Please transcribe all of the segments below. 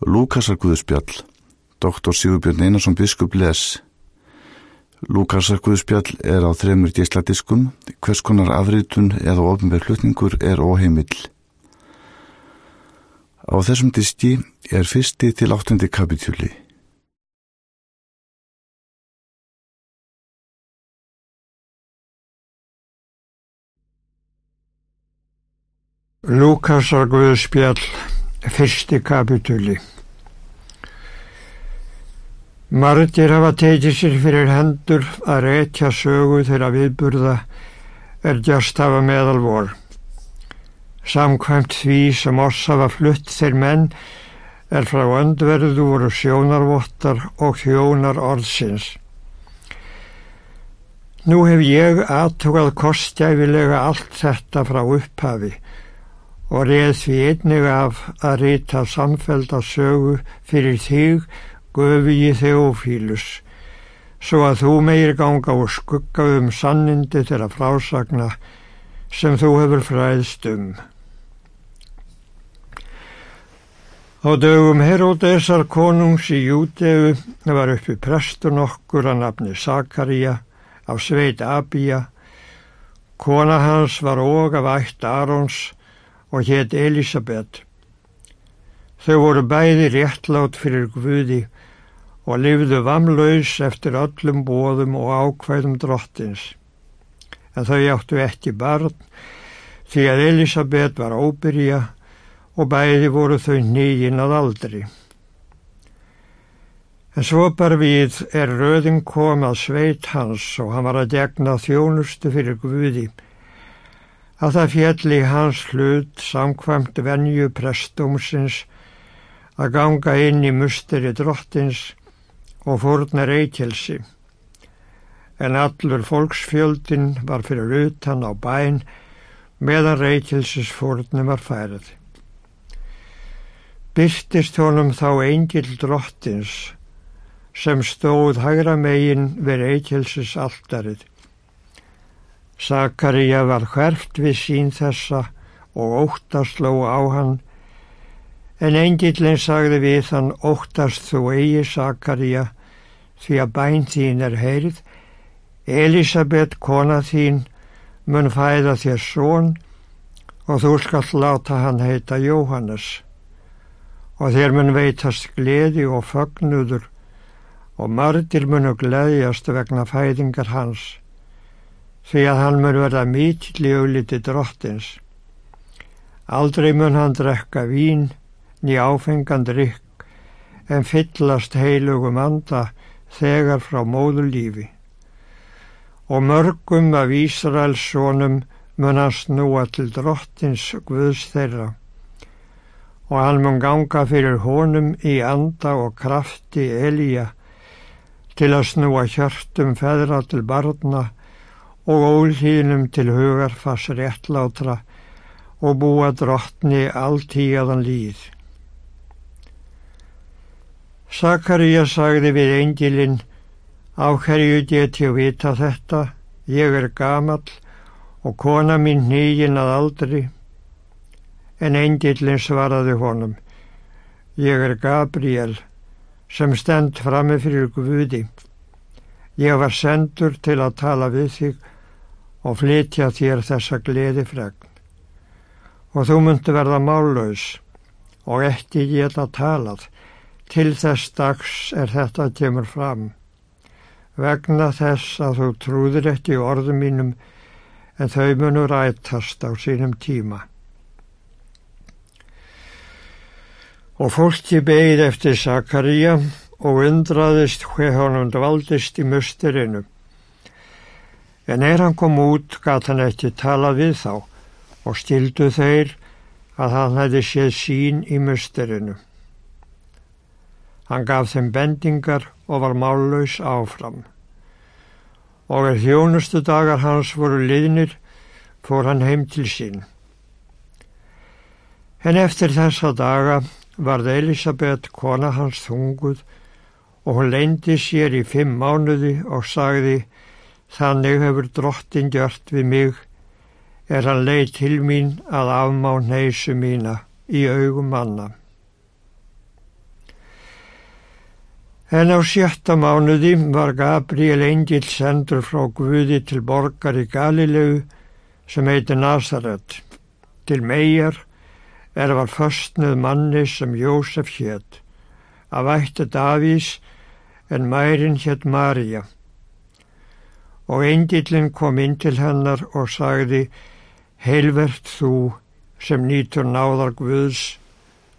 Lúkasar Guðspjall, Dr. Sigurbjörn Einarsson Biskup les. Lúkasar Guðspjall er á þremur dísladiskum, hvers konar afritun eða ofnverð hlutningur er óheimill. Á þessum diski er fyrsti til áttundi kapitjúli. Lúkasar Guðspjall Fyrsti kapitúli Margir hafa tekið sér fyrir hendur að reykja sögu þeirra viðburða er gjast hafa meðal vor. Samkvæmt því sem oss hafa flutt þeir menn er frá öndverðu voru sjónarvottar og hjónar orðsins. Nú hef ég aðtugað kostjæfilega allt þetta frá upphafi og reið því einnig af að rita samfælda sögu fyrir þig göfi í þeófílus, svo að þú meir ganga og skugga um sannindi þeirra frásagna sem þú hefur fræðst um. Á dögum Heródesar konungs í Júteu var uppi prestur nokkur að nafni Sakaria af sveit Abíja, kona hans var og af ætt Arons og hétt Elisabeth. Þau voru bæði réttlátt fyrir Guði og lifðu vamlaus eftir öllum bóðum og ákvæðum drottins. En þau áttu ekki barn því að Elisabeth var óbyrja og bæði voru þau nýjinn að aldri. En svo bar við er röðin kom að sveit hans og hann var að degna þjónustu fyrir Guði að það fjalli hans hlut samkvæmt venju prestómsins að ganga inn í musteri drottins og fórna reykjelsi. En allur fólksfjöldin var fyrir utan á bæn meðan reykjelsis fórnum var færið. Byrtist honum þá engil drottins sem stóð hægra megin við reykjelsis alldarið Sakaríja var hverft við sín þessa og óttast ló á hann, en engillin sagði við hann óttast þú eigi Sakaríja því að bæn þín er heyrið, Elisabeth kona þín mun fæða þér són og þú skall láta hann heita Jóhannes. Og þér mun veitast gleði og fögnudur og margir munu gleðjast vegna fæðingar hans því að hann mun verða mikill í augliti drottins. Aldrei mun hann drekka vín, ný áfengan drikk, en fyllast heilugum anda þegar frá móðu lífi. Og mörgum af Ísraels sónum mun hann snúa til drottins guðs þeirra. Og hann mun ganga fyrir honum í anda og krafti Elíja til að snúa hjörtum feðra til barna og ólíðnum til hugarfass réttlátra og búa drottni alltíðan líð. Sakaríja sagði við engilinn, á hverju get ég vita þetta, ég er gamal og kona mín nýgin að aldri. En engilinn svaraði honum, ég er Gabriel sem stend frammi fyrir Guði. Ég var sendur til að tala við þig og flytja þér þessa gleði fregn. Og þú myndi verða málaus og ekki geta talað, til þess dags er þetta kemur fram. Vegna þess að þú trúðir ekki orðum mínum en þau munu rætast á sínum tíma. Og fólki beigð eftir Sakaríja og undraðist hver honum dvaldist í musturinu En er hann kom út gat hann eftir talað við þá og stildu þeir að hann hefði séð sín í musterinu. Hann gaf þeim bendingar og var mállaus áfram. Og er þjónustu dagar hans voru liðnir, fór hann heim til sín. En eftir þessa daga varð Elisabeth kona hans þunguð og hún leindi sér í fimm mánuði og sagði Þannig hefur drottin gjört við mig, er hann leið til mín að afmá neysu mína í augum manna. En á sjötta mánuði var Gabriel Engil sendur frá Guði til borgar í Galilegu sem heiti Nazaret, til megar er var förstnuð manni sem Jósef hétt, af ætti Davís en mærin hétt Marja. Og Engilin kom inn til hennar og sagði, heilvert þú sem nýtur náðar Guðs,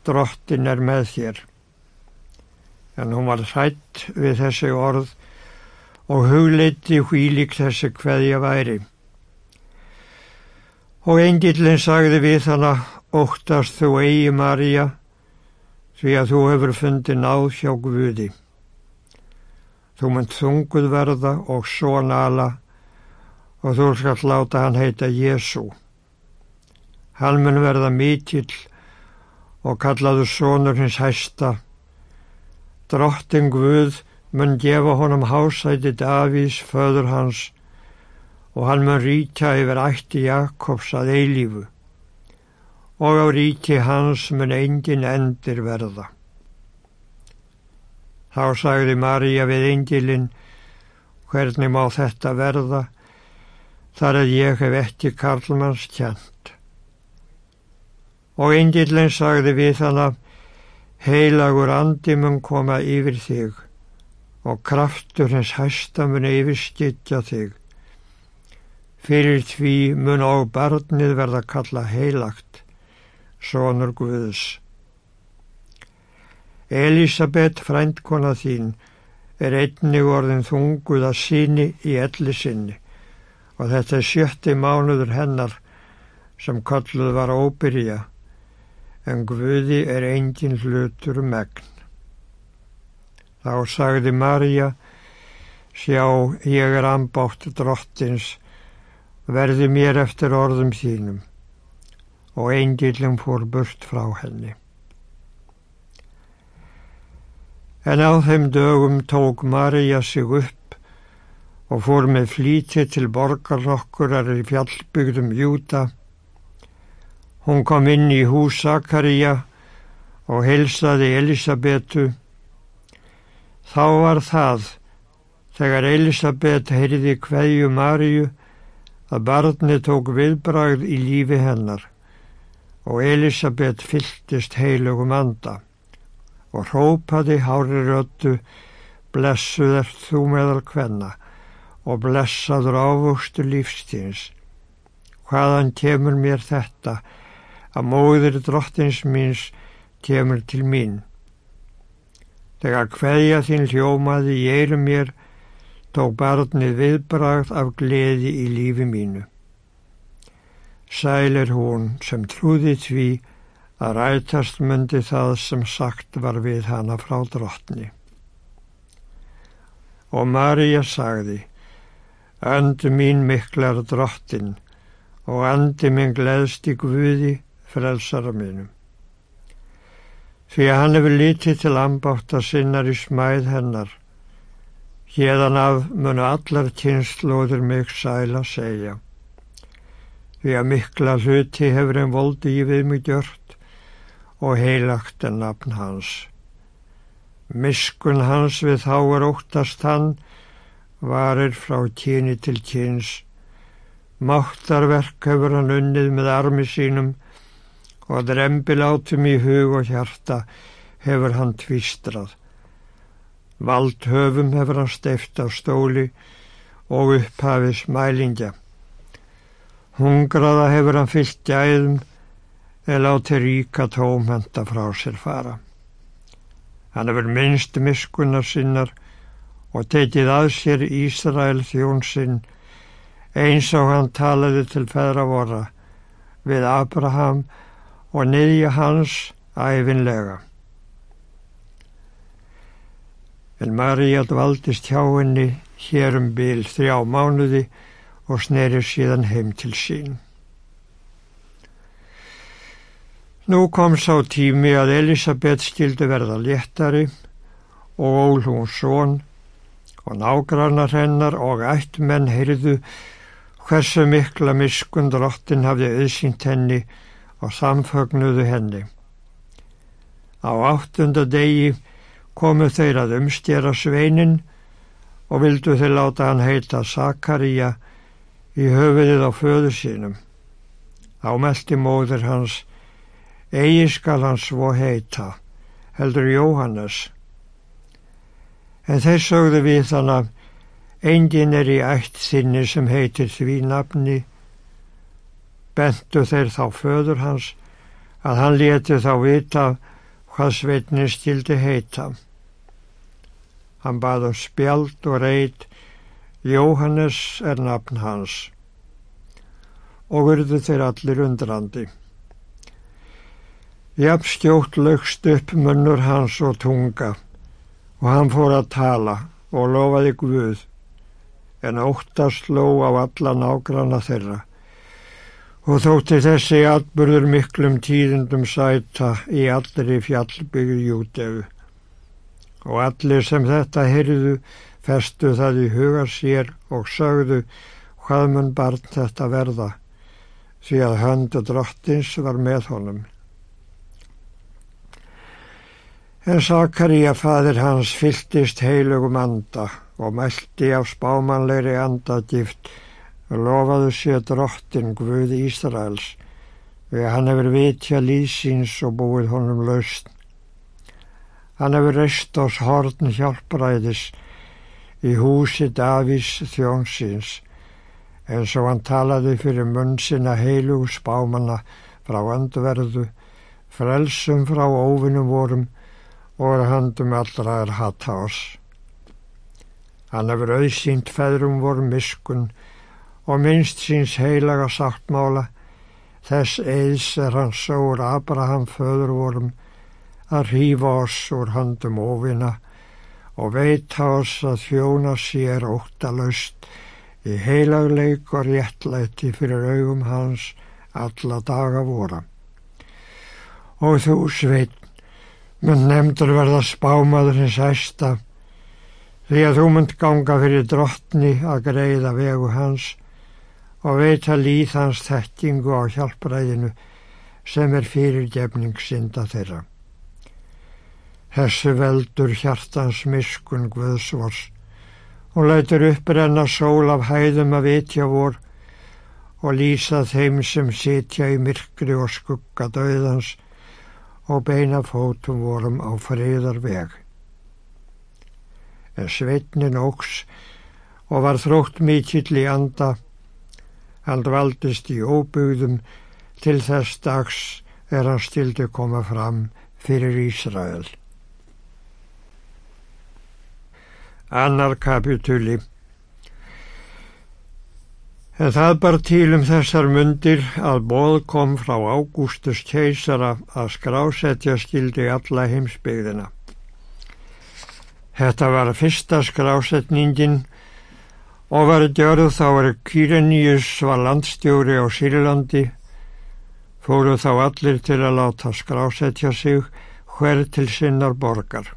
drottin er með þér en hún var hrætt við þessi orð og hugleiti hvílik þessi hverja væri. Og engillin sagði við hana, óttast þú eigi Marja, því að þú hefur fundið náð hjá Guði. Þú mynd þunguð verða og svo nala og þú skall láta hann heita Jésu. Hann mun verða mítill og kallaðu sonur hins hæsta Drottin Guð mun gefa honum hásæti Davís, föður hans, og hann mun ríkja yfir ætti Jakobs að eilífu, og á ríki hans mun engin endir verða. Þá sagði Maríja við engilinn, hvernig má þetta verða, þar að ég hef ekki Karlmanns kjent. Og engilinn sagði við hann að heilagur andi mun koma yfir þig og kraftur hins hæsta mun yfirskitja þig. Fyrir því mun á barnið verða kalla heilagt, sonur Guðs. Elisabeth, frændkona þín, er einnig orðin þunguð að síni í elli sinni og þetta er sjötti mánuður hennar sem kalluð var óbyrja en Guði er engin hlutur megn. Þá sagði Marja, sjá ég er ambátt drottins, verði mér eftir orðum þínum og engilum fór burt frá henni. En á þeim dögum tók Marja sig upp og fór með flíti til borgarlokkurar í fjallbygdum Júta Hún kom inn í hús Zakaria og heilsaði Elisabetu. Þá var það, þegar Elisabet heyrði hverju Marju, að barni tók viðbragð í lífi hennar og Elisabet fylltist heilugum anda og rópaði hári röttu, blessuð er þú meðal hvenna og blessaður ávústu lífstíns. Hvaðan kemur mér þetta? að móður drottins míns kemur til mín. Þegar hverja þín hljómaði í eirum mér, tók barnið viðbragð af gleði í lífi mínu. Sæl er hún sem trúði því að rætast myndi það sem sagt var við hana frá drottni. Og Marja sagði, Andi mín miklar drottin og andi minn gleðst í Guði frelsara mínum. Því að hann hefur lítið til ambátt að sinnar í smæð hennar. Hérðan af munu allar kynnslóður mig sæla segja. Því að mikla hluti hefur einn voldi í við mig gjört og heilagt en nafn hans. Miskun hans við þá er óttast hann, varir frá kyni til kyns. Máttarverk hefur hann unnið með armi sínum og drembilátum í hug og hjarta hefur hann tvistrað. Valdhöfum hefur hann steift á stóli og upphafið smælingja. Hungraða hefur hann fyllt gæðum eða átti ríka tómhenda frá sér fara. Hann hefur minnst miskunnar sinnar og tekið að sér Ísrael þjón sinn eins og hann talaði til feðra vorra við Abraham og niðja hans æfinlega. En Maríald valdist hjá henni hér um bíl þrjá mánuði og snerið síðan heim til sín. Nú kom sá tími að Elisabeth stildi verða léttari og ól hún són og nágrannar hennar og ættmenn heyrðu hversu mikla miskund rottin hafði auðsýnt henni og samfögnuðu henni. Á áttunda degi komu þeir að umstjera sveinin og vildu þeir láta hann heita Sakaríja í höfuðið á föðu sínum. Ámelti móður hans, eigi skal hans svo heita, heldur Jóhannes. En þeir sögðu við þann að engin er í ætt þinni sem heitir því nafni, bentu þeir þá föður hans að hann leti þá vita hvað sveitni stildi heita. Hann baði um spjald og reit, Jóhannes er nafn hans. Og urðu þeir allir undrandi. Jafn stjótt lögst upp munnur hans og tunga og hann fór að tala og lofaði Guð en óttast ló á alla nágrana þeirra og þótti þessi atbyrður miklum tíðindum sæta í allri fjallbyggju jútefu. Og allir sem þetta heyrðu festu það í huga sér og sögðu hvað mun barn þetta verða, því að höndu drottins var með honum. En Sakaríja fadir hans fylltist heilugum anda og mælti af spámanleiri andagift lofaðu sé drottin Guð Ísraels við hann hefur vitja lísins og búið honum laust. Hann hefur reist ás horn hjálpræðis í húsi Davís þjónsins eins og hann talaði fyrir munn sinna heilu spámanna frá andverðu, frelsum frá óvinnum vorum og handum allra er hatt ás. Hann hefur auðsýnt feðrum vorum miskun og minnst síns heilaga sáttmála, þess eðs er hann sóur Abraham föður vorum að hrífa oss úr handum óvina og veita oss að þjóna sér óttalöst í heilagleik og réttlæti fyrir augum hans alla daga vora. Og þú sveit, mun nefndur verða spámaðurins æsta, því að þú munt ganga fyrir drottni að greiða vegu hans og veita líð hans þekkingu á hjálpræðinu sem er fyrirgefning synda þeirra. Hessu veldur hjartans miskun Guðsvors og lætur upprenna sól af hæðum að vitja vor og lýsa þeim sem sitja í myrkri og skugga döðans og beina fótum vorum á friðar veg. En sveitnin óks og var þrótt mikill í anda Hann dvaldist í óbugðum til þess dags er hann stildi koma fram fyrir Ísrael. Annar kapitúli En það bar til um þessar mundir að bóð kom frá Ágústus keisara að skrásetja skildi alla heimsbyggðina. Þetta var fyrsta skrásetningin og var djörð þá er Kýreníus var landstjóri á Sýrlandi, fóru þá allir til að láta skrásetja sig hver til sinnar borgar.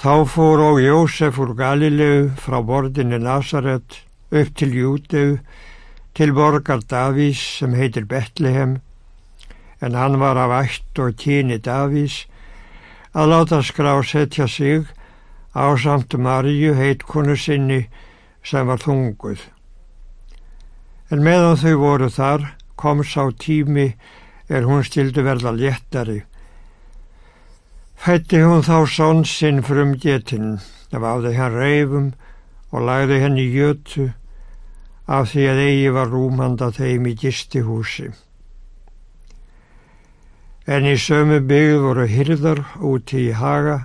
Þá fór á Jósef úr Galilegu frá borðinni Nazaret upp til Júteu til borgar Davís sem heitir Betlehem en hann var af ætt og kyni Davís að láta skrásetja sig á samt Marju heitkonu sinni sem var þunguð. En meðan þau voru þar kom sá tími er hún stildu verða léttari. Fætti hún þá sonn sinn frum getinn, það váði hann reifum og lagði henni jötu af því að eigi var rúmanda þeim í gistihúsi. En í sömu byggð voru hyrðar úti í haga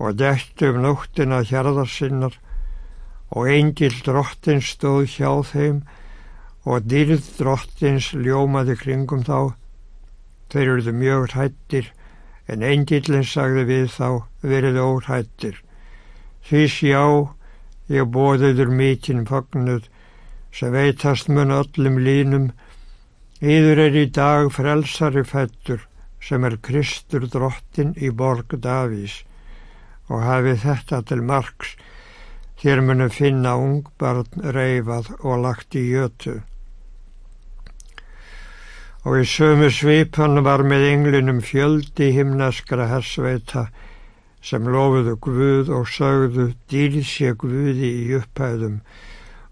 og dætt um nóttina hjarðar sinnar og engil drottins stóð hjá þeim og dýrð drottins ljómaði kringum þá. Þeir eruðu mjög hættir en engilin sagði við þá verið óhættir. Því sjá ég bóðiður mikinn fagnuð sem veitast mun öllum línum Íður er í dag frelsari fættur sem er Kristur drottin í borg Davís og hafið þetta til margs þér munu finna ungbarn reyfað og lagt í jötu. og í sömu svipan var með englinum fjöldi himnaskra hersveita sem lofuðu Guð og sögðu dýrð sé Guði í upphæðum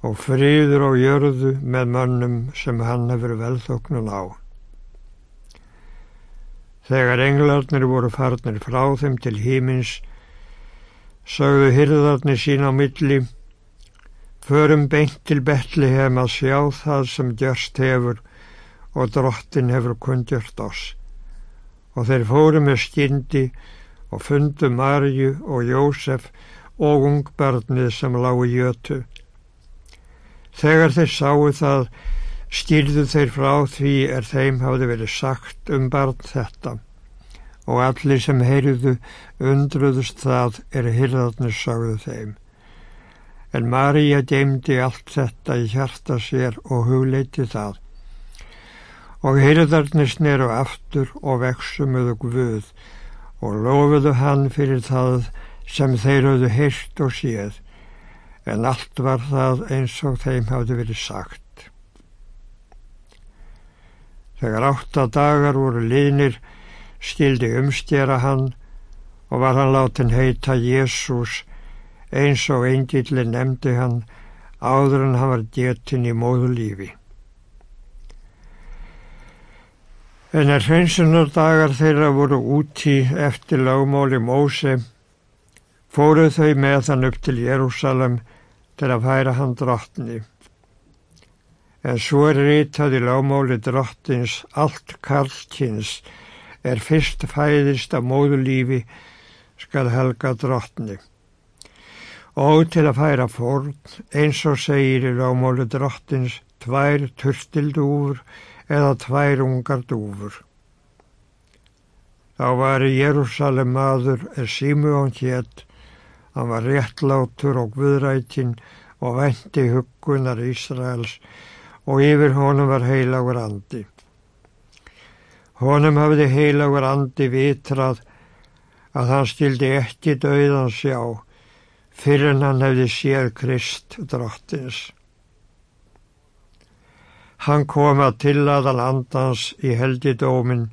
og friður á jörðu með mönnum sem hann hefur velþóknun á. Þegar englarnir voru farnir frá þeim til hímins, sögðu hyrðarnir sín á milli, förum beint til Betliheim að sjá það sem gjörst hefur og drottin hefur kundjört oss. Og þeir fóru með skyndi og fundu Marju og Jósef og ungbarnið sem lágu jötu. Þegar þeir sáu það, stýrðu þeir frá því er þeim hafði verið sagt um barn þetta og allir sem heyruðu undruðust það er hyrðarnir sagðu þeim. En Marja geymdi allt þetta í hjarta sér og hugleiti það og hyrðarnir sneru aftur og veksumuðu Guð og lofuðu hann fyrir það sem þeir höfðu heyrt og séð, en allt var það eins og þeim hafði verið sagt. Þegar átta dagar voru liðnir, stildi umstjara hann og var hann látin heita Jésús eins og eingilli nefndi hann áður en hann var getinn í móðulífi. En er hreinsunardagar þeirra voru úti eftir lagmáli Móse, fóruð þau með hann upp til Jérúsalem til að færa hann drottni. En svo er rítað í lagmáli drottins allt karlkins er fyrst fæðist af móðulífi skal helga drottni. Og til að færa fórn eins og segir í lagmáli drottins tvær turtildúfur eða tvær ungar dúfur. Þá var í Jérúsalem maður er Simeon hétt, hann var réttlátur og guðrætin og vendi huggunar Ísraels og yfir honum var heilagur andi. Honum hafði heilagur andi vitrað að hann stildi ekki döiðan sjá fyrir hann hefði séð Krist drottins. Hann kom að tillaðan andans í heldidómin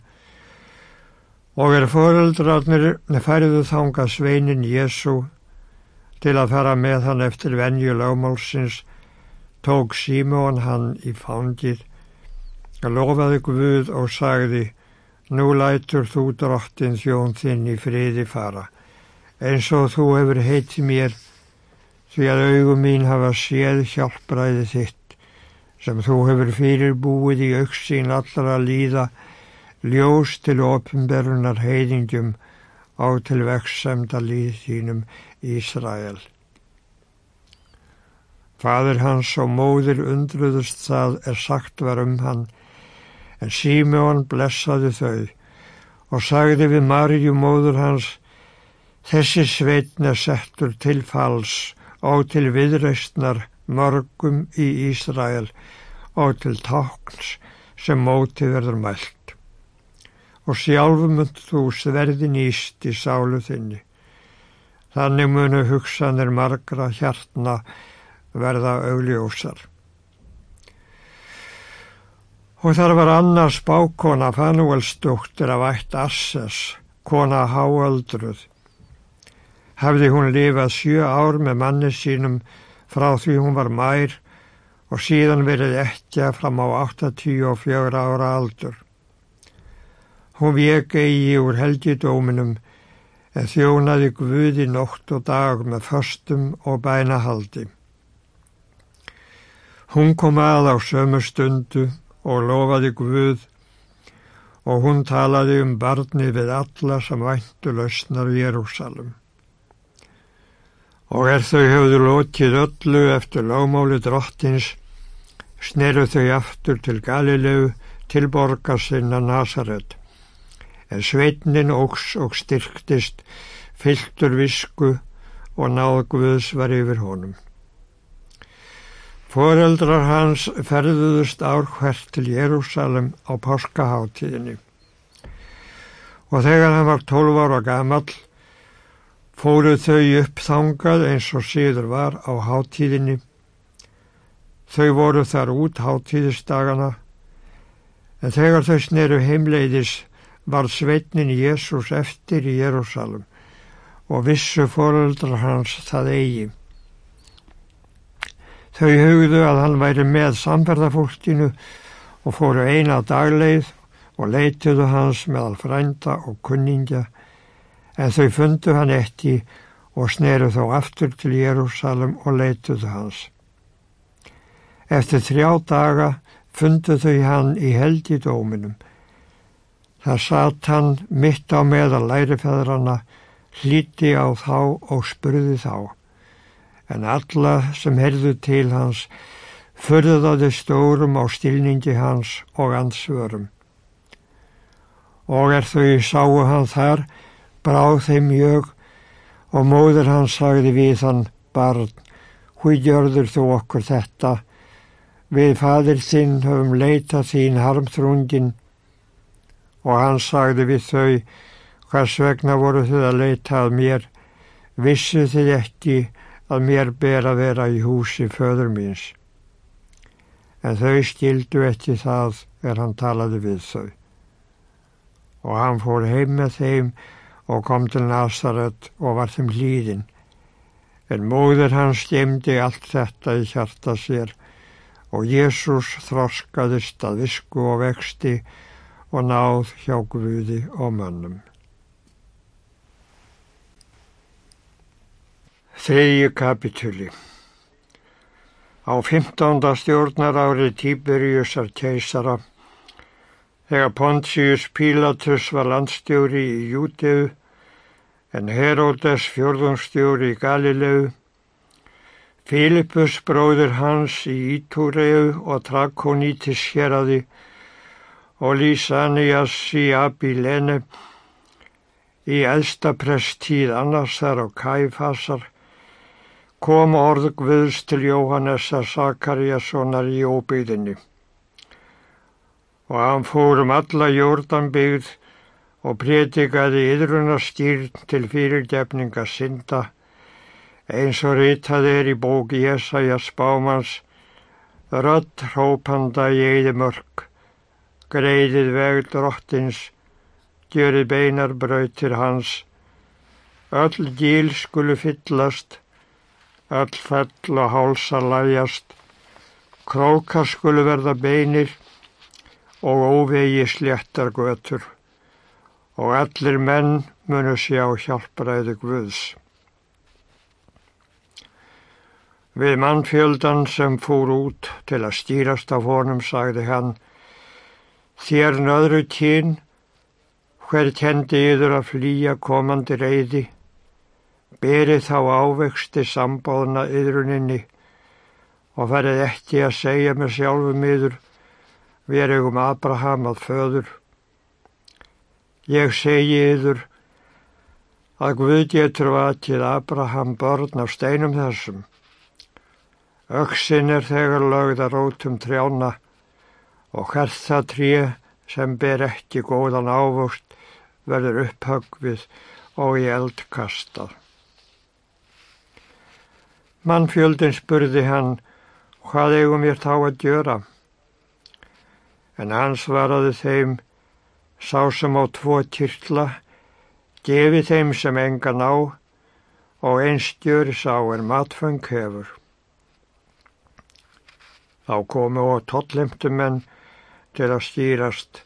og er foreldrarnir færiðu þanga sveinin Jésu til að fara með hann eftir venju lögmálsins, tók Símón hann í fangið, lofaði Guð og sagði, nú lætur þú drottin þjón þinn í friði fara, eins og þú hefur heitið mér, því að augum mín hafa séð hjálpræði þitt sem þú hefur fyrir búið í auksín allra líða, ljós til ofinberunar heiðingjum á til veksemda líð þínum Ísrael. Fadur hans og móðir undruðust það er sagt var um hann, en Símjón blessaði þau og sagði við Marju móður hans, þessi sveitn er settur til fals og til viðreistnar mörgum í Ísrael og til tákns sem móti verður mælt. Og sjálfumund þú sverði nýst í sálu þinni. Þannig munu hugsanir margra hjartna verða augljósar. Og þar var annars bákona Fanuelsdóttir af ætt Asses, kona háöldruð. Hafði hún lifað sjö ár með manni sínum frá því hún var mær og síðan verið ekki fram á 84 ára aldur. Hún vek eigi úr helgidóminum en þjónaði Guði nótt og dag með föstum og bænahaldi. Hún kom að á sömu stundu og lofaði Guð og hún talaði um barni við alla sem væntu lausnar í Jérúsalem og er þau höfðu lótið öllu eftir lágmáli drottins, sneru þau aftur til Galilegu til borgar sinna Nazaret. En sveitnin ógs og styrktist, fylltur visku og náðguðs var yfir honum. Foreldrar hans ferðuðust ár hvert til Jérúsalem á páskaháttíðinni og þegar hann var tólf ára gamall fóru þau upp þangað eins og síður var á háttíðinni. Þau voru þar út háttíðistagana En þegar þau sneru heimleiðis var sveitnin Jésús eftir í Jérúsalem og vissu fóröldrar hans það eigi. Þau hugðu að hann væri með samferðafólkinu og fóru eina dagleið og leituðu hans meðal frænda og kunningja en þau fundu hann eftir og sneru þó aftur til Jérúsalem og leituðu hans. Eftir þrjá daga fundu þau hann í held í dóminum. Það satt hann mitt á meðal lærifæðrana, hlíti á þá og spurði þá. En alla sem herðu til hans förðaði stórum á stilningi hans og ansvörum. Og er þau sáu hann þar, bráð þeim mjög og móður hans sagði við hann barn, hví gjörður þú okkur þetta? Við fadir þinn höfum leitað þín harmþrungin og hann sagði við þau, hvers vegna voru þau að leita að mér, vissu þið ekki að mér ber að vera í húsi föður míns. En þau stildu eftir það er hann talaði við þau. Og hann fór heim með þeim og kom til Nazaret og var þeim hlýðin. En móður hans stemdi allt þetta í hjarta sér og Jésús þroskaðist að visku og vexti og náð hjá Guði og mönnum. Þriðju kapitúli Á 15. stjórnar ári Tíberiusar keisara þegar Pontius Pilatus var landstjóri í Júteu en Herodes fjörðungstjóri í Galileu, Filipus bróður hans í Ítúreu og Trakonítis héradi og Lísanias í Abilene í eðstaprestíð annarsar og Kæfasar kom orð Guðs til Jóhannesa Sakariassonar í óbyðinni og hann fór um alla jórdanbyggð og prétikaði yðrunastýrn til fyrirgefninga synda eins og ritaði er í bóki Jesaja spámans rödd hrópanda í eðimörk greiðið veg drottins gjörið beinar brautir hans. Öll gíl skulu fyllast öll fell og hálsa læjast krókar skulu verða beinir og óvegi sléttar götur og allir menn munu sjá hjálparæði Guðs. Við mannfjöldan sem fór út til að stýrast af honum sagði hann Þér nöðru tín, hver kendi yður að flýja komandi reyði, berið þá ávexti sambóðna yðruninni og ferið ekki að segja með sjálfum yður við erum Abraham að föður. Ég segi yður að Guð getur vatið Abraham börn af steinum þessum. Öksin er þegar lögða rótum trjána og hvert það trí sem ber ekki góðan ávöxt verður upphöggvið og í eld kastað. Mannfjöldin spurði hann, hvað eigum ég þá að gjöra? En hann svaraði þeim, sá sem á tvo kyrkla, gefi þeim sem engan á og einstjör sá er matfeng hefur. Þá komu og tollimtumenn til að stýrast.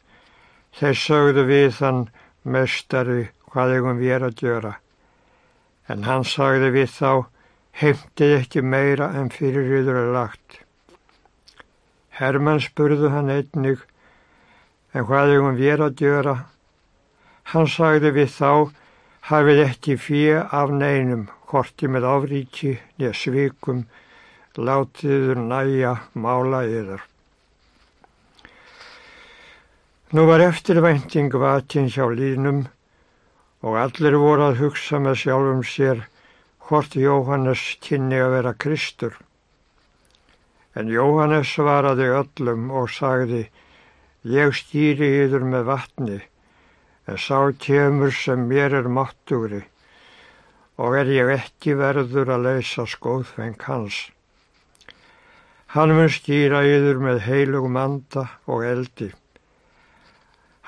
Þeir sögðu við þann mestari hvað eigum við að gjöra. En hann sagði við þá, heimtið ekki meira en fyrir yður er lagt. Hermann spurðu hann einnig, en hvað eigum við að gjöra? Hann sagði við þá, hafið ekki fyrir af neinum, horti með áríki, nýja svikum, látiður næja, mála yður. Nú var eftirvænting vatinn hjá línum og allir voru að hugsa með sjálfum sér hvort Jóhannes kynni að vera Kristur. En Jóhannes svaraði öllum og sagði, ég stýri yður með vatni, en sá kemur sem mér er máttugri, og er ég ekki verður að leysa skóðfeng hans. Hann mun stýra yður með heilugum anda og eldi.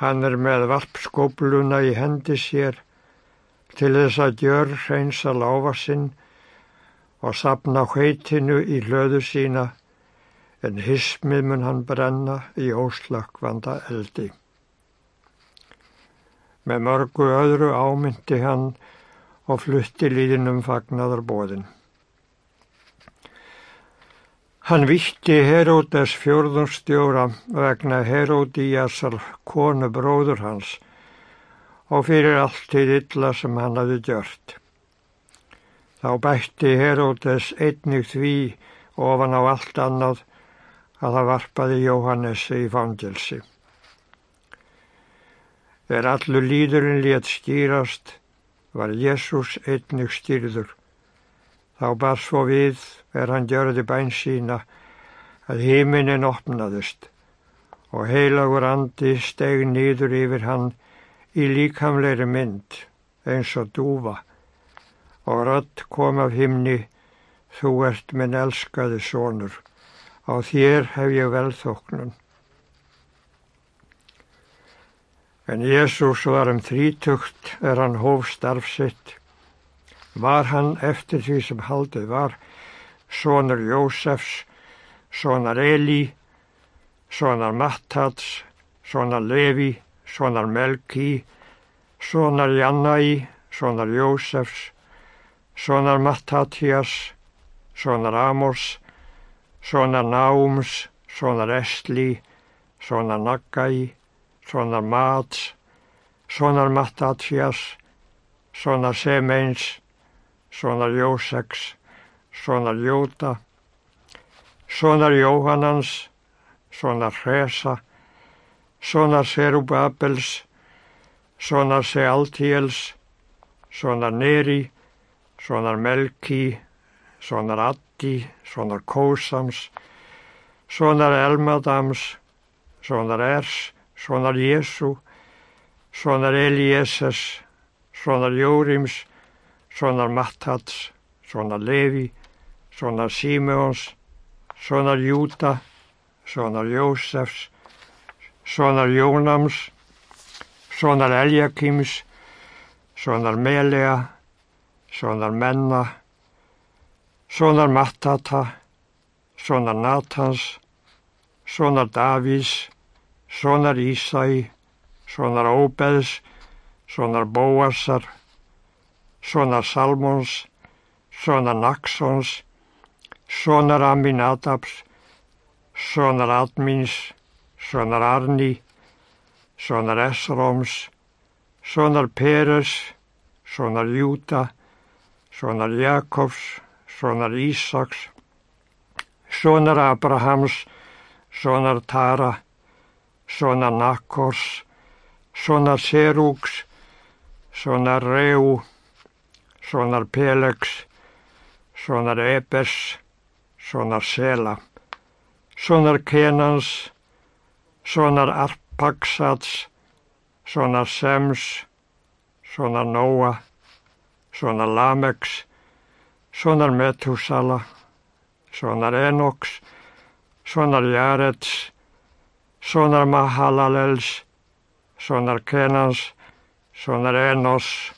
Hann er með varpskópluna í hendi sér til þess að gjör hreinsa láfa sinn og sapna hveitinu í hlöðu sína en hismið mun hann brenna í óslökkvanda eldi. Með mörgu öðru ámyndi hann og flutti líðinum fagnaðar bóðin. Hann vitti Heródes fjörðunstjóra vegna Heródíasar konu bróður hans og fyrir allt til illa sem hann hafi gjört. Þá bætti Heródes einnig því ofan á allt annað að það varpaði Jóhannesi í fangilsi. Þegar allur líðurinn létt stýrast var Jésús einnig stýrður. Þá bar svo við er hann gjörði bæn sína að híminin opnaðist og heilagur andi steg nýður yfir hann í líkamleiri mynd eins og dúfa og rödd kom af himni þú ert minn elskaði sónur á þér hef ég velþóknun. En Jésús var um þrítugt er hann hóf starfsitt. Var hann eftir því sem haldið var sónur Jósefs, sónar Eli, sónar Mattats, sónar Levi, sonar Melki, sonar Jannai, sonar Jósefs, sonar Mattathias, sonar Amos, sonar Náums, sonar Esli, sonar Nagai, sonar Mats, sonar Mattathias, sonar Semeins, sonar Jóseks, sonar Jóta, sonar Jóhannans, sonar Hresa, sonar Serubabels, sonar Sealtiels, sonar Neri, sonar Melki, sonar Addi, sonar Kósams, sonar Elmadams, sonar Ers, sonar Jésu, sonar Elieses, sonar Jórims, sonar Mattats, sonar Levi, sonar Simeons, sonar Júta, sonar Jósefs, sonar Jónams, sonar Eljakims, sonar Melea, sonar Menna, sonar Mattata, sonar Natans, sonar Davís, sonar Ísæ, sonar Óbeðs, sonar Bóasar, sonar Salmons, sonar Naxons, sonar Aminadabs, sonar Admins, sonar Arni, sonar Esroms, sonar Peres, sonar Júta, sonar Jakobs, sonar Ísaks, sonar Abrahams, sonar Tara, sonar Nakors, sonar Serúks, sonar Reu, sonar Pelegs, sonar Ebers, sonar Sela, sonar Kenans, sonar Arpaksats, sonar Sems, sonar Nóa, sonar Lamex, sonar Metusala, sonar Enoks, sonar Jarets, sonar Mahalalels, sonar Kenans, sonar Enos,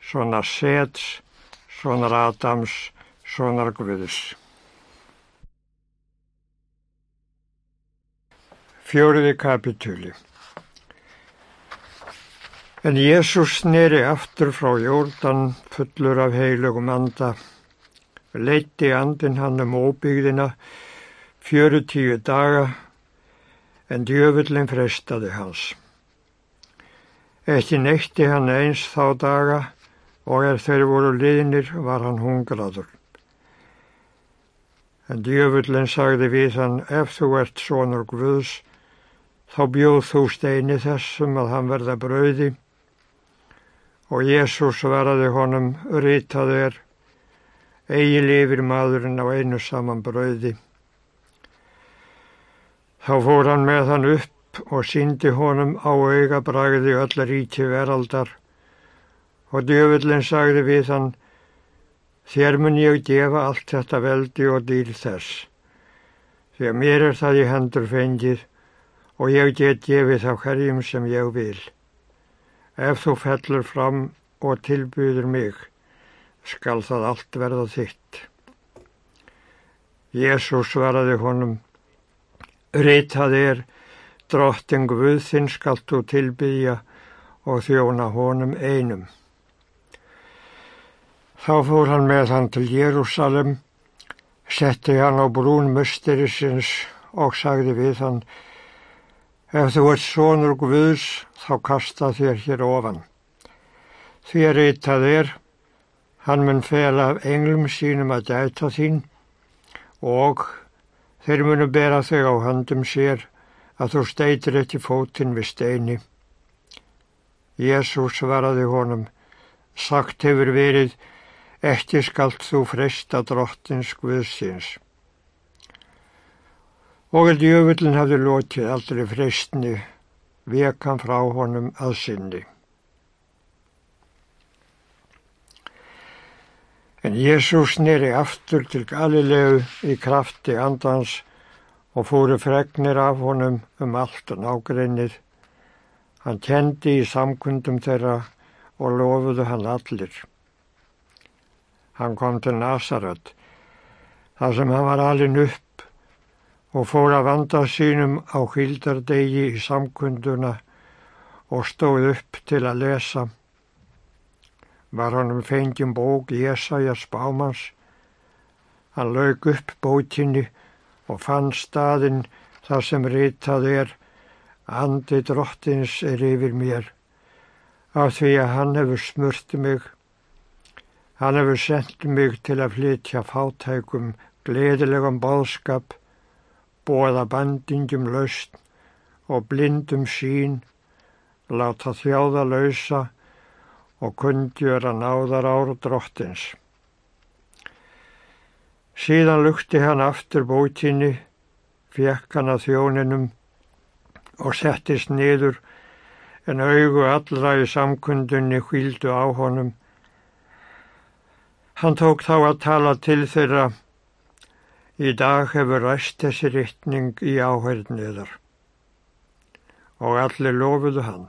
sonar Sets, sonar Adams, sonar Guðs. Fjóriði kapitúli En Jésús sneri aftur frá jórdan fullur af heilugum anda. Leitti andin hann um óbyggðina fjöru tíu daga en djöfullin frestaði hans. Eftir neitti hann eins þá daga og er þeir voru liðnir var hann hungraður. En djöfullin sagði við hann ef þú ert sonur Guðs Þá bjóð þú steini þessum að hann verða brauði og Jésús varaði honum rítað er, eigi lifir maðurinn á einu saman brauði. Þá fór hann með hann upp og síndi honum á auga bragði öll ríti veraldar og djöfullin sagði við hann, þér mun ég gefa allt þetta veldi og dýr þess, því að mér er það í hendur fengið og ég get gefið þá hverjum sem ég vil. Ef þú fellur fram og tilbyður mig, skal það allt verða þitt. Jésús svaraði honum, Ritað er, drotting Guð þinn skalt þú tilbyðja og þjóna honum einum. Þá fór hann með hann til Jérúsalem, setti hann á brún musterisins og sagði við hann, Ef þú ert sonur Guðs, þá kasta þér hér ofan. Því að ritað er, hann mun fela englum sínum að dæta þín og þeir munu bera þig á handum sér að þú steitir eftir fótinn við steini. Jésús svaraði honum, sagt hefur verið, eftir skalt þú fresta drottins Guðsins. Og að djöfullin hafði lótið aldrei frestni, vekan frá honum að sinni. En Jésús nýri aftur til Galilegu í krafti andans og fóru fregnir af honum um allt og nágrinnið. Hann kendi í samkundum þeirra og lofuðu hann allir. Hann kom til Nasaret, þar sem hann var alin upp og fór að vanda sínum á hildardegi í samkunduna og stóð upp til að lesa var honum fengið bók Jésaja spámans. Hann lauk upp bótinni og fann staðinn þar sem ritað er Andi drottins er yfir mér af því að hann hefur smurt mig. Hann hefur sendt mig til að flytja fátækum, gleðilegum bóðskap, bóða bandingjum laust og blindum sín, láta þjáða lausa og kundjöra náðar ára drottins. Síðan lukti hann aftur bótinni, fekk hann að þjóninum og settist niður en augu allra í samkundunni hvíldu á honum. Hann tók þá að tala til þeirra Í dag hefur ræst þessi rittning í áhörniðar og allir lofuðu hann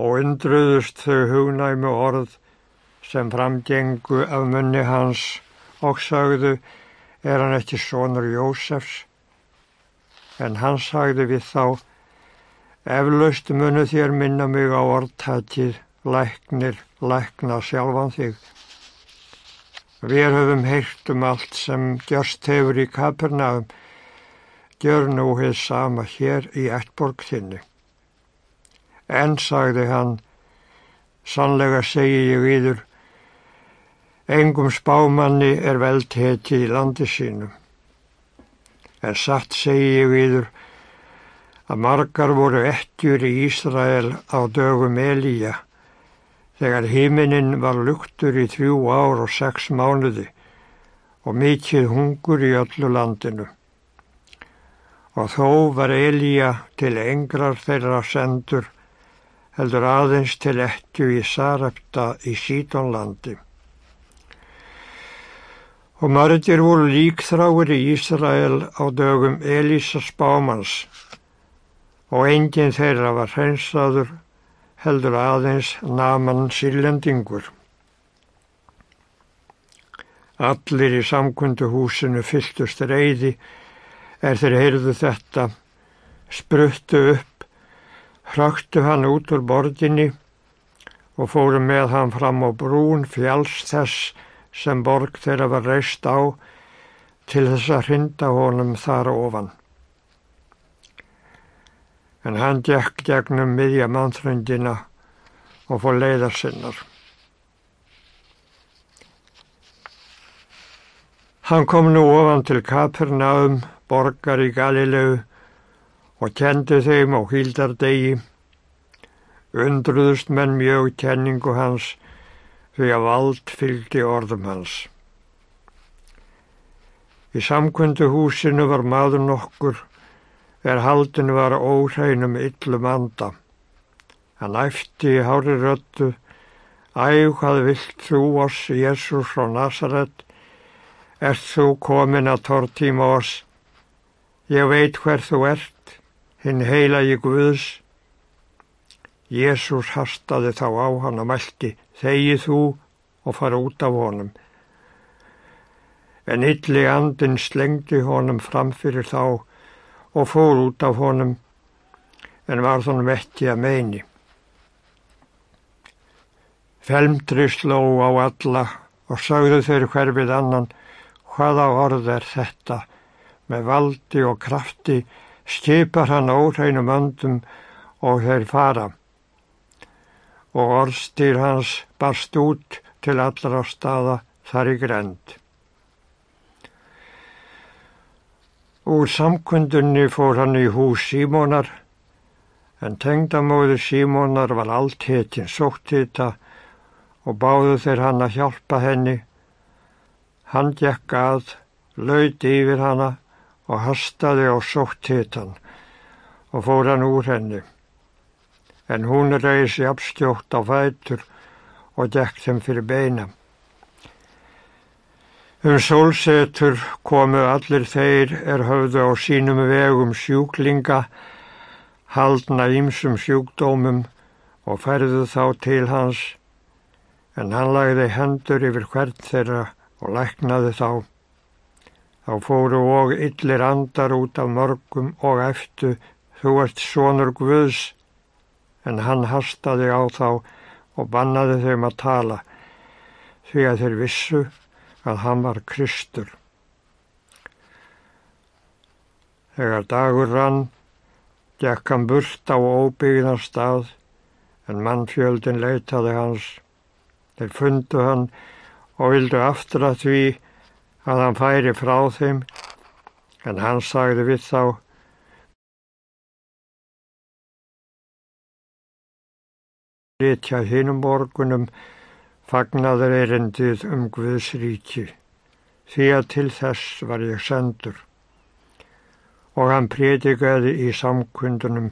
og undruðust þau hugnæmu orð sem framgengu af munni hans og sagðu er hann ekki sonur Jósefs? En hann sagði við þá eflaust munu þér minna mig á orðtætið læknir, lækna sjálfan þig. Við höfum heyrt um allt sem gjörst hefur í Kapernaum, gjör nú hér sama hér í ættborg þinni. En, sagði hann, sannlega segi ég yður, engum spámanni er veld hetið í landi sínum. En satt segi ég yður að margar voru ettjur í Ísrael á dögum Elíja, þegar hímininn var luktur í þrjú ár og sex mánuði og mikið hungur í öllu landinu. Og þó var Elíja til engrar þeirra sendur heldur aðeins til ettu í Sarepta í Sítonlandi. Og margir voru líkþráir í Ísrael á dögum Elísa Spámans og enginn þeirra var hreinsaður heldur aðeins naman sílendingur. Allir í samkundu húsinu fylltust reyði er þeir heyrðu þetta, spruttu upp hröktu hann út úr borginni og fóru með hann fram á brún fjáls þess sem borg þeirra var reist á til þess að hrinda honum þar ofan. En hann gekk gegnum miðja mannþröndina og fór leiðarsinnar. Hann kom nú ofan til Kapernaum, borgar í Galilegu og kendi þeim á hýldardegi. Undruðust menn mjög kenningu hans því að vald fylgdi orðum hans. Í samkundu húsinu var maður nokkur er haldin var óhreinum yllum anda. Hann æfti í hári röttu, æg hvað vilt þú oss, Jésús frá Nazaret, ert þú komin að tortíma oss, ég veit hver þú ert, hinn heilagi Guðs. Jésús hastaði þá á hann og mælti, þegi þú og fara út af honum. En ylli andin slengdi honum framfyrir þá og fór út af honum, en var þannig ekki að meini. Felmdri sló á alla og sagðu þeir hverfið annan, hvaða orð er þetta? Með valdi og krafti skipar hann óreinum öndum og þeir fara. Og orðstýr hans barst út til allra staða þar í grend. Úr samkundunni fór hann í hús Símónar, en tengdamóður Símónar var allt hetin sótt þetta og báðu þeir hann að hjálpa henni. Hann gekk að, lauti yfir hana og hastaði á sótt hitan og fór hann úr henni. En hún reysi abstjótt á fætur og gekk þeim fyrir beina. Um sólsetur komu allir þeir er höfðu á sínum vegum sjúklinga, haldna ímsum sjúkdómum og ferðu þá til hans en hann lagði hendur yfir hvern þeirra og læknaði þá. Þá fóru og yllir andar út af mörgum og eftir þú ert sonur Guðs, en hann hastaði á þá og bannaði þeim að tala, því að þeir vissu að hann var Kristur. Þegar dagur rann, gekk hann burt á óbyggðan stað, en mannfjöldin leitaði hans Þeir fundu hann og vildu aftur að því að hann færi frá þeim, en hann sagði við þá, Litja hinnum borgunum fagnaður erendið um Guðs ríki, því að til þess var ég sendur. Og hann prétikaði í samkundunum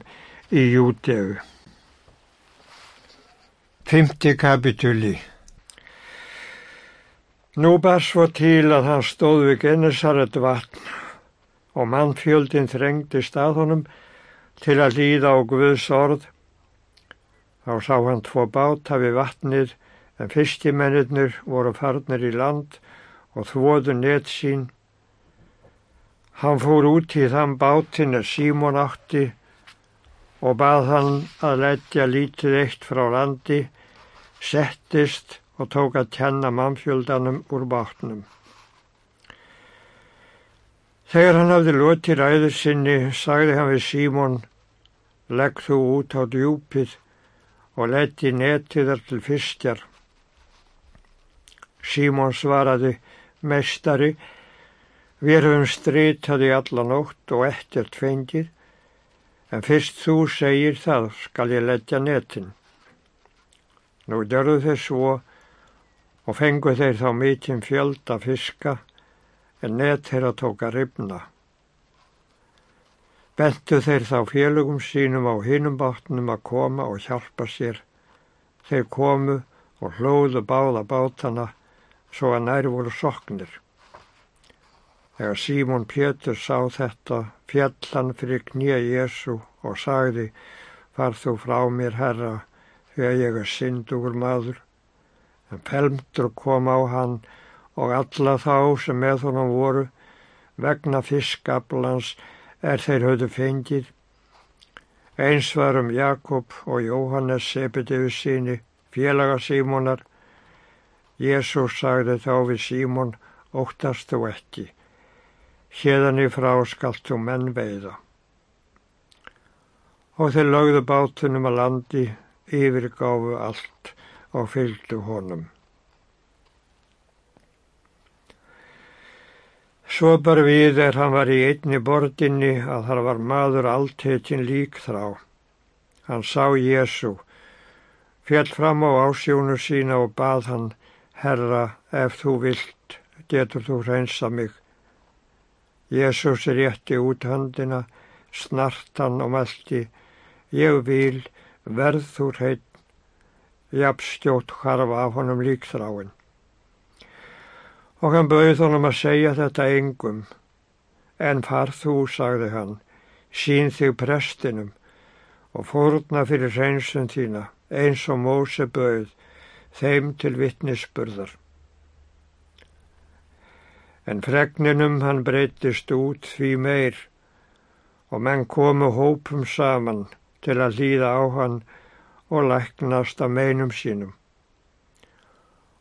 í Jútegu. Fymti kapitúli Nú bar svo til að hann stóð við Gennesaret vatn og mannfjöldin þrengdist að honum til að líða á Guðs orð. Þá sá hann tvo báta við vatnið en fyrstimennir voru farnir í land og þvoðu net sín. Hann fór út í þann bátin að Símon átti og bað hann að letja lítið eitt frá landi, settist og tók að tjenna mannfjöldanum úr bátnum. Þegar hann hafði loti ræður sinni, sagði hann við Símon, legg þú út á djúpið og leti netiðar til fyrstjar. Símon svaraði, mestari, við höfum stritaði alla nótt og ekkert fengið, en fyrst þú segir það skal ég letja netin. Nú dörðu þeir svo og fengu þeir þá mikinn fjölda fiska en net þeirra tók að ripna. Bentu þeir þá félugum sínum á hinum bátnum að koma og hjálpa sér. Þeir komu og hlóðu báða bátana svo að nær voru soknir. Þegar Símon Pétur sá þetta, fjallan fyrir knýja Jésu og sagði, far þú frá mér herra, þegar ég er syndugur maður pelmtur kom á hann og alla þá sem með honum voru vegna fiskablans er þeir höfðu fengið. Eins var um Jakob og Jóhannes Sebedeus síni, félaga Símonar. Jésús sagði þá við Símon, óttast þú ekki. Hérðan í frá skalt þú menn veiða. Og þeir lögðu bátunum að landi, yfirgáfu allt og fylgdu honum. Svo bar við er hann var í einni bortinni að þar var maður alltettin lík þrá. Hann sá Jésu, fjall fram á ásjónu sína og bað hann, Herra, ef þú vilt, getur þú reynsa mig. Jésús rétti út handina, snart hann og meldi, ég vil, verð þú hreitt jafnstjótt harfa af honum líkþráin. Og hann bauð honum að segja þetta engum, en far þú, sagði hann, sín þig prestinum og fórna fyrir hreinsun þína eins og Móse bauð þeim til vittnisspurðar. En fregninum hann breytist út því meir og menn komu hópum saman til að líða á hann og læknast af meinum sínum.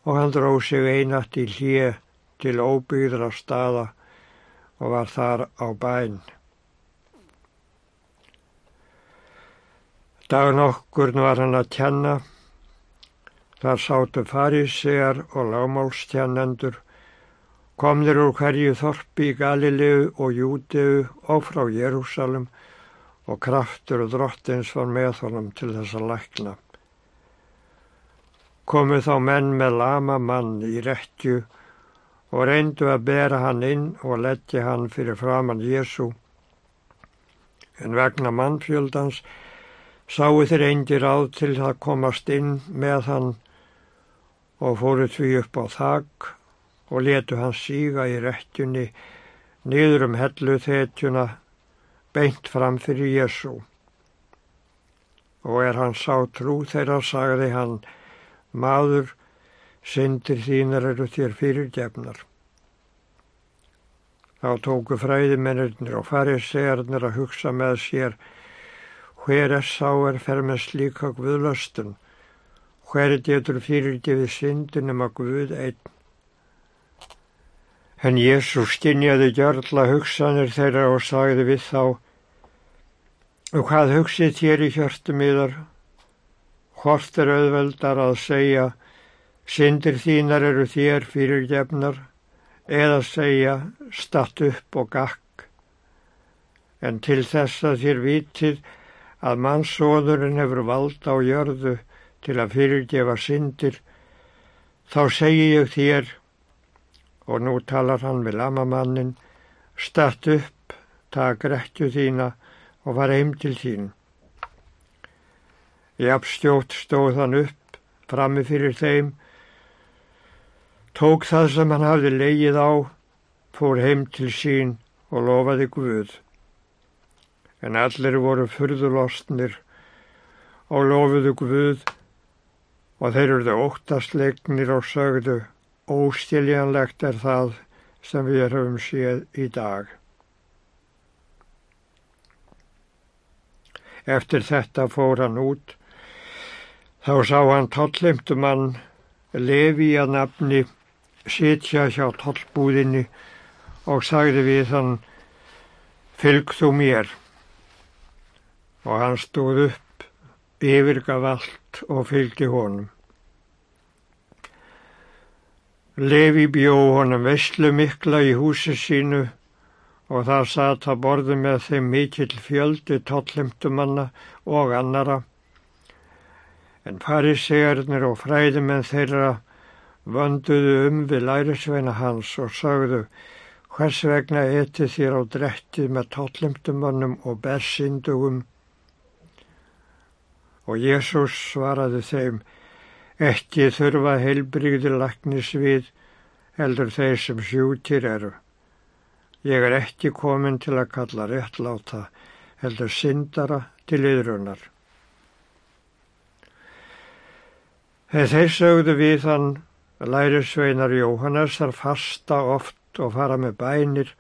Og hann dróð sig einatt í hlið til óbyggðra staða og var þar á bæn. Dagun okkur var hann að tjanna. Þar sátu farisegar og lámálstjannendur, komnir úr hverju þorpi í Galilegu og Júteu og frá Jérúsalem og kraftur og drottins var með honum til þess að lækna. Komu þá menn með lama mann í rettju og reyndu að bera hann inn og leggja hann fyrir framann Jésu. En vegna mannfjöldans sáu þeir eindir áð til að komast inn með hann og fóru því upp á þak og letu hann síga í rettjunni niður um hellu þetjuna beint fram fyrir Jésu. Og er hann sá trú þeirra, sagði hann, maður, syndir þínar eru þér fyrirgefnar. Þá tóku fræðimennir og farisegarnir að hugsa með sér Hver er sá er fer með slíka guðlöstun? Hver getur fyrirgefið syndunum að Guð einn? En Jésús stinjaði gjörla hugsanir þeirra og sagði við þá Og hvað hugsið þér í hjörtum yðar? Hvort er auðveldar að segja Syndir þínar eru þér fyrirgefnar eða segja Statt upp og gakk. En til þess að þér vitið að mannsóðurinn hefur vald á jörðu til að fyrirgefa syndir, þá segi ég þér, og nú talar hann við lamamannin, statt upp, tak rektu þína og var heim til þín. Jafnstjótt stóð hann upp, frammi fyrir þeim, tók það sem hann hafði leigið á, fór heim til sín og lofaði Guð en allir voru fyrðulostnir og lofuðu Guð og þeir eruðu óttastleiknir og sögðu óstiljanlegt er það sem við höfum séð í dag. Eftir þetta fór hann út, þá sá hann tollimtumann lefi að nafni sitja hjá tollbúðinni og sagði við hann, fylg þú mér og hann stóð upp, yfirgaf allt og fylgdi honum. Levi bjó honum vestlu mikla í húsi sínu og þar satt að borðu með þeim mikill fjöldi tóllimtumanna og annara. En farisegarnir og fræðumenn þeirra vönduðu um við lærisveina hans og sagðu hvers vegna eti þér á drettið með tóllimtumannum og bersindugum Og Jésús svaraði þeim, ekki þurfa heilbrigði laknis við, heldur þeir sem sjútir eru. Ég er ekki komin til að kalla réttláta, heldur syndara til yðrunar. Þeir sögðu við hann, lærisveinar Jóhannes þar fasta oft og fara með bænir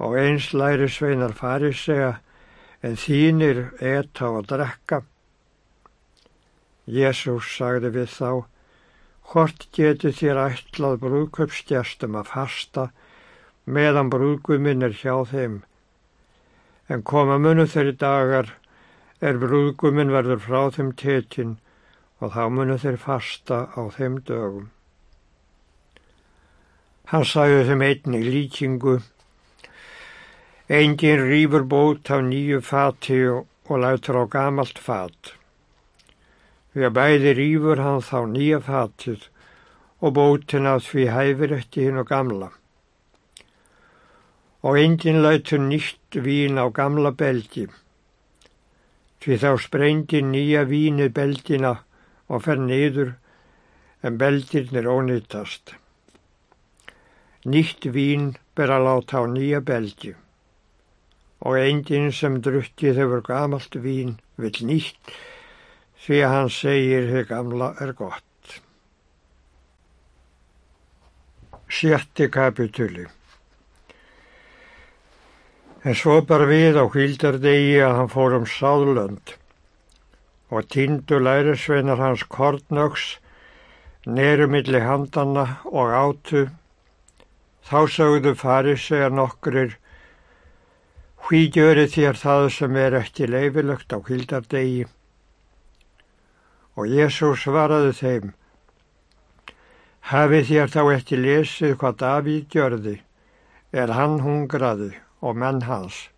og eins lærisveinar fari segja en þínir etta og drekka. Jésús sagði við þá, hvort getur þér ætlað brúðköpsgestum að fasta meðan brúðguminn er hjá þeim. En koma munu þeirri dagar er brúðguminn verður frá þeim tekinn og þá munu þeir fasta á þeim dögum. Hann sagði þeim einni líkingu. Engin rýfur bót af nýju fati og lætur á gamalt fat. Við að bæði rýfur hann þá nýja fatið og bótina því hæfir eftir hinn og gamla. Og enginn lætur nýtt vín á gamla beldi. Því þá sprengdi nýja vínið beldina og fer niður en beldirnir ónýttast. Nýtt vín ber að láta á nýja beldi. og enginn sem drukkið hefur gamalt vín vil nýtt því að hann segir þið gamla er gott. Sjetti kapituli En svo bar við á hvíldardegi að hann fór um sáðlönd og týndu lærisveinar hans kortnöks nerumilli handana og átu. Þá sögðu farið segja nokkrir hví gjöri þér það sem er ekki leifilögt á hildardegi. Og Jésús svaraði þeim, hafi þér þá ekki lesið hvað Davíð gjörði, er hann hungraði og menn hans.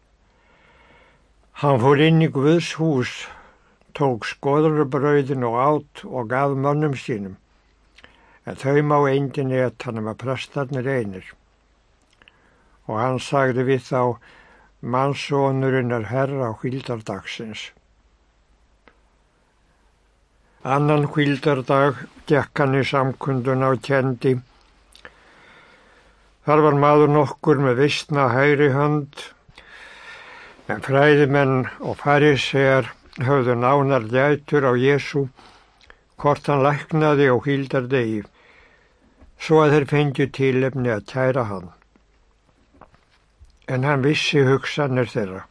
Hann fór inn í Guðs hús, tók skoðurbröðin og átt og gaf mönnum sínum, en þau má engin eitt hann að prestarnir einir. Og hann sagði við þá, mannsónurinn er herra á hvildardagsins. Annan hvildardag gekk hann í samkundun á kendi. Þar var maður nokkur með vissna hægri hönd, en fræðimenn og farisegar höfðu nánar gætur á Jésu, hvort hann læknaði á hildardegi, svo að þeir fengju tílefni að tæra hann en hann vissi hugsanir þeirra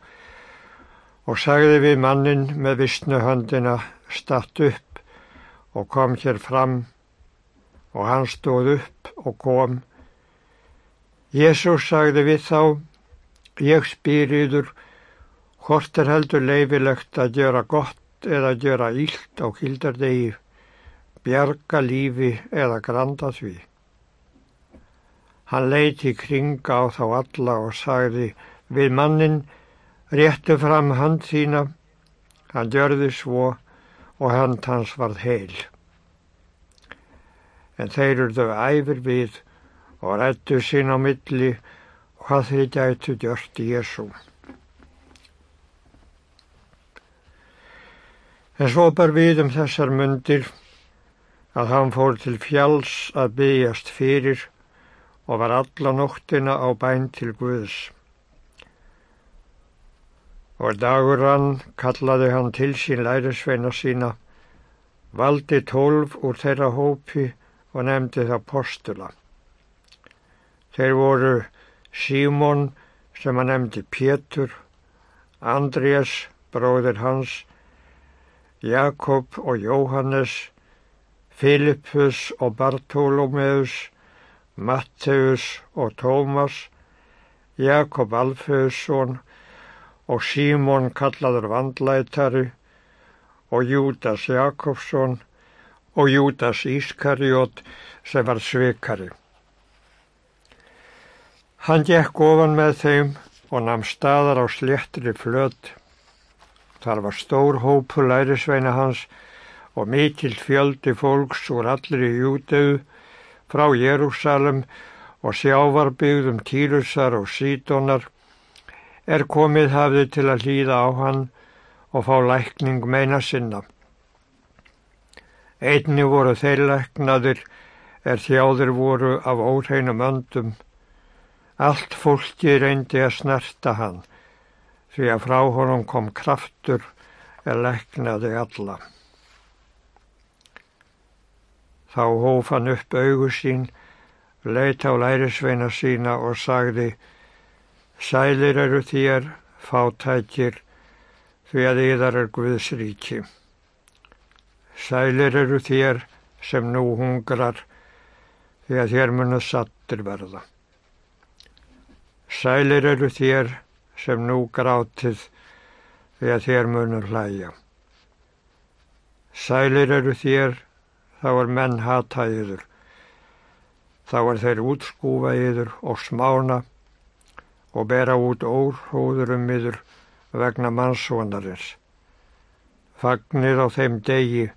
og sagði við mannin með vissnuhöndina statt upp og kom hér fram og hann stóð upp og kom. Jésús sagði við þá, ég spyr yður, hvort er heldur leifilegt að gera gott eða að gera ílt á kildardegi, bjarga lífi eða granda því. Hann leiti kringa á þá alla og sagði við mannin, réttu fram hand þína. Hann gjörði svo og hand hans varð heil. En þeir urðu æfir við og rættu sín á milli hvað þeir gætu gjört Jésu. En svo bar við um þessar myndir að hann fór til fjalls að byggjast fyrir og var alla nóttina á bæn til Guðs. Og dagur hann kallaði hann til sín lærisveina sína, valdi tólf úr þeirra hópi og nefndi það postula. Þeir voru Símon sem hann nefndi Pétur, Andrés, bróðir hans, Jakob og Jóhannes, Filippus og Bartolomeus, Matteus og Tómas, Jakob Alfeusson og Símon kallaður vandlætari og Júdas Jakobsson og Júdas Ískarjót sem var svikari. Hann gekk ofan með þeim og namn staðar á sléttri flöt. Þar var stór hópu lærisveina hans og mikill fjöldi fólks úr allir í júteu frá Jérúsalem og sjávarbyggðum Týrusar og Sídonar er komið hafði til að hlýða á hann og fá lækning meina sinna. Einni voru þeir læknaðir er þjáðir voru af óhreinum öndum. Allt fólki reyndi að snerta hann því að frá honum kom kraftur er læknaði alla. Þá hóf hann upp augu sín, leit á lærisveina sína og sagði, Sælir eru þér, fátækir, því að yðar er Guðs ríki. Sælir eru þér sem nú hungrar, því að þér munu sattir verða. Sælir eru þér sem nú grátið, því að þér munu hlæja. Sælir eru þér þá er menn hata yður. Þá er þeir útskúfa yður og smána og bera út óhróður um yður vegna mannsvonarins. Fagnir á þeim degi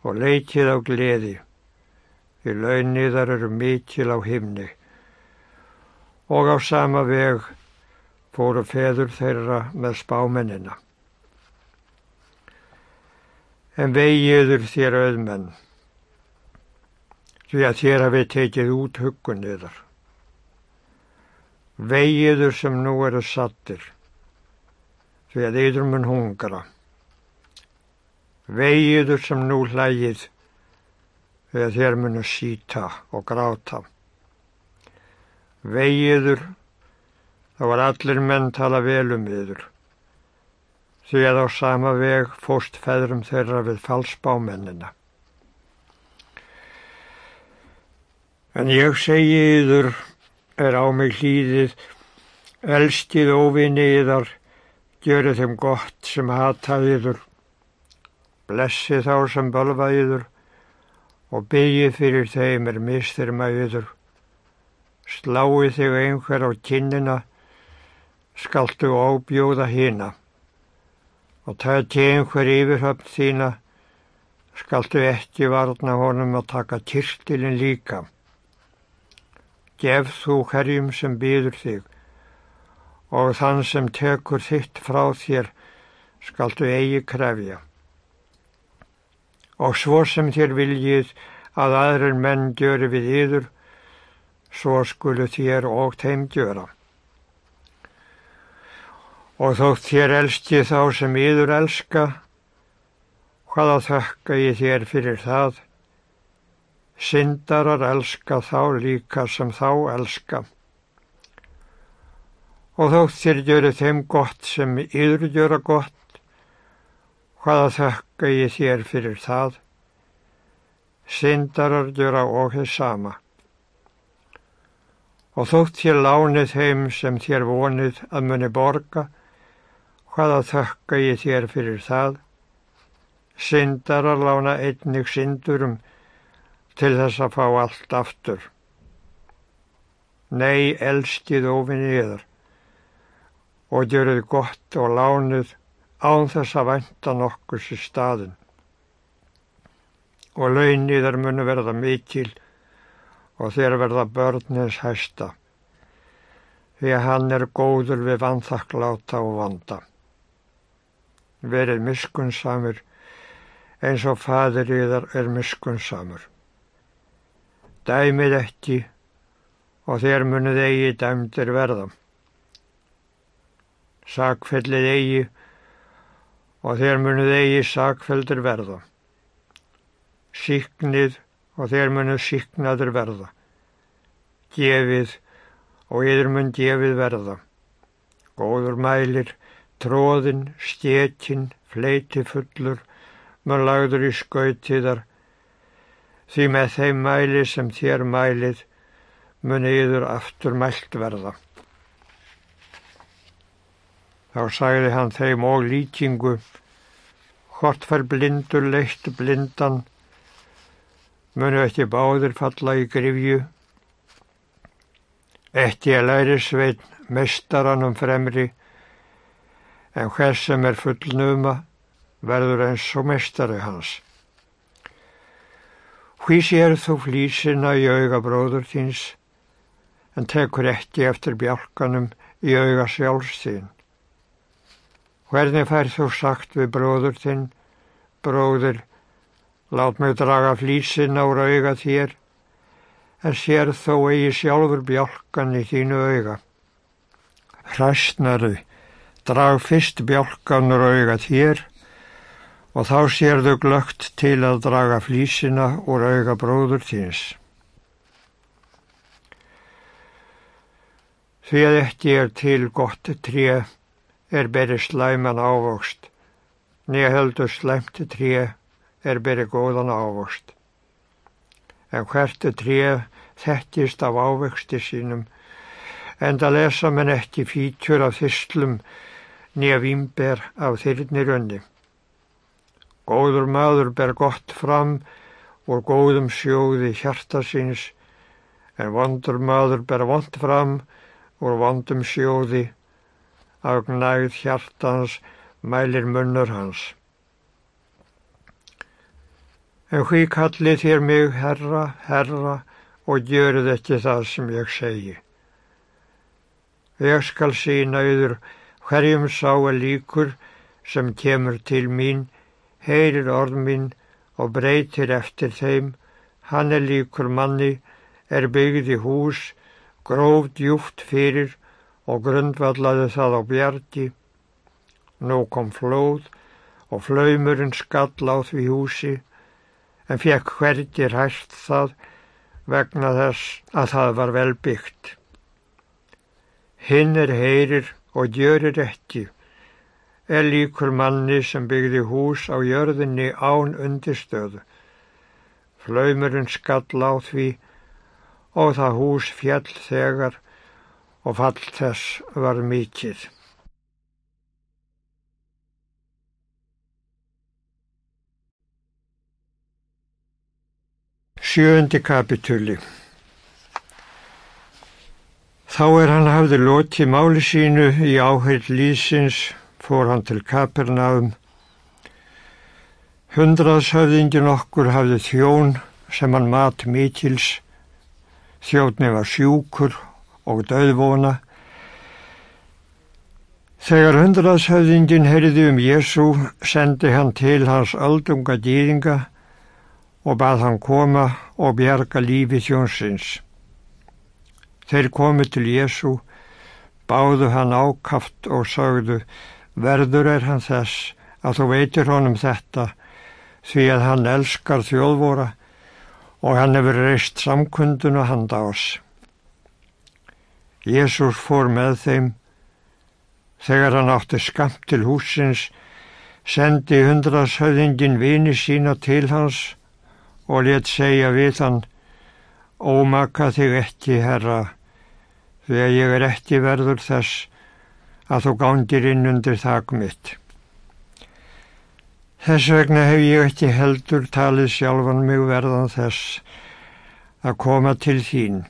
og leikið á gleði, því launiðar eru mikil á himni. Og á sama veg fóru feður þeirra með spámennina. En vegiður þér auðmenn því að þér hafi tekið út huggunniðar. Vegiður sem nú eru sattir, því að yður mun hungra. Vegiður sem nú hlægið því að þér munu síta og gráta. Vegiður þá var allir menn tala vel um yður því að á sama veg fóst feðrum þeirra við falsbámennina. En ég segi yður er á mig hlýðið, elstið óvinni yðar, gjöru þeim gott sem hata yður, blessi þá sem bölva yður og byggið fyrir þeim er misþyrma yður. Slái þig einhver á kinnina, skaltu óbjóða hína og tæti einhver yfirhöfn þína, skaltu ekki varna honum að taka kyrtilin líka. Gef þú hverjum sem býður þig og þann sem tekur þitt frá þér skaltu eigi krefja. Og svo sem þér viljið að aðrir menn gjöru við yður, svo skulu þér og þeim gjöra. Og þótt þér elski þá sem yður elska, hvaða þökka ég þér fyrir það, Syndarar elska þá líka sem þá elska. Og þótt þér gjöru þeim gott sem yður gjöra gott, hvaða þökka ég þér fyrir það? Syndarar gjöra og þess sama. Og þótt þér lánið þeim sem þér vonið að muni borga, hvaða þökka ég þér fyrir það? Syndarar lána einnig syndurum, til þess að fá allt aftur. Nei, elskið ofinni yður og gjöruð gott og lánuð án þess að vænta nokkus í staðin. Og launiðar munu verða mikil og þeir verða börnins hæsta, því að hann er góður við vanþakkláta og vanda. Verið miskunnsamur eins og fadir yðar er miskunnsamur dæmið ekki og þér munið eigi dæmdir verða. Sakfellið eigi og þér munið eigi sakfeldir verða. Síknið og þér munið síknaður verða. Gefið og yður mun gefið verða. Góður mælir, tróðin, stékin, fleiti fullur, mun lagður í skautiðar, því með þeim mæli sem þér mælið muni yður aftur mælt verða. Þá sagði hann þeim og líkingu, hvort fær blindur leitt blindan, munu ekki báður falla í grifju, Ekki að læri svein mestaranum fremri, en hvers sem er fullnuma verður eins og mestari hans. Hví sér þú flísina í auga bróður þins en tekur ekki eftir bjálkanum í auga sjálfs þín? Hvernig fær þú sagt við bróður þinn, bróður, lát mig draga flísina úr auga þér, en sér þó eigi sjálfur bjálkan í þínu auga. Hræstnari, drag fyrst bjálkan úr auga þér, og þá sér þau glögt til að draga flísina úr auga bróður tíns. Því að ekki er til gott tré er beri slæman ávokst, nýja heldur slæmt tré er beri góðan ávokst. En hvert tré þettist af ávexti sínum, en það lesa menn ekki fítur af þyslum nýja vimber af þyrnir önni. Góður maður ber gott fram úr góðum sjóði hjarta síns, en vondur maður ber vond fram úr vondum sjóði, af gnægð hjartans mælir munnur hans. En hví kallið þér mig herra, herra og gjöruð ekki það sem ég segi. Ég skal sína yður hverjum sá að líkur sem kemur til mín heyrir orð mín og breytir eftir þeim, hann er líkur manni, er byggð í hús, gróf djúft fyrir og grundvallaði það á bjarti, Nú kom flóð og flaumurinn skall á því húsi en fekk hverdir hægt það vegna þess að það var vel byggt. Hinn er heyrir og gjörir ekki, er líkur manni sem byggði hús á jörðinni án undirstöðu. Flaumurinn skall á því og það hús fjall þegar og fall þess var mikið. Sjöndi kapitúli Þá er hann hafði lotið máli sínu í áheill lísins, fór hann til Kapernaum. Hundraðshöfðingin okkur hafði þjón sem hann mat mikils, þjóðni var sjúkur og döðvona. Þegar hundraðshöfðingin heyrði um Jésu, sendi hann til hans aldunga dýringa og bað hann koma og bjarga lífi þjónsins. Þeir komu til Jésu, báðu hann ákaft og sagðu, verður er hann þess að þú veitir honum þetta því að hann elskar þjóðvora og hann hefur reist samkundun og handa ás. Jésús fór með þeim, þegar hann átti skamt til húsins, sendi hundrashöðingin vini sína til hans og let segja við hann, ómaka þig ekki, herra, því að ég er ekki verður þess að þú gándir inn undir þak mitt. Þess vegna hef ég ekki heldur talið sjálfan mig verðan þess að koma til þín,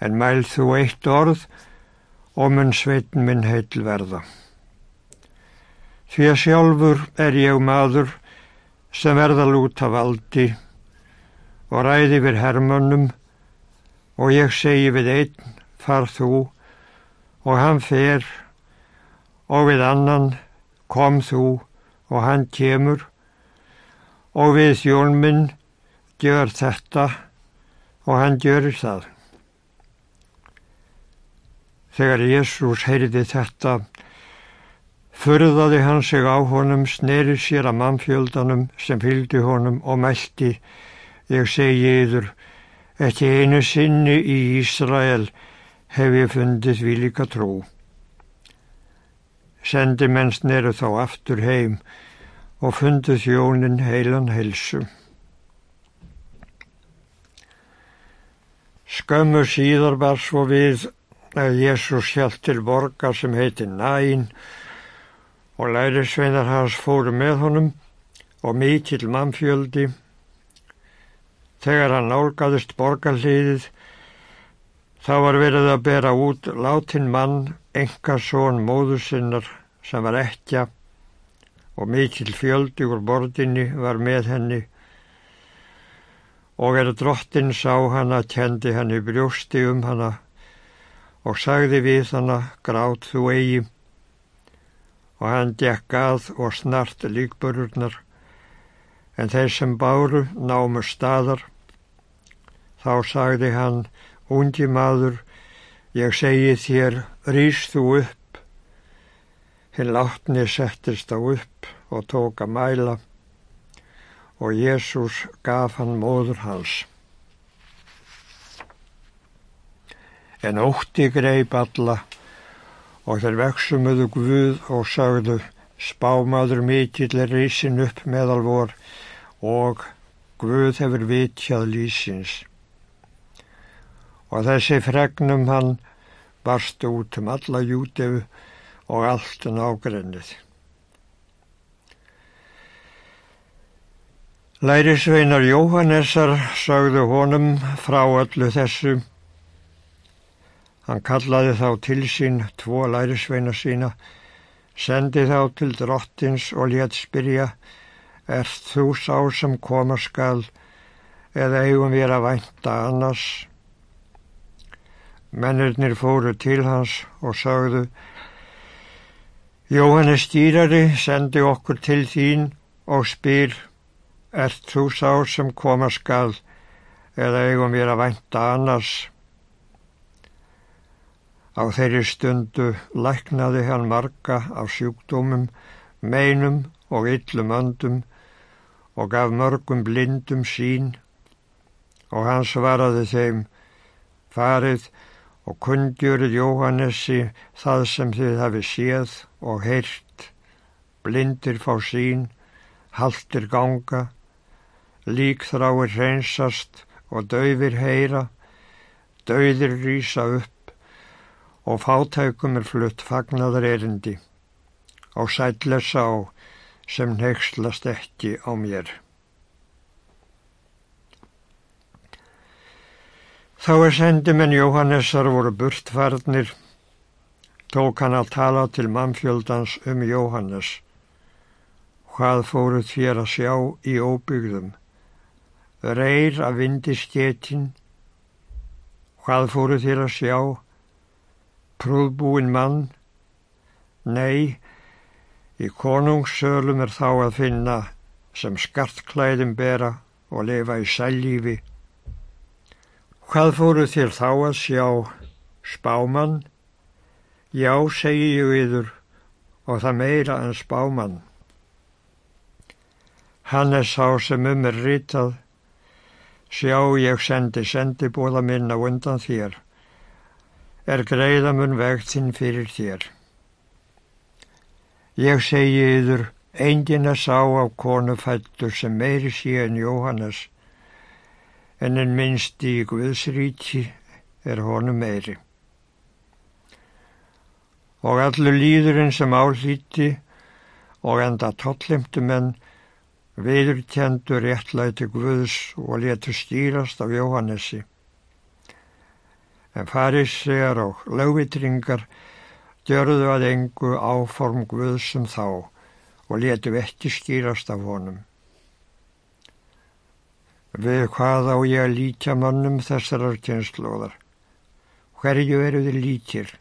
en mæl þú eitt orð og mun sveitin minn heil verða. Því að sjálfur er ég maður sem verða lúta valdi og ræði við hermönnum og ég segi við einn far þú og hann fer og við annan kom þú og hann kemur og við þjónminn gjör þetta og hann gjör það. Þegar Jésús heyrði þetta Förðaði hann sig á honum, sneri sér að mannfjöldanum sem fylgdi honum og mælti, ég segi yður, ekki einu sinni í Ísrael hef ég fundið við líka trú. Sendi menn sneru þá aftur heim og fundið þjónin heilan helsu. Skömmu síðar var svo við að Jésús hjælt til borgar sem heiti Næn og lærisveinar hans fóru með honum og mikill mannfjöldi. Þegar hann nálgæðist borgarliðið þá var verið að bera út látin mann, enga són móður sinnar sem var ekkja og mikill fjöldi úr borðinni var með henni og er drottin sá hana, kendi henni brjósti um hana og sagði við hana, grátt þú eigi og hann gekk að og snart líkbururnar, en þeir sem báru námu staðar. Þá sagði hann, ungi maður, ég segi þér, rýst þú upp. Hinn látni settist á upp og tók að mæla og Jésús gaf hann móður hans. En ótti greip alla og þeir veksumuðu Guð og sagðu spámaður mikill er risin upp meðal vor og Guð hefur vitjað lísins. Og þessi fregnum hann barst út um alla jútefu og allt nágrennið. Lærisveinar Jóhannessar sagðu honum frá öllu þessu Hann kallaði þá til sín tvo lærisveina sína, sendi þá til drottins og létt spyrja, er þú sá sem koma skal eða eigum við að vænta annars? Mennirnir fóru til hans og sagðu, Jóhannes stýrari sendi okkur til þín og spyr, er þú sá sem koma skal eða eigum við að vænta annars? Á þeirri stundu læknaði hann marga af sjúkdómum, meinum og yllum öndum og gaf mörgum blindum sín og hann svaraði þeim, farið og kundjörið Jóhannesi það sem þið hafi séð og heyrt, blindir fá sín, haldir ganga, lík þráir hreinsast og dauðir heyra, dauðir rýsa upp og fátækum er flutt fagnaðar erindi og sætles á sem nexlast ekki á mér. Þá er sendimenn Jóhannessar voru burtfarnir, tók hann að tala til mannfjöldans um Jóhannes. Hvað fóruð þér að sjá í óbyggðum? Reyr að vindi stjetin. Hvað fóruð þér að sjá? Prúðbúin mann? Nei, í konungssölum er þá að finna sem skartklæðin bera og lifa í sælífi Hvað fóru þér þá að sjá? Spáman? Já, segi ég yður, og það meira en spáman. Hann er sá sem um er rítað. Sjá, ég sendi sendibóða minna undan þér. Er greiðamun vegt þinn fyrir þér. Ég segi yður, enginn að sá á konu fættur sem meiri sé en Jóhannes en en minnst í Guðsríki er honum meiri. Og allur líðurinn sem álíti og enda tollimtumenn viðurkendur réttlæti Guðs og letur stýrast af Jóhannesi. En farissegar og lögvitringar dörðu að engu áform Guðsum þá og letu ekki stýrast af honum. Við hvað á ég að lítja mannum þessarar kynnslóðar? Hverju eru þið lítir?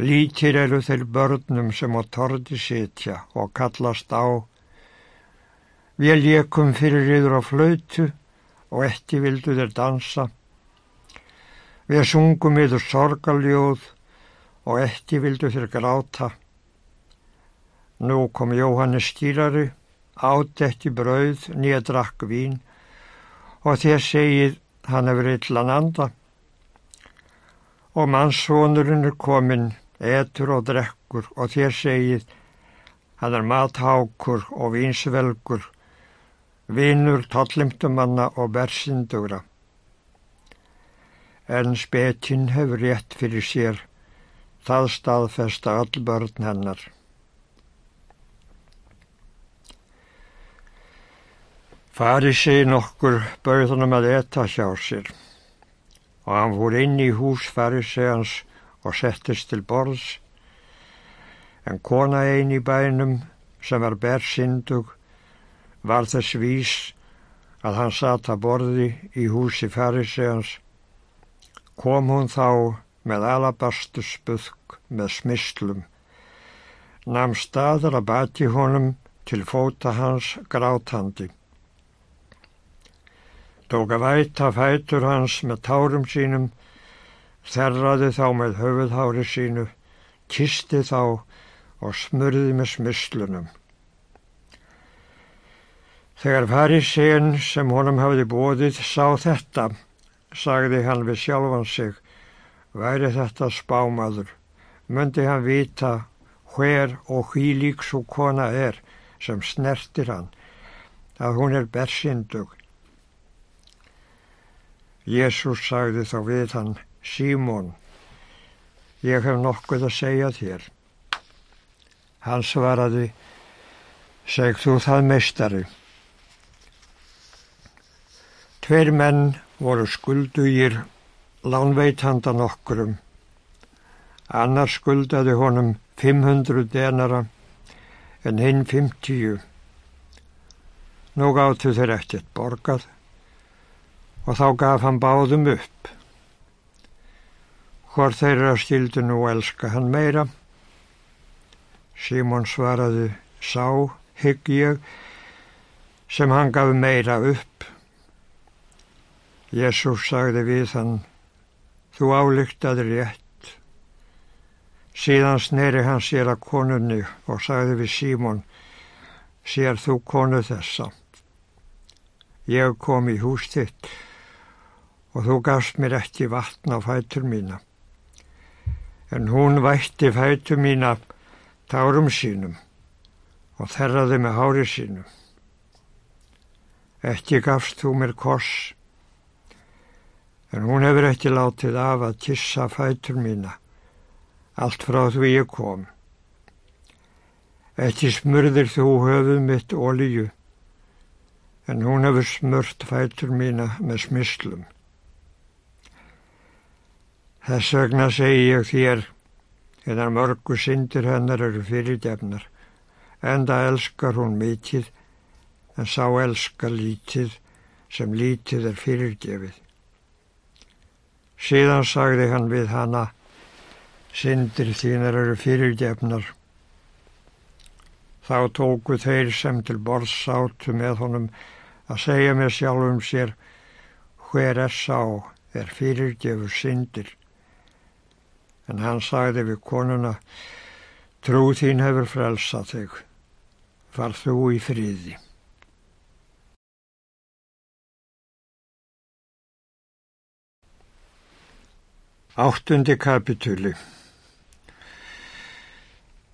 Lítir eru þeir börnum sem á tordi sitja og kallast á. Við leikum fyrir yður á flautu og ekki vildu þeir dansa. Við sungum yður sorgaljóð og ekki vildu þeir gráta. Nú kom Jóhannes stýrari ekki brauð nýja drakk vín. Og þér segið hann hefur illan anda. Og mannsvonurinn er komin etur og drekkur. Og þér segið hann er mathákur og vínsvelgur vinnur tollimtumanna og bersindugra en spetinn hefur rétt fyrir sér. Það staðfesta all börn hennar. Farisi nokkur bauðunum að etta hjá sér. Og hann fór inn í hús fariseans og settist til borðs. En kona einn í bænum sem var bersindug var þess vís að hann sata borði í húsi fariseans kom hún þá með alabastu spuðk með smislum namn staðar að bati honum til fóta hans grátandi tók að væta fætur hans með tárum sínum, þerraði þá með höfuðhári sínu, kisti þá og smurði með smyslunum. Þegar farisén sem honum hafði bóðið sá þetta, sagði hann við sjálfan sig, væri þetta spámaður, myndi hann vita hver og hví lík svo kona er sem snertir hann, að hún er bersindug Jésús sagði þá við hann, Símón, ég hef nokkuð að segja þér. Hann svaraði, seg þú það meistari. Tveir menn voru skuldugir lánveitanda nokkurum. Annar skuldaði honum 500 denara en hinn 50. Nú gáttu þeir ekkert borgað og þá gaf hann báðum upp. Hvor þeirra stildu nú elska hann meira? Símón svaraði, sá, hygg ég, sem hann gaf meira upp. Jésús sagði við hann, þú álíktaði rétt, Síðan sneri hann sér að konunni og sagði við Símon, sér þú konu þessa? Ég kom í hús þitt og þú gafst mér ekki vatn á fætur mína. En hún vætti fætur mína tárum sínum og þerraði með hári sínum. Ekki gafst þú mér kors, en hún hefur ekki látið af að kissa fætur mína, allt frá því ég kom. Ekki smurðir þú höfuð mitt ólíu, en hún hefur smurt fætur mína með smislum. Þess vegna segi ég þér, eða mörgu syndir hennar eru fyrirgefnar, enda elskar hún mikið, en sá elskar lítið sem lítið er fyrirgefið. Síðan sagði hann við hana, syndir þínar eru fyrirgefnar. Þá tóku þeir sem til borðs sátu með honum að segja með sjálfum sér, hver er sá er fyrirgefur syndir. En hann sagði við konuna, trú þín hefur frelsað þig far þú í friði. Áttundi kapitúli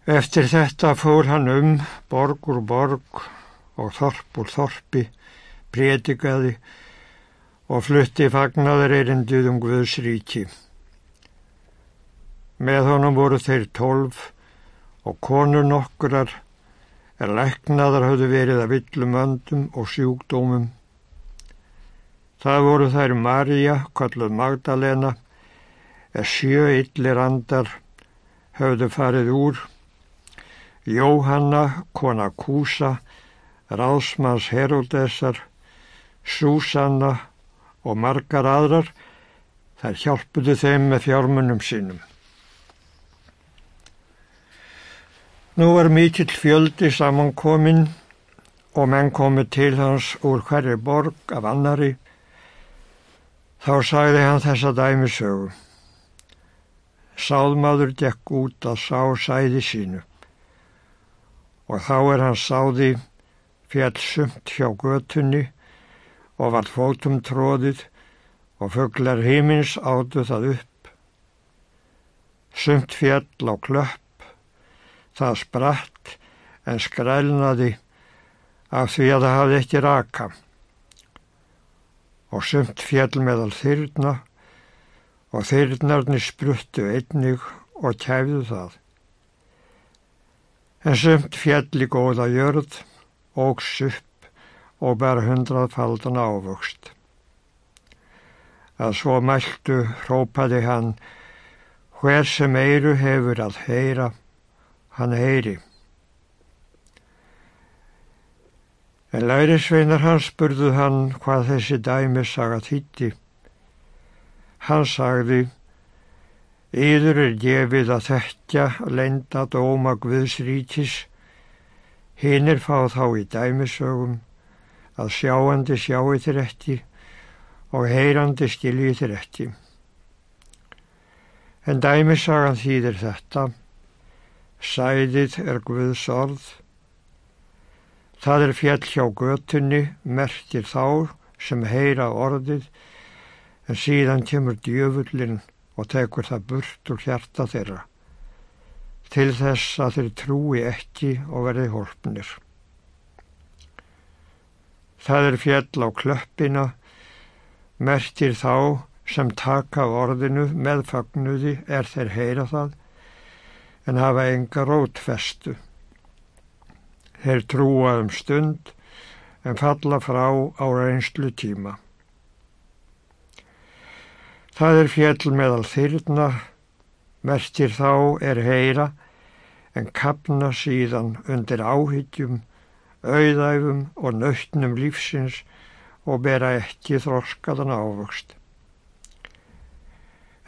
Eftir þetta fór hann um borg úr borg og þorp úr þorpi, prétikaði og flutti fagnaður erindið um Guðs ríki. Með honum voru þeir tólf og konur nokkurar er læknaðar hafðu verið að villum öndum og sjúkdómum. Það voru þær Marja, kalluð Magdalena, er sjö yllir andar hafðu farið úr, Jóhanna, kona Kúsa, Ráðsmanns Herodesar, Súsanna og margar aðrar, þær hjálpuðu þeim með fjármunum sínum. Nú var mikill fjöldi samankominn og menn komið til hans úr hverju borg af annari. Þá sagði hann þessa dæmisögu. Sáðmaður gekk út að sá sæði sínu og þá er hann sáði fjall sumt hjá götunni og var fótum tróðið og föglar heimins áttu það upp. Sumt fjall á klöpp Það spratt en skrælnaði af því að það hafði ekki raka og sumt fjall meðal þyrna og þyrnarnir spruttu einnig og kæfðu það. En sumt fjall í góða jörð ógs upp og ber hundraðfaldan ávöxt. Að svo mæltu hrópaði hann hver sem eiru hefur að heyra hann heyri. En lærisveinar hans spurðu hann hvað þessi dæmi saga þýtti. Hann sagði, Íður er gefið að þekkja lenda dóma Guðsrítis, hinn er fáð þá í dæmisögum að sjáandi sjáu þér ekki og heyrandi skilji þér ekki. En dæmisagan þýðir þetta, Sæðið er Guðs orð. Það er fjall hjá götunni, merkir þá sem heyra orðið, en síðan kemur djöfullin og tekur það burt úr hjarta þeirra, til þess að þeir trúi ekki og verði hólpnir. Það er fjall á klöppina, merkir þá sem taka orðinu með fagnuði er þeir heyra það, en hafa enga rótfestu. Þeir trúa um stund en falla frá á reynslu tíma. Það er fjell meðal þyrna, mertir þá er heyra en kapna síðan undir áhyggjum, auðæfum og nöttnum lífsins og bera ekki þroskaðan ávöxt.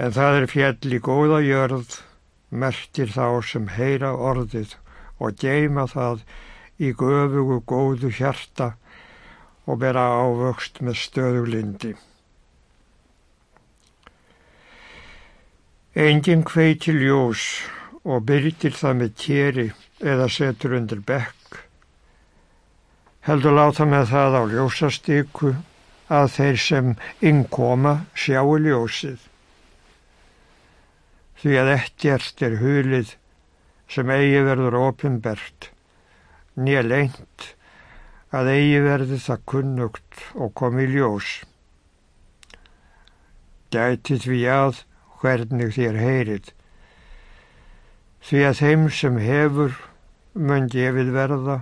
En það er fjell í góða jörð mertir þá sem heyra orðið og geima það í göfugu góðu hjarta og bera ávöxt með stöðulindi. Engin hveiti ljós og byrjtir það með kjeri eða setur undir bekk. Heldur láta með það á ljósastíku að þeir sem innkoma sjáu ljósið. Því að ekkert er hulið sem eigi verður ofinbert, nýja leint að eigi verði það kunnugt og komi ljós. Gæti því að hvernig þér heyrið, því að þeim sem hefur mun gefið verða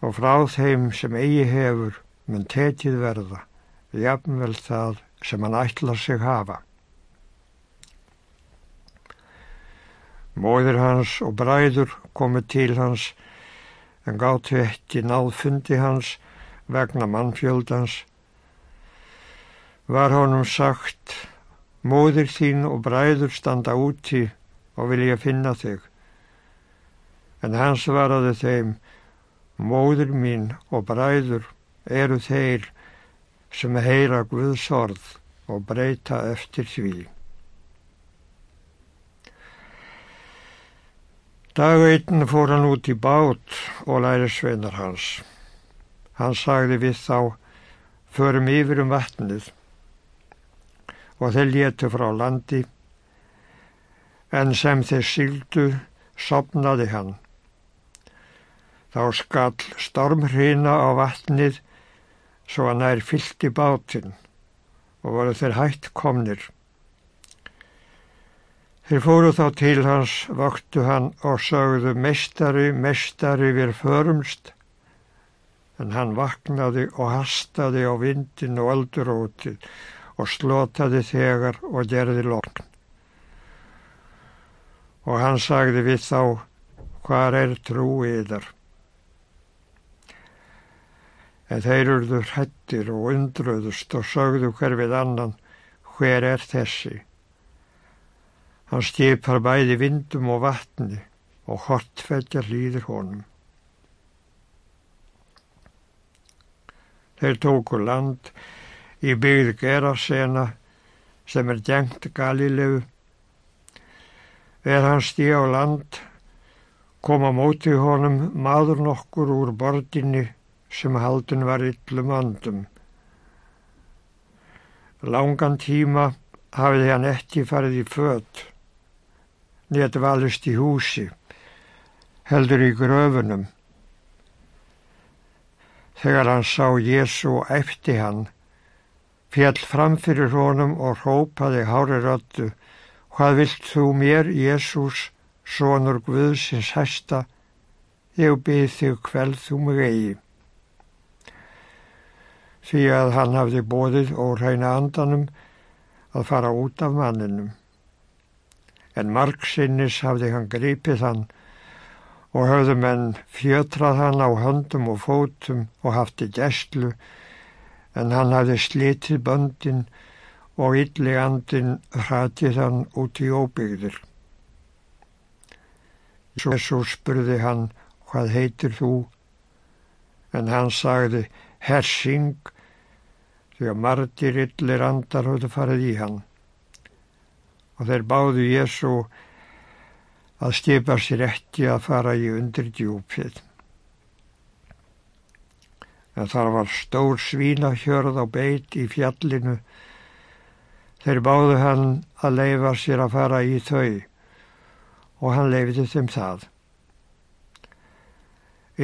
og frá þeim sem eigi hefur mun tekið verða, jafnvel það sem hann ætlar sig hafa. Móður hans og bræður komu til hans en gáttu ekki náðfundi hans vegna mannfjöldans. Var honum sagt, móður þín og bræður standa úti og vilja finna þig. En hann svaraði þeim, móður mín og bræður eru þeir sem heyra Guðs orð og breyta eftir því. Dag einn fór hann út í bát og læri sveinar hans. Hann sagði við þá, förum yfir um vatnið og þeir létu frá landi en sem þeir síldu sopnaði hann. Þá skall stormhrina á vatnið svo að nær fyllt í bátinn og voru þeir hætt komnir. Þeir fóru þá til hans, vöktu hann og sögðu mestari, mestari við förumst, en hann vaknaði og hastaði á vindin og öldurótið og slotaði þegar og gerði lokn og hann sagði við þá, hvar er trúiðar? En þeir eruður hættir og undröðust og sögðu hver við annan, hver er þessi? Hann stipar bæði vindum og vatni og hortfætjar hlýðir honum. Þeir tóku land í byggð Gerasena sem er dengt Galilegu Er hann stíð á land, kom á móti honum maður nokkur úr borginni sem haldun var yllum andum. Langan tíma hafði hann ekki farið í född, nétt valist í húsi, heldur í gröfunum. Þegar hann sá Jésu eftir hann, fjall framfyrir honum og rópaði hári röttu Hvað vilt þú mér, Jésús, sonur Guðsins hæsta, ég byrð þig hvel þú mig eigi. Því að hann hafði bóðið og reyna andanum að fara út af manninum. En margsinnis hafði hann gripið hann og höfðu menn fjötrað hann á höndum og fótum og hafti gæstlu en hann hafði slitið böndin og ylli andin hratið hann út í óbyggðir. Svo spurði hann, hvað heitir þú? En hann sagði, hersing, því að margir yllir andar höfðu farið í hann. Og þeir báðu Jésu að stipa sér ekki að fara í undir djúpið. En þar var stór svínahjörð á beit í fjallinu Þeir báðu hann að leifa sér að fara í þau og hann leifiði þeim það.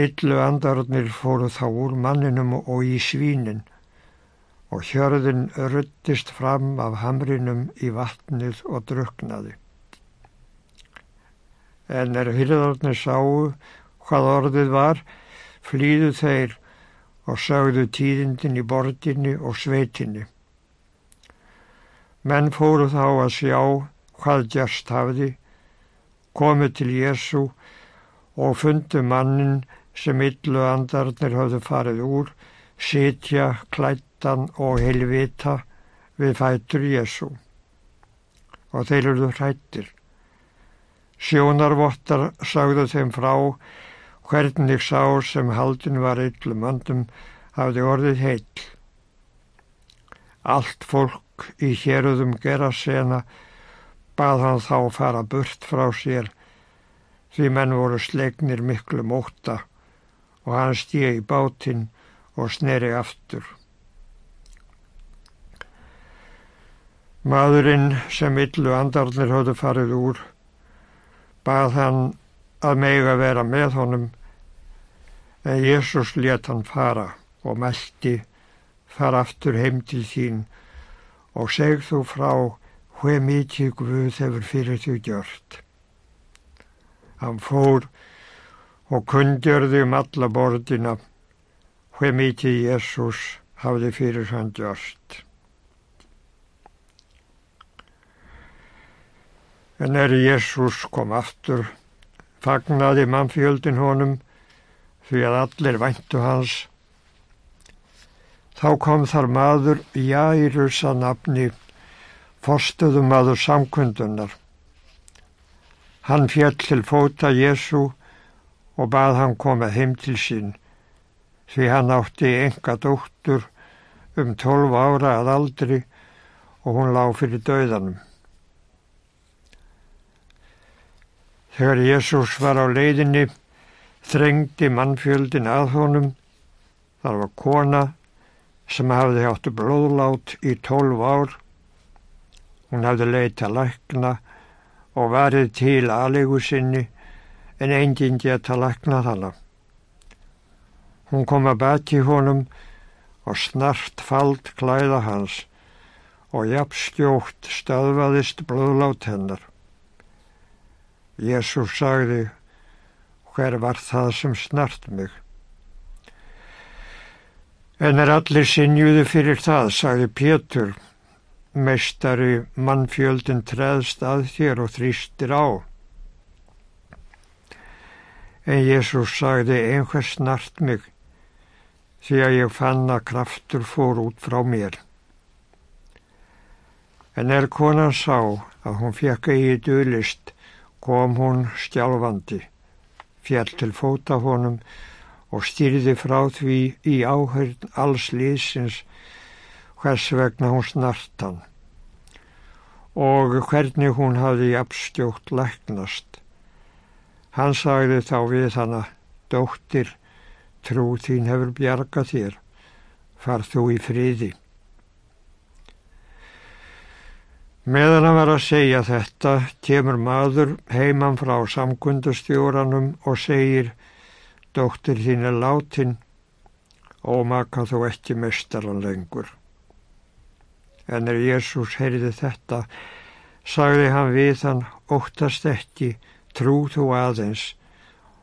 Yllu andarnir fóru þá úr manninum og í svínin og hjörðin ruttist fram af hamrinum í vatnið og druknaði. En er hyrðarnir sáu hvað orðið var, flýðu þeir og sögðu tíðindin í bortinni og sveitinni. Menn fóru þá að sjá hvað gerst hafði, komið til Jésu og fundu mannin sem yllu andarnir hafðu farið úr, sitja, klættan og helvita við fætur Jésu. Og þeir eruðu hrættir. Sjónarvottar sagðu þeim frá hvernig sá sem haldin var yllum andum hafði orðið heill. Allt fólk í héröðum Gerasena bað hann þá fara burt frá sér því menn voru slegnir miklu móta og hann stíði í bátinn og sneri aftur. Maðurinn sem illu andarnir höfðu farið úr bað hann að meiga vera með honum en Jésús let hann fara og meldi fara aftur heim til þín og segð þú frá hver mikið Guð hefur fyrir því gjört. Hann fór og kundjörði um alla borðina hver mikið Jésús hafði fyrir hann gjört. En er Jésús kom aftur, fagnaði mannfjöldin honum því að allir væntu hans. Þá kom þar maður Jærus að nafni, forstuðum maður samkundunar. Hann fjall til fóta Jésu og bað hann koma heim til sín, því hann átti enga dóttur um tólf ára að aldri og hún lág fyrir döðanum. Þegar Jésús var á leiðinni, þrengdi mannfjöldin að honum. Það var kona sem hafði áttu blóðlát í tólf ár. Hún hafði leita lækna og varið til aðlegu sinni en enginn geta læknað hana. Hún kom að baki honum og snart fald klæða hans og jafnstjókt stöðvaðist blóðlát hennar. Jésús sagði, hver var það sem snart mig? En er allir sinjuðu fyrir það, sagði Pétur, meistari mannfjöldin treðst að þér og þrýstir á. En Jésús sagði, einhver snart mig, því að ég fann að kraftur fór út frá mér. En er konan sá að hún fekk eigi dölist, kom hún stjálfandi, fjall til fóta honum og stýrði frá því í áhörn alls lísins hvers vegna hún snartan og hvernig hún hafði jafnstjókt læknast. Hann sagði þá við hana, dóttir, trú þín hefur bjargað þér, far þú í friði. Meðan hann var að segja þetta, kemur maður heimann frá samkundastjóranum og segir, dóttir þín er látin og maka þú ekki mestaran lengur. En er Jésús heyrði þetta, sagði hann við hann, óttast ekki, trú þú aðeins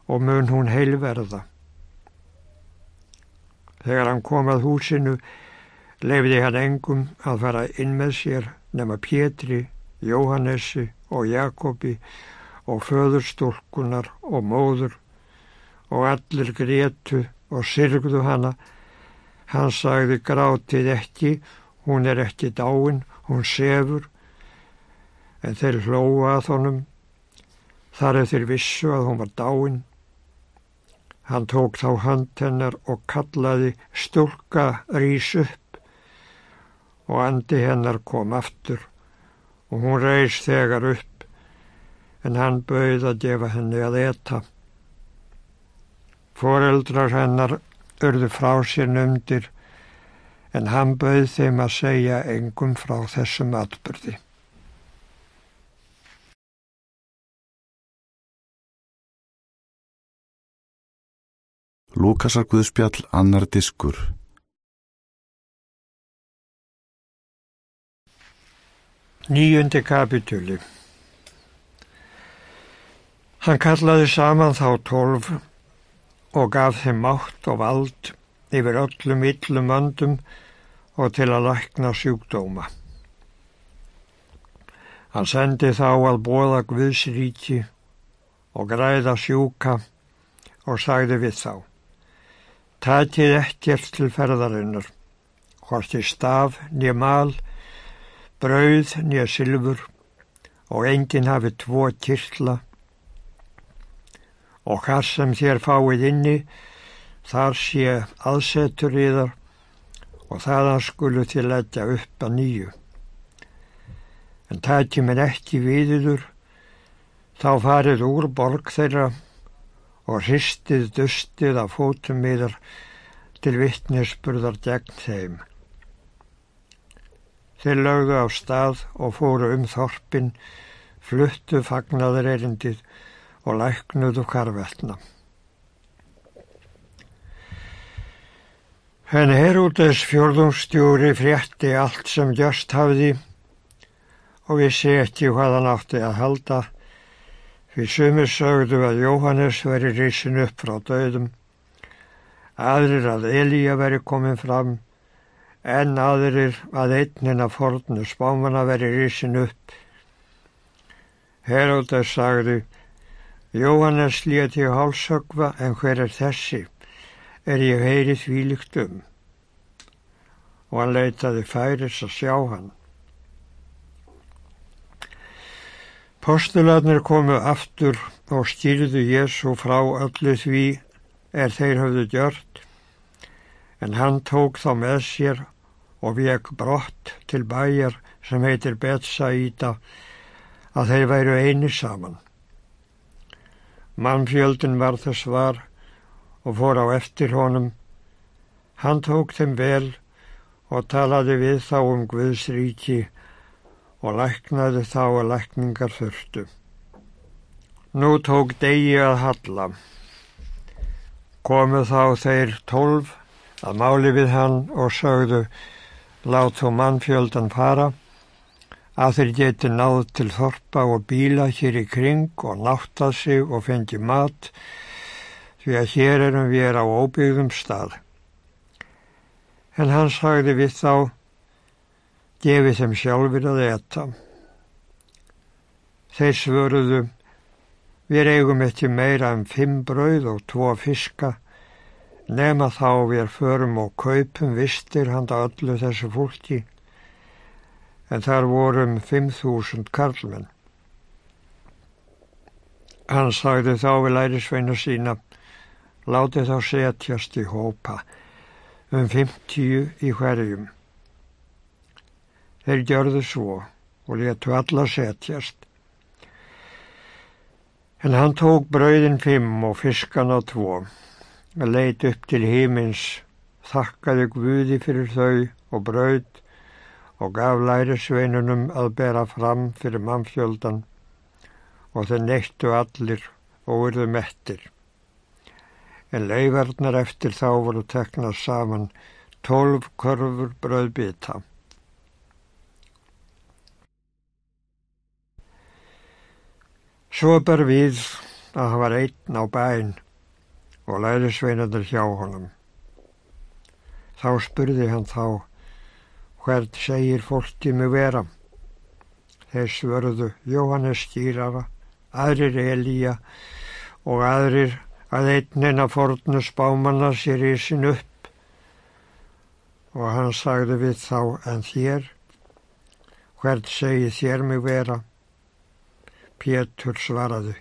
og mun hún heilverða. Þegar hann kom að húsinu, lefði hann engum að fara inn með sér nema Pétri, Jóhannessi og Jakobi og föðurstólkunar og móður og allir grétu og sirgðu hana. Hann sagði grátið ekki, hún er ekki dáin, hún sefur, en þeir hlóa að honum. Þar er þeir vissu að hún var dáin. Hann tók þá hand hennar og kallaði stúlka rís upp og andi hennar kom aftur og hún reys þegar upp en hann bauð að gefa henni að eta. Foreldrar hennar urðu frá sér nöndir en hann bauð þeim að segja engum frá þessum atbyrði. Lúkasar Guðspjall annar diskur Nýjundi kapitúli Hann kallaði saman þá tólf og gaf þeim mátt og vald yfir öllum yllum öndum og til að lækna sjúkdóma. Hann sendi þá að bóða Guðsríki og græða sjúka og sagði við þá. Tætið ekkert til ferðarinnar, hvort í staf nýja mál, brauð nýja sylfur og enginn hafi tvo kyrkla og hvað sem þér fáið inni þar sé aðsetur í þar og þaðan skulu þér letja upp að nýju. en tæti minn ekki viðiður, þá farið úr borg þeirra og hristið dustið af fótum miðar til vittnesburðar gegn þeim. Þeir lögðu á stað og fóru um þorpin, fluttu fagnaður erindið og læknuðu karvetna. En Heródes fjörðungstjóri frétti allt sem gjörst hafði og vissi ekki hvað hann átti að halda fyrir sumir sögðu að Jóhannes veri risin upp frá döðum, aðrir að Elíja veri komin fram, en aðrir að einnina fornu spámanna veri risin upp. Heródes sagði, Jóhannes léti hálsögva en hver er þessi? er ég heyri þvílikt um og hann leitaði færis að sjá hann. Postularnir komu aftur og stýrðu Jésu frá öllu því er þeir höfðu gjört en hann tók þá með sér og vek brott til bæjar sem heitir Betsaíta að þeir væru eini saman. Mannfjöldin var þess var og fór á eftir honum. Hann tók þeim vel og talaði við þá um Guðs ríki og læknaði þá að lækningar þurftu. Nú tók degi að halla. Komu þá þeir tólf að máli við hann og sögðu lát þú mannfjöldan fara að þeir geti náð til þorpa og bíla hér í kring og náttað sig og fengi mat því að hér erum við á óbyggðum stað. En hann sagði við þá, gefið þeim sjálfur að etta. Þeir svöruðu, við eigum ekki meira en fimm brauð og tvo fiska, nema þá við förum og kaupum vistir handa öllu þessu fólki, en þar vorum fimm þúsund karlmenn. Hann sagði þá við lærisveina sína, látið þá setjast í hópa um 50 í hverjum. Þeir gjörðu svo og letu alla setjast. En hann tók brauðin fimm og fiskan á tvo, leit upp til hímins, þakkaði Guði fyrir þau og brauð og gaf lærisveinunum að bera fram fyrir mannfjöldan og þeir neittu allir og urðu mettir. En leifarnar eftir þá voru teknað saman tólf korfur bröðbita. Svo bar við að hann var einn á bæn og læðisveinandur hjá honum. Þá spurði hann þá, hvert segir fólkið mig vera? Þeir svörðu Jóhannes stýrara, aðrir Elíja og aðrir að einninn að fornu spámanna sér í sin upp og hann sagði við þá en þér, hvert segi þér mig vera? Pétur svaraði,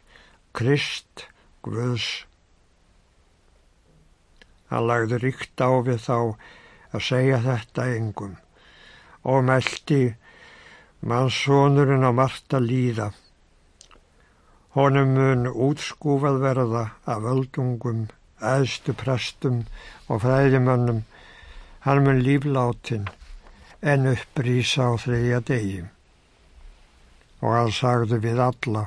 Krist, Guðs. Hann lagði ríkt á við þá að segja þetta engum og meldi mannsónurinn á Marta líða Honum mun útskúfað verða af völdungum, æðstu prestum og fræðimönnum. Hann mun lífláttinn en upprýsa á þriðja degi. Og hann sagði við alla,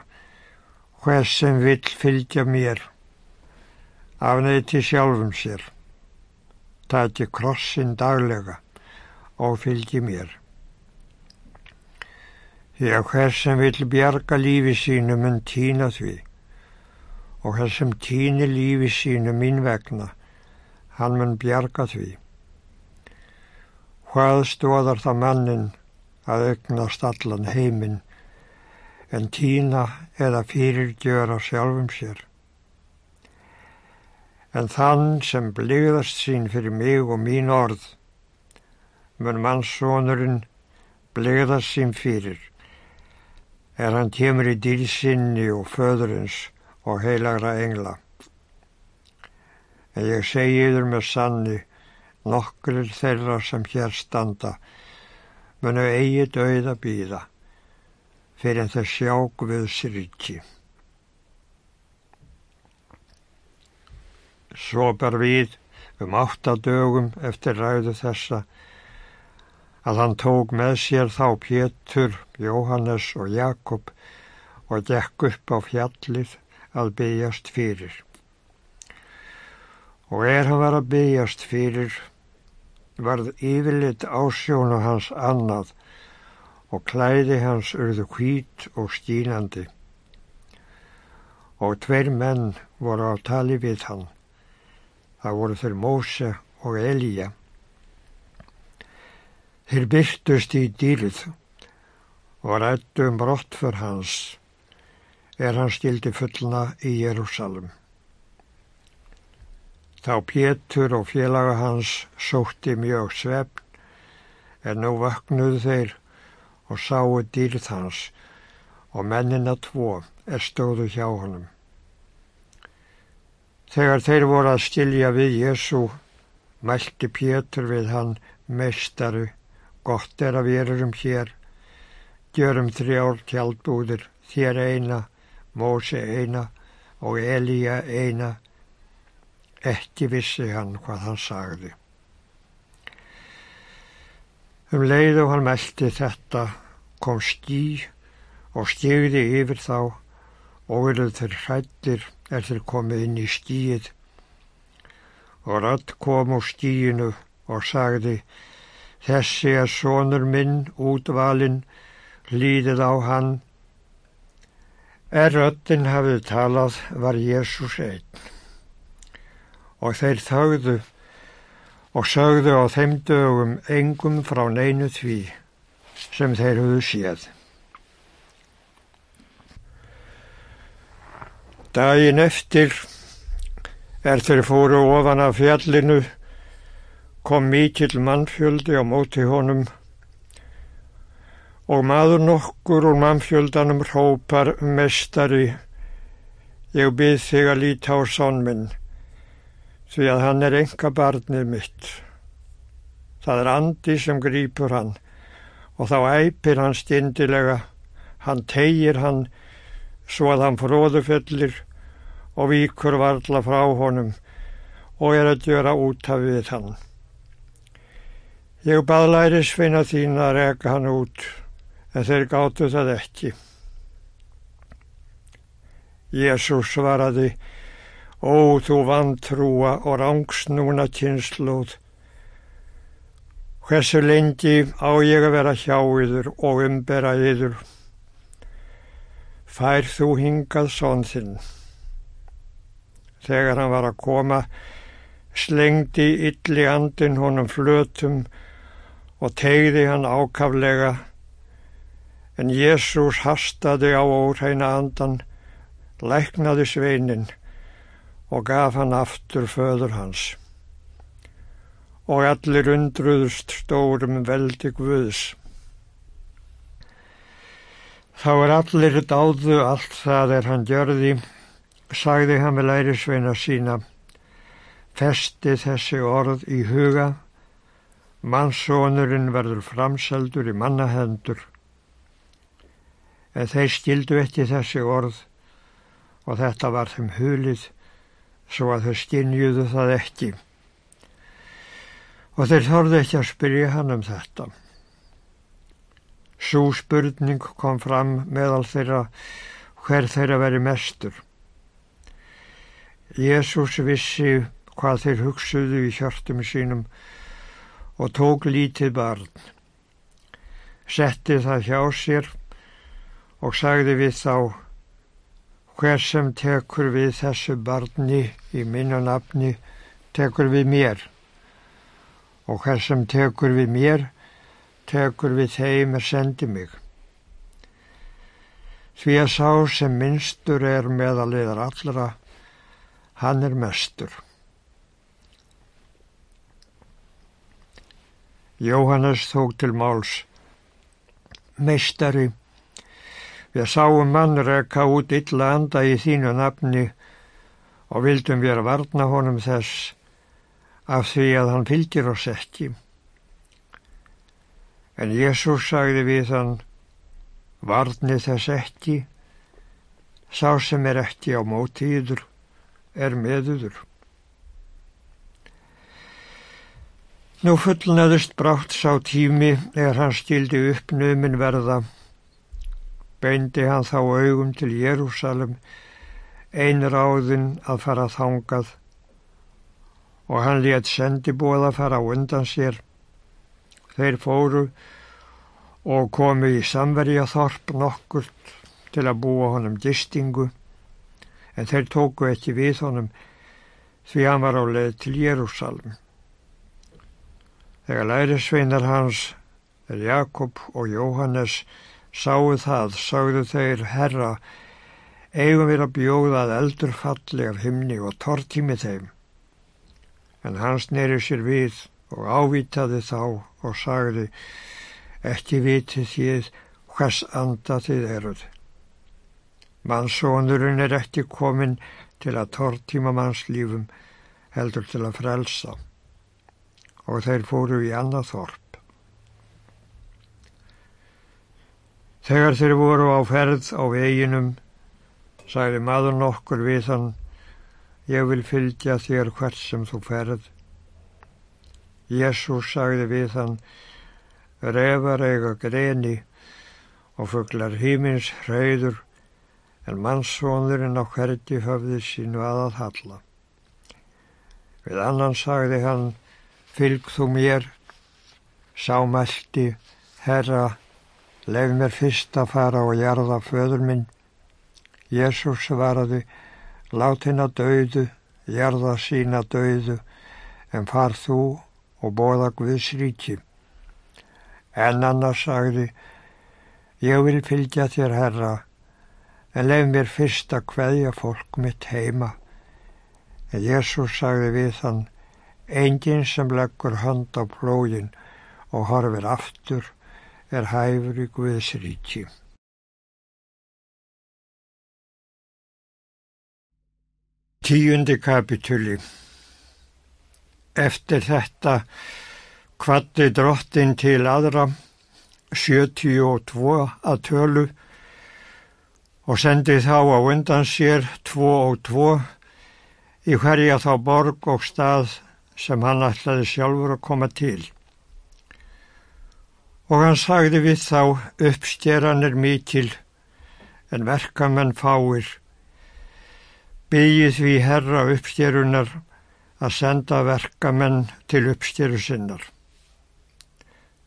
hvers sem vill fylgja mér, afneiti sjálfum sér, tæti krossin daglega og fylgi mér. Því að hver sem vil bjarga lífi sínu mun týna því og hver sem týni lífi sínu mín vegna, hann mun bjarga því. Hvað stóðar það mannin að augnast allan heiminn en týna eða fyrirgjöra sjálfum sér? En þann sem bligðast sín fyrir mig og mín orð mun mannsónurinn bligðast sín fyrir er hann kemur í dýrsinni og föðurins og heilagra engla. En ég segi yfir með sanni, nokkur þeirra sem hér standa, munu eigi döið að býða, fyrir þau sjá Guðs ríki. Svo bar við um átta dögum eftir ræðu þessa að hann tók með sér þá Pétur, Jóhannes og Jakob og gekk upp á fjallið að byggjast fyrir. Og er hann var að byggjast fyrir, varð yfirleitt ásjónu hans annað og klæði hans urðu hvít og stínandi. Og tveir menn voru á tali við hann Það voru þeir Móse og Elíja. Þeir byrtust í dýrið og rættu um brott för hans er hann stildi fullna í Jérúsalem. Þá Pétur og félaga hans sótti mjög svefn en nú vaknuðu þeir og sáu dýrið hans og mennina tvo er stóðu hjá honum. Þegar þeir voru að stilja við Jésu, mælti Pétur við hann meistaru, gott er að við erum hér, gjörum þrjár tjaldbúðir, þér eina, Mósi eina og Elíja eina. Ekki vissi hann hvað hann sagði. Um leið og hann meldi þetta kom stí og stigði yfir þá og eruð þeir hrættir er þeir komið inn í stíið. Og ratt kom úr stíinu og sagði þessi er sonur minn útvalinn hlýðið á hann. Er röttin hafið talað var Jésús einn. Og þeir þauðu og sögðu á þeim dögum engum frá neinu því sem þeir höfðu séð Dægin eftir er þeir fóru ofan af fjallinu kom mikill mannfjöldi á móti honum og maður nokkur úr mannfjöldanum hrópar mestari ég byrð þig að líta á sonminn því að hann er enga barnið mitt. Það er andi sem grýpur hann og þá æpir hann stindilega, hann tegir hann svo að hann fróðufellir og víkur varla frá honum og er að gjöra út af við hann. Ég bað lærisveina þín að reka hann út, en þeir gáttu það ekki. Jésús svaraði, ó þú vantrúa og rángsnúna kynnslóð, hversu lengi á ég að vera hjá yður og umbera yður fær þú hingað són þinn. Þegar hann var að koma, slengdi ylli andin honum flötum og tegði hann ákaflega, en Jésús hastaði á óhæna andan, læknaði sveinin og gaf hann aftur föður hans. Og allir undruðust stórum veldi Guðs. Þá er allir dáðu allt það er hann gjörði, sagði hann með lærisveina sína, festi þessi orð í huga, mannsónurinn verður framseldur í mannahendur. En þeir stildu ekki þessi orð og þetta var þeim hulið svo að þau stinjuðu það ekki. Og þeir þorði ekki að spyrja hann um þetta. Sú spurning kom fram meðal þeirra hver þeirra veri mestur. Jésús vissi hvað þeir hugsuðu í hjörtum sínum og tók lítið barn. Setti það hjá sér og sagði við þá hver sem tekur við þessu barni í minna nafni tekur við mér og hver sem tekur við mér tekur við þeim er sendi mig. Því að sá sem minnstur er meðaliðar allra, hann er mestur. Jóhannes tók til máls. Meistari, við sáum mann rekka út illa anda í þínu nafni og vildum að varna honum þess af því að hann fylgir oss ekki. En Jésús sagði við hann, Varni þess ekki, sá sem er ekki á móti yður, er meðuður. Nú fullnaðist brátt sá tími er hann stildi upp nömin verða. Beindi hann þá augum til Jérúsalem, einur áðin að fara þangað og hann létt sendibóða fara undan sér. Þeir fóru og komu í samverjaþorp nokkur til að búa honum gistingu en þeir tóku ekki við honum því hann var á leið til Jérúsalm. Þegar lærisveinar hans, Jakob og Jóhannes, sáu það, sagðu þeir, Herra, eigum við að bjóða að eldur falli af himni og tortími þeim. En hans neyri sér við og ávitaði þá og sagði, ekki vitið þið hvers anda þið eruð. Mannsónurinn er ekki komin til að tortíma mannslífum heldur til að frelsa og þeir fóru í annað þorp. Þegar þeir voru á ferð á veginum, sagði maður nokkur við hann, ég vil fylgja þér hvert sem þú ferð. Jésús sagði við hann, refar eiga greni og fugglar hímins hrauður, en mannsónurinn á hverdi höfði sínu aðað halla. Við annan sagði hann, fylg þú mér, sámælti, herra, lef mér fyrst að fara og jarða föður minn. Jésús svaraði, lát henn að dauðu, jarða sína dauðu, en far þú og bóða Guðs ríki. En annars sagði, ég vil fylgja þér, herra, en lef mér fyrst að hveðja fólk mitt heima. En Jésús sagði við hann, Engin sem leggur hand á plógin og horfir aftur er hæfur í Guðsríki. Tíundi kapituli Eftir þetta kvatti drottin til aðra, 72 að tölu, og sendi þá á undan sér tvo og tvo í hverja þá borg og stað sem hann ætlaði sjálfur að koma til. Og hann sagði við þá uppstjeran er mikil en verkamenn fáir. Byggið við herra uppstjerunar að senda verkamenn til uppstjeru sinnar.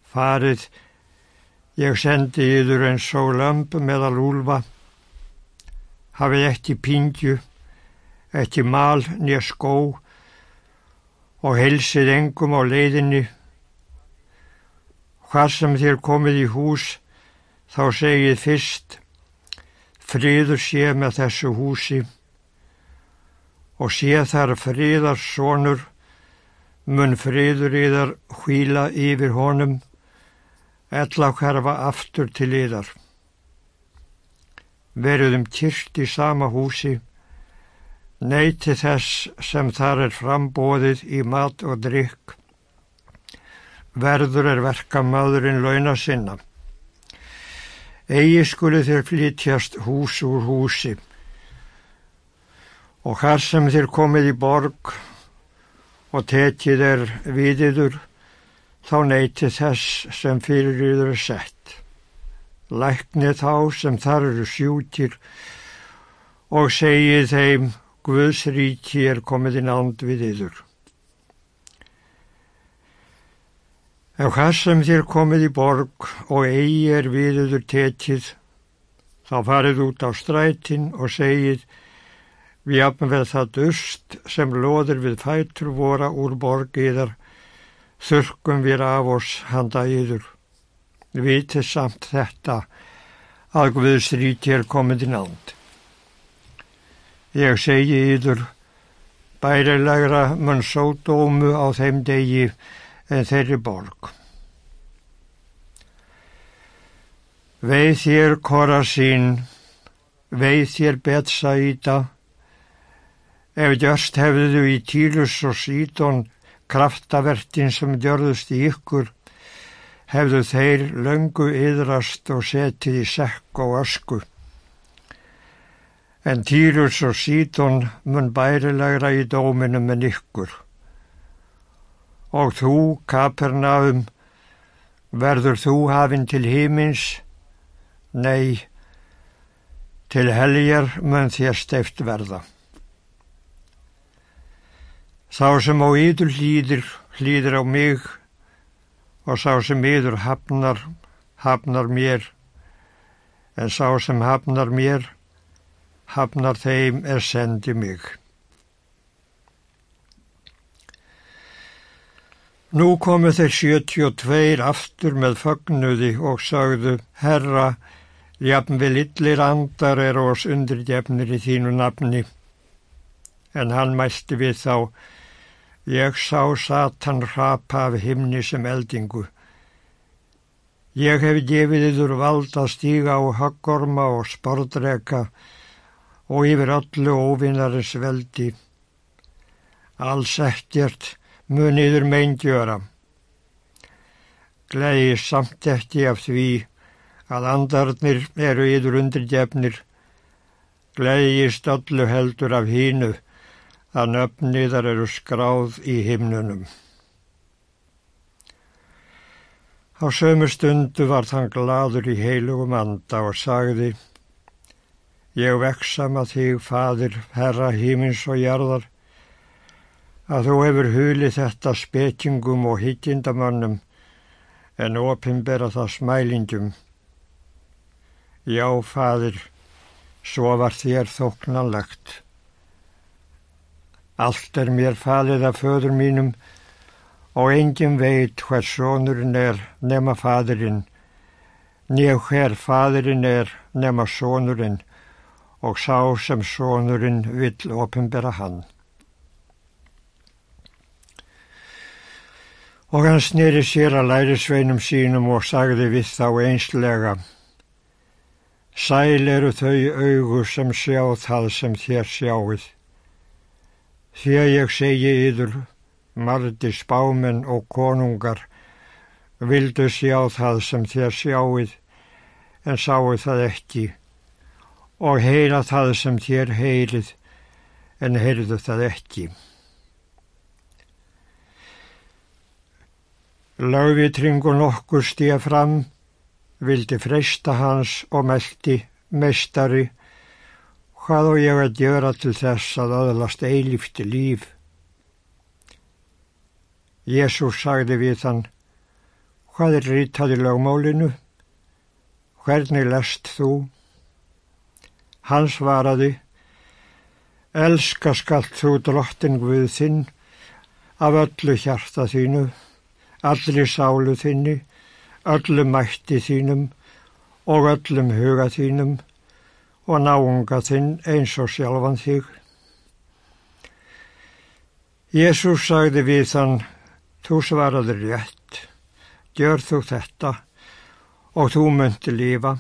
Farið, ég sendi yður eins og lömp meðal úlfa, hafið ekki pingju, ekki mal nýja skó, og helsið engum á leiðinni. Hvað sem þér komið í hús, þá segið fyrst, friður sé með þessu húsi og sé þar friðar sonur, mun friður yðar hvíla yfir honum, ella hverfa aftur til yðar. Veruðum kyrst í sama húsi, neyti þess sem þar er frambóðið í mat og drikk. Verður er verkamaðurinn launa sinna. Egi skuli þér flytjast hús úr húsi og hvar sem þér komið í borg og tekið er viðiður, þá neyti þess sem fyrir yður er sett. Lækni þá sem þar eru sjútir og segið þeim Guðs ríki er komið í nánd við yður. Ef hvað sem þér komið í borg og eigi er við yður tekið, þá farið út á strætin og segið, við jafnum við það dust sem loður við fætur vora úr borg yðar, þurkum við af oss handa yður. Vitið samt þetta að Guðs ríki er komið í nánd. Ég segi yður, bærilegra mun sódómu á þeim degi en þeirri borg. Veið þér Korasín, veið þér Betsaíta, ef djörst hefðu í Tílus og Sítón kraftavertin sem djörðust í ykkur, hefðu þeir löngu yðrast og setið í sekk og ösku. En Týrus og Síton mun bærilegra í dóminum en ykkur. Og þú, Kapernaum, verður þú hafinn til hímins? Nei, til heljar mun þér steift verða. Sá sem á yður hlýðir, hlýðir á mig og sá sem yður hafnar, hafnar mér, en sá sem hafnar mér, hafnar þeim er sendi mig. Nú komu þeir 72 aftur með fögnuði og sagðu, Herra, jafnvel illir andar er ós undirgefnir í þínu nafni. En hann mælti við þá, Ég sá Satan rapa af himni sem eldingu. Ég hef gefið yfir vald að stíga á haggorma og spordreka og yfir öllu óvinnarins veldi. Alls ekkert mun yfir meingjöra. Gleði samt ekki af því að andarnir eru yfir undirgefnir. Gleðist öllu heldur af hínu að nöfniðar eru skráð í himnunum. Á sömu stundu var þann gladur í heilugum anda og sagði Ég veksam að þig, fadir, herra hímins og jarðar, að þú hefur hulið þetta spekingum og hittindamannum en opimbera það smælingum. Já, fadir, svo var þér þóknanlegt. Allt er mér falið af föður mínum og engin veit hver sonurinn er nema fadurinn, nýja hver fadurinn er nema sonurinn og sá sem sonurinn vill opimbera hann. Og hann snýri sér að lærisveinum sínum og sagði við þá einslega, Sæl eru þau augu sem sjá það sem þér sjáuð. Því að ég segi yður, mardi spámen og konungar, vildu sjá það sem þér sjáuð, en sáu það ekki, og heyra það sem þér heyrið, en heyrðu það ekki. Lauvitringur nokkur stíða fram, vildi freysta hans og meldi, mestari, Hvað á ég að gjöra til þess að aðlast eilífti líf? Jésús sagði við hann, hvað er rítað í lögmálinu? Hvernig lest þú? Hann svaraði, elska skallt þú drottin Guð þinn af öllu hjarta þínu, allir sálu þinni, öllu mætti þínum og öllum huga þínum og náunga þinn eins og sjálfan þig. Jésús sagði við þann, þú svaraði rétt, gjör þú þetta og þú myndi lífa.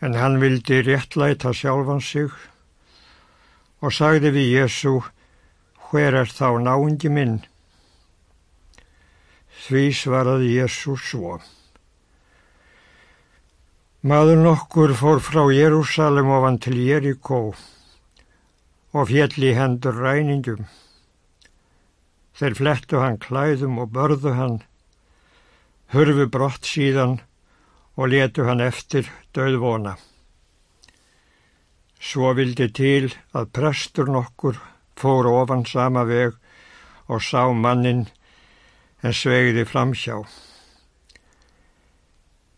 En hann vildi réttlæta sjálfan sig og sagði við Jésú, hver er þá náungi minn? Því svaraði Jésús svo. Maður nokkur fór frá Jérúsalem ofan til Jeríkó og fjell í hendur ræningum. Þeir flettu hann klæðum og börðu hann, hurfu brott síðan og letu hann eftir döðvona. Svo vildi til að prestur nokkur fór ofan sama veg og sá mannin en svegði framhjá.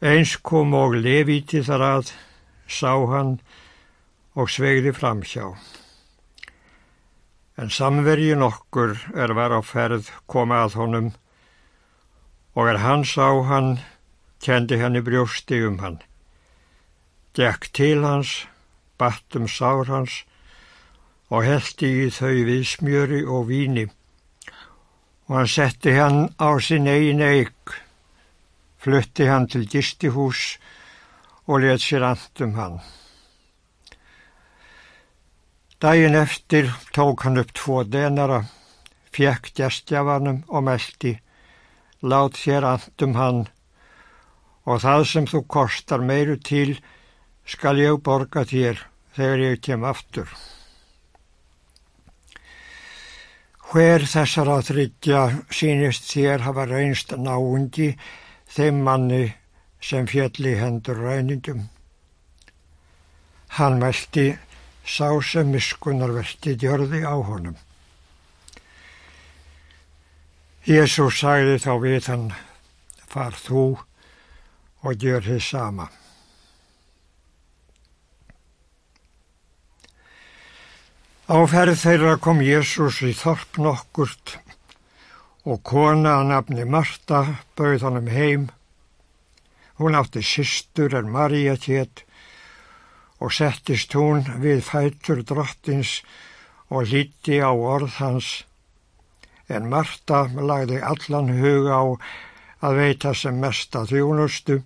Eins kom og leviti þar að, sá hann og svegði framhjá. En samvergin okkur er var á ferð koma að honum og er hann sá hann, kendi hann í brjósti um hann. Gekk til hans, batt um sár hans og heldi í þau við smjöri og víni og hann setti hann á sin eigin eig flutti hann til gistihús og let sér andum hann. Dægin eftir tók hann upp tvo denara, fjekk gestjafanum og meldi, lát þér andum hann og það sem þú kostar meiru til skal ég borga þér þegar ég kem aftur. Hver þessar að þryggja sínist þér hafa reynst náundi þeim manni sem fjalli hendur ræningum. Hann veldi sá sem miskunarverti djörði á honum. Jésús sagði þá við hann, far þú og gjör þið sama. Á ferð þeirra kom Jésús í þorp nokkurt og kona að nafni Marta bauð honum heim. Hún átti sýstur en Maríja tétt og settist hún við fætur drottins og líti á orð hans. En Marta lagði allan hug á að veita sem mesta þjónustu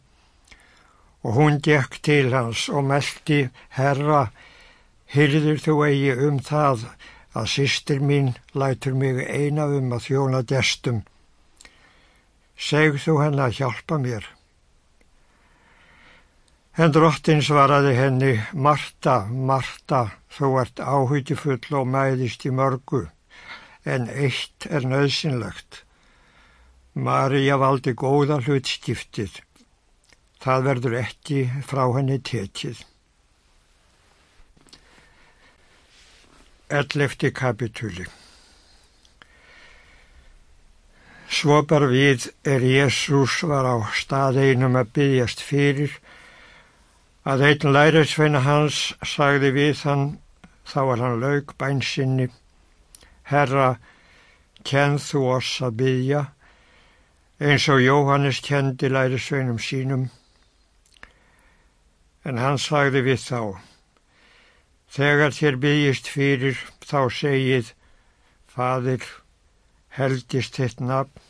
og hún gekk til hans og meldi herra, hyrður þú eigi um það að sýstir mín lætur mig eina um að þjóna gestum. Seg þú henn að hjálpa mér. En drottin svaraði henni, Marta, Marta, þú ert áhyggjufull og mæðist í mörgu, en eitt er nöðsynlegt. Marja valdi góða hlutskiptið. Það verður ekki frá henni tekið. Ellefti kapitúli Svo bar við er Jésús var á staðeinum að byggjast fyrir að einn lærisveina hans sagði við hann, þá er hann laug bænsinni, Herra, kenn þú oss að byggja, eins og Jóhannes kendi lærisveinum sínum. En hann sagði við þá, þegar þér byggjist fyrir, þá segið, Fadir, heldist þitt nafn,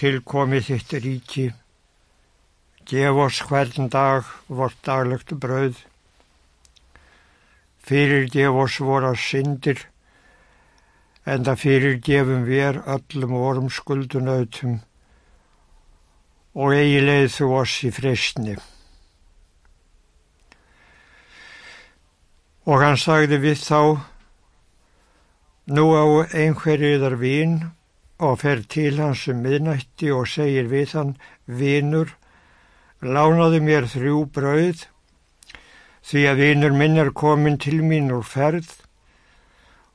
tilkomið þitt ríki, Gef oss hvern dag vort daglegt brauð. Fyrir gef oss vora syndir, en það fyrir gefum við öllum vorum skuldunautum og eigi leið þú oss í fristni. Og hann sagði við þá, nú á einhverjiðar vín og fer til hans um miðnætti og segir við hann, vínur, lánaði mér þrjú brauð því að vinur minn er komin til mín úr ferð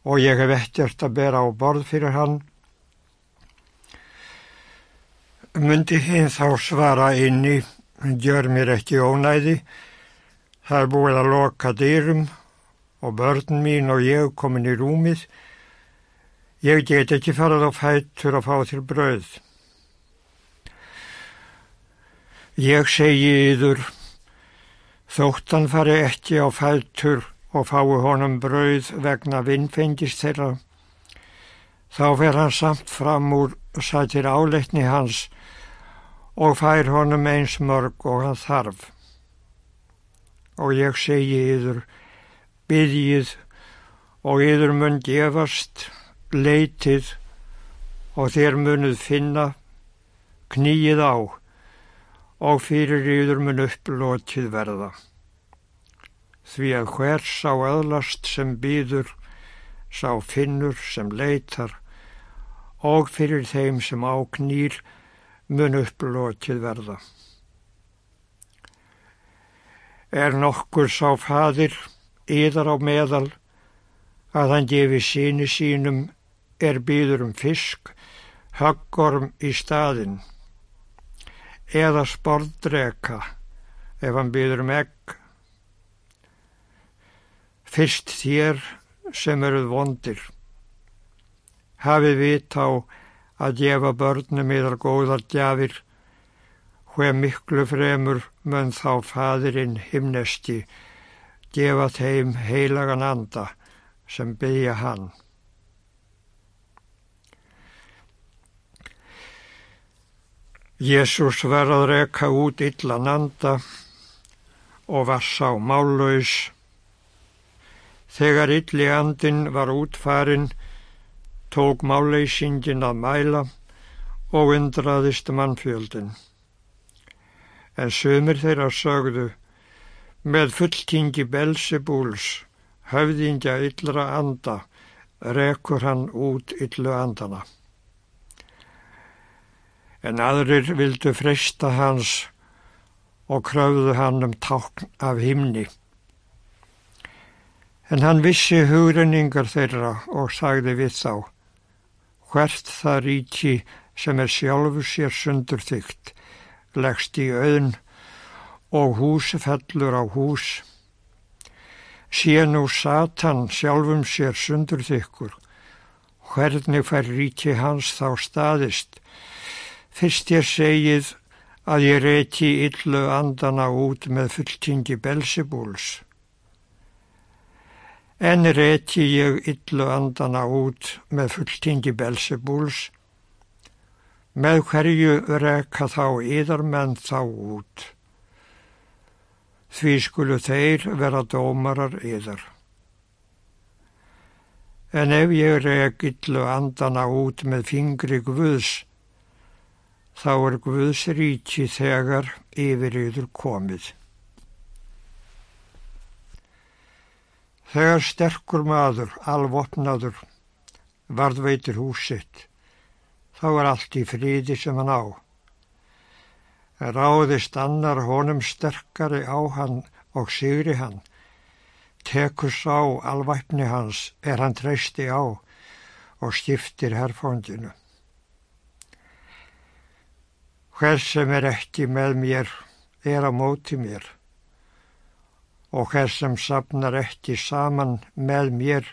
og ég hef ekkert að bera á borð fyrir hann. Mundi hinn þá svara inni, gjör mér ekki ónæði, það er búið að loka dyrum og börn mín og ég komin í rúmið, ég get ekki farað á fættur að fá þér brauð. Ég segi yður, þóttan fari ekki á fættur og fái honum brauð vegna vinnfengist þeirra. Þá fer hann samt fram úr sætir áleitni hans og fær honum eins mörg og hann þarf. Og ég segi yður, byggjið og yður mun gefast, leitið og þér munuð finna, knýið á og fyrir yður mun upplótið verða. Því að hver sá öðlast sem býður, sá finnur sem leitar og fyrir þeim sem áknýr mun upplótið verða. Er nokkur sá fadir, yðar á meðal, að hann gefi síni sínum er býður um fisk, höggorm í staðinn eða sportdreka ef hann byður um egg. Fyrst þér sem eruð vondir. Hafið vit á að gefa börnum yðar góðar gjafir, hver miklu fremur mun þá fadirinn himnesti gefa þeim heilagan anda sem byggja hann. Jésús var að reka út illan anda og var sá mállaus. Þegar illi andin var útfarin, tók málleysingin að mæla og undraðist mannfjöldin. En sömur þeirra sögðu með fulltingi Belsebúls, höfðingja yllra anda, rekur hann út yllu andana. En aðrir vildu freysta hans og kröfðu hann um tákn af himni. En hann vissi hugrenningar þeirra og sagði við þá, hvert það ríki sem er sjálfu sér sundur þygt, leggst í auðn og hús fellur á hús. Sé nú Satan sjálfum sér sundur þykkur, hvernig fær ríki hans þá staðist. Fyrst ég segið að ég reyti illu andana út með fulltingi Belsebúls. En reyti ég illu andana út með fulltingi Belsebúls, með hverju reka þá yðarmenn þá út. Því skulu þeir vera dómarar yðar. En ef ég rek illu andana út með fingri Guðs, þá er Guðs ríki þegar yfir yður komið. Þegar sterkur maður, alvopnaður, varðveitir húsitt, þá er allt í fríði sem hann á. Ráðist annar honum sterkari á hann og sigri hann, tekur sá alvæpni hans er hann treysti á og skiptir herfóndinu. Hver sem er ekki með mér er á móti mér og hver sem sapnar ekki saman með mér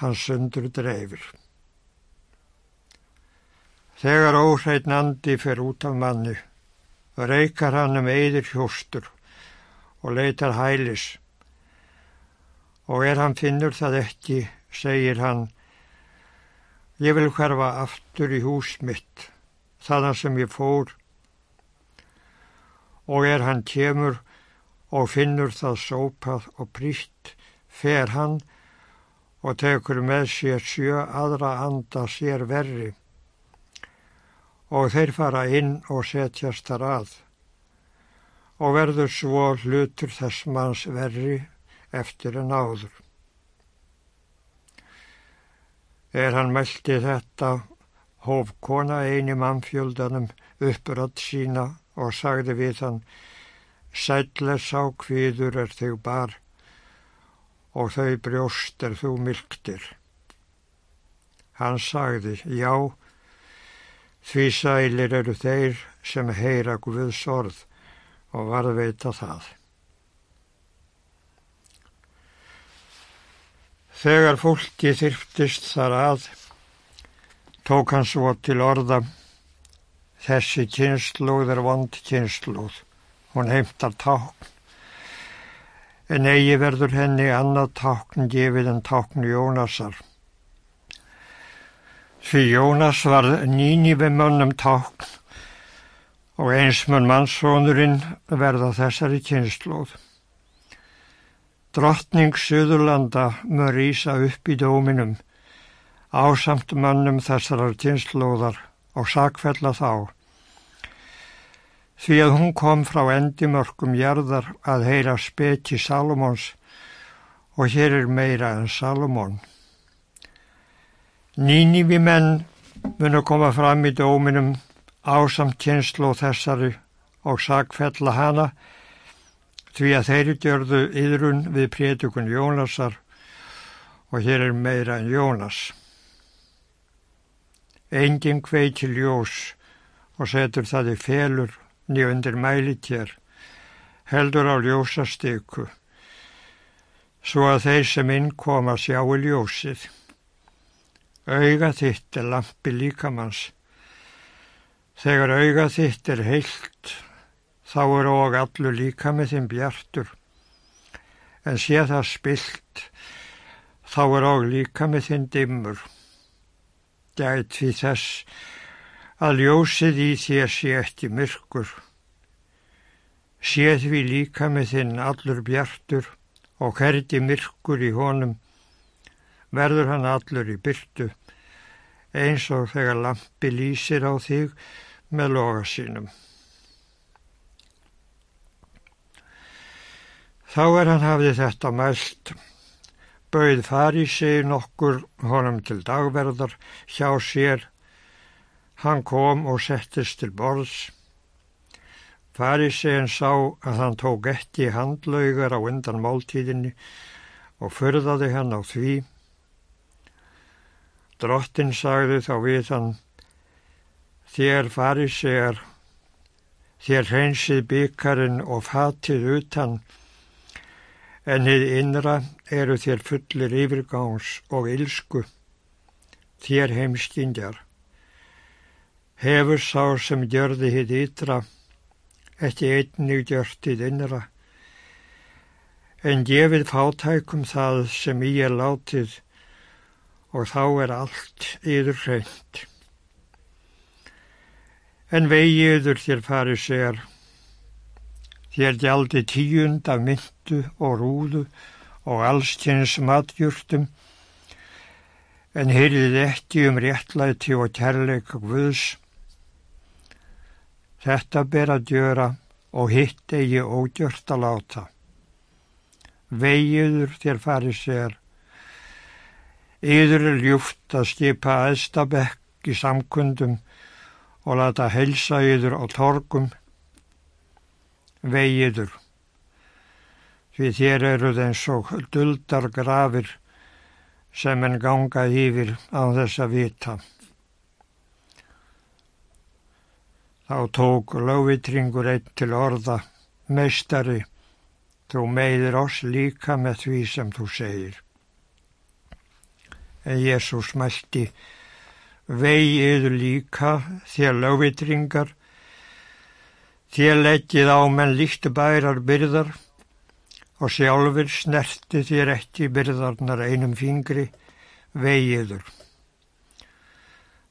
hans sundur dreifir. Þegar óhreitn andi fer út af manni, reykar hann um eidir hjóstur og leitar hælis. Og er hann finnur það ekki, segir hann, ég vil hverfa aftur í hús mitt, þaðan sem ég fór. Og er hann kemur og finnur það sópað og prítt, fer hann og tekur með sér sjö aðra anda sér verri og þeir fara inn og setjast þar að og verður svo hlutur þess manns verri eftir en áður. Er hann meldi þetta, hóf kona eini mannfjöldanum upprætt sína og sagði við hann, Sætles á kviður er þig bar og þau brjóst er þú mylgtir. Hann sagði, já, því sælir eru þeir sem heyra Guðs orð og varðveita það. Þegar fólki þyrftist þar að, tók hann svo til orða Þessi kynnslóð er vond kynnslóð. Hún heimtar tákn. En eigi verður henni annað tákn gefið en tákn Jónasar. Því Jónas var nýni við mönnum tákn og eins mun mannsónurinn verða þessari kynnslóð. Drottning Suðurlanda mun rýsa upp í dóminum ásamt mönnum þessarar kynnslóðar og sakfella þá. Því að hún kom frá endimörkum jarðar að heyra speki Salomons og hér er meira en Salomon. Nínivi menn munu koma fram í dóminum ásamt kynslu þessari og sakfella hana því að þeirri gjörðu yðrun við prétukun Jónasar og hér er meira en Jónas. Engin kveitil ljós og setur það í felur nýjundir mælitjar, heldur á ljósastyku, svo að þeir sem innkoma sjáu ljósið. Auga þitt er lampi líkamanns. Þegar auga þitt er heilt, þá er og allur líka með þinn bjartur. En sé það spilt, þá er og líka með þinn dimmur gæt því þess að ljósið í þér sé eftir myrkur. Sé því líka með þinn allur bjartur og herdi myrkur í honum, verður hann allur í byrtu, eins og þegar lampi lýsir á þig með loga sínum. Þá er hann hafði þetta mælt, bauð fari sig nokkur honum til dagverðar hjá sér. Hann kom og settist til borðs. Fari sig en sá að hann tók ekki handlaugar á undan máltíðinni og förðaði hann á því. Drottin sagði þá við hann, þér fari sig, þér hreinsið byggarinn og fatið utan, en hið innra eru þér fullir yfirgáns og ilsku, þér heimskindjar. Hefur sá sem gjörði hið ytra, ekki einnig gjört hið innra, en gefið fátækum það sem í er látið og þá er allt yður hreint. En vegiður þér farið sér, Þér gjaldi tíund af myndu og rúðu og allstjens matjúrtum, en heyrðið ekki um réttlæti og kærleika Guðs. Þetta ber að gjöra og hitt eigi ógjört að láta. Vegiður þér farið sér. Yður er ljúft að skipa aðstabekk í samkundum og lata helsa yður á torgum vegiður. Því þér eruð eins og duldar grafir sem en ganga yfir á þess að vita. Þá tók lögvitringur einn til orða, meistari, þú meiðir oss líka með því sem þú segir. En Jésús mælti, vegiður líka þér lögvitringar Þér leggið á menn líkt bærar byrðar og sjálfur snerti þér ekki byrðarnar einum fingri vegiður.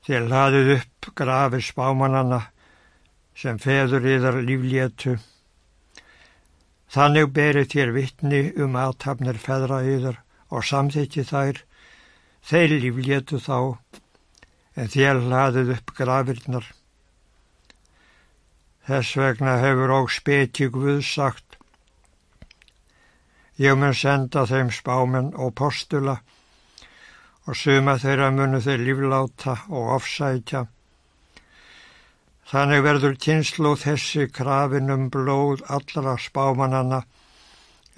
Þér laðið upp grafi spámanana sem feður yðar líflétu. Þannig berið þér vittni um aðtapnir feðra yðar og samþykki þær. Þeir líflétu þá en þér laðið upp grafirnar Þess vegna hefur og speti Guð sagt, ég mun senda þeim spámen og postula og suma þeirra munu þeir lífláta og ofsætja. Þannig verður kynslu þessi krafin um blóð allra spámanana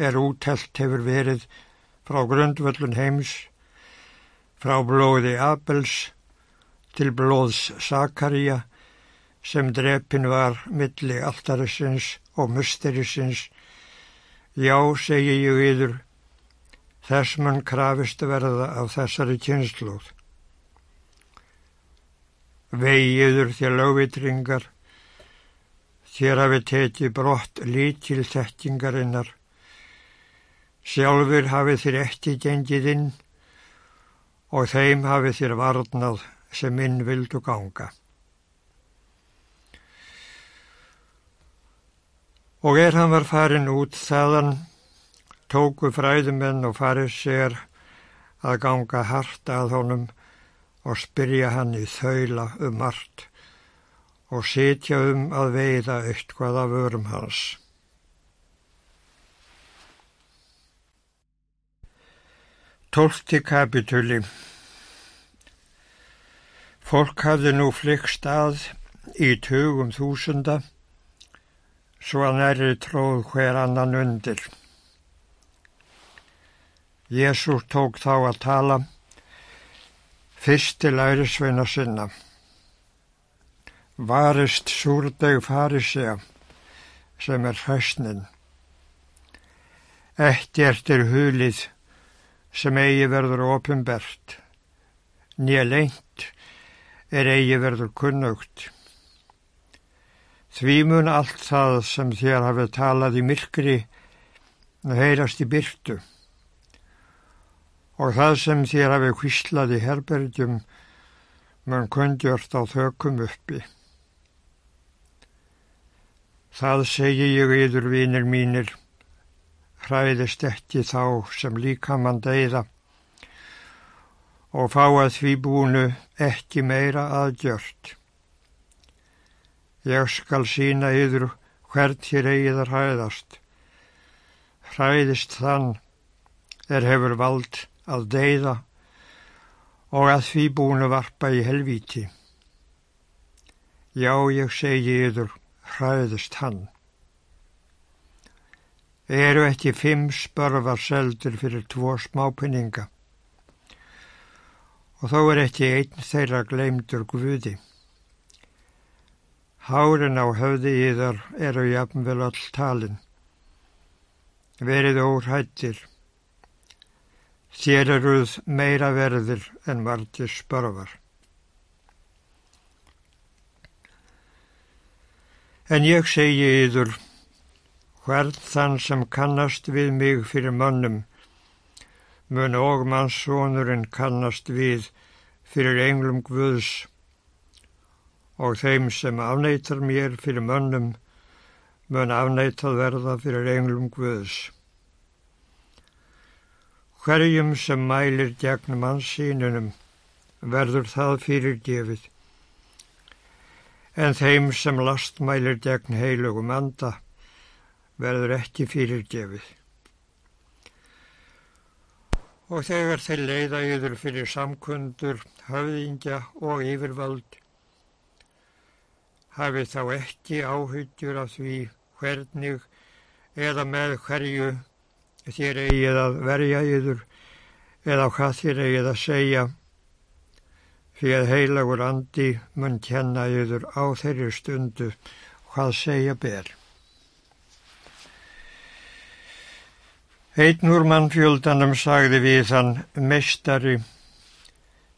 er útelt hefur verið frá grundvöllun heims, frá blóði Abels til blóðs Sakaríja sem drepin var milli alltarisins og musterisins. Já, segi ég yður, þess mann krafist verða af þessari kynnslóð. Vegiður þér lögvitringar, þér hafi tekið brott lítil þekkingarinnar. Sjálfur hafi þér ekki gengið inn og þeim hafi þér varnað sem inn vildu ganga. Og er hann var farin út þaðan, tóku fræðumenn og farið sér að ganga hart að honum og spyrja hann í þaula um margt og sitja um að veiða eitthvað af örum hans. Tólti kapituli Fólk hafði nú flikst að í tugum þúsunda svo að næri tróð hver annan undir. Jésús tók þá að tala fyrst til ærisveina sinna. Varist súrdeg farisea sem er hræstnin. Ekkert er hulið sem eigi verður ofinbert. Nýja leint er eigi verður kunnugt. Því mun allt það sem þér hafið talað í myrkri heyrast í byrtu og það sem þér hafið hvíslað í herbergjum mun kundjört á þökum uppi. Það segi ég yður vinir mínir, hræðist ekki þá sem líka mann deyða og fá að því búnu ekki meira aðgjört. Ég skal sína yður hvert hér eigiðar hæðast. Hræðist þann er hefur vald að deyða og að því búinu varpa í helvíti. Já, ég segi yður, hræðist hann. Eru ekki fimm spörfar seldur fyrir tvo smápinninga og þó er ekki einn þeirra gleymdur Guði. Hárin á höfði í þar eru jafnvel all talin. Verið óhættir. Þér eruð meira verðir en margir spörfar. En ég segi yður, hvern þann sem kannast við mig fyrir mönnum, mun og mannsónurinn kannast við fyrir englum Guðs og þeim sem afneitar mér fyrir mönnum mun afneitað verða fyrir englum Guðs. Hverjum sem mælir gegn mannsínunum verður það fyrirgefið, en þeim sem lastmælir gegn heilugum anda verður ekki fyrirgefið og þegar þeir leiða yfir fyrir samkundur, höfðingja og yfirvald, hafi þá ekki áhyggjur af því hvernig eða með hverju þér eigið að verja yfir eða hvað þér eigið að segja, fyrir að heilagur andi mun kenna yfir á þeirri stundu hvað segja ber. Einn úr mannfjöldanum sagði við hann, mestari,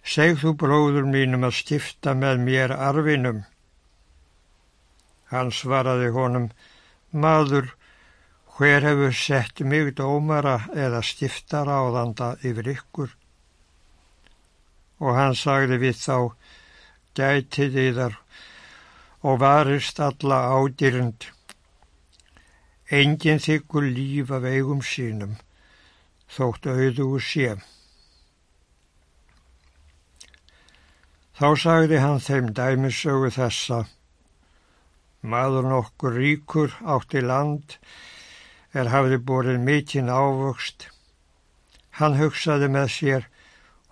seg þú bróður mínum að stifta með mér arfinum. Hann svaraði honum, maður, hver hefur sett mig dómara eða stiftar áðanda yfir ykkur? Og hann sagði við þá, gætið yðar og varist alla ádýrnd. Engin þykkur líf af eigum sínum, þótt auðugu sé. Þá sagði hann þeim dæmisögu þessa. Maður nokkur ríkur átti land er hafði borið mikinn ávöxt. Hann hugsaði með sér,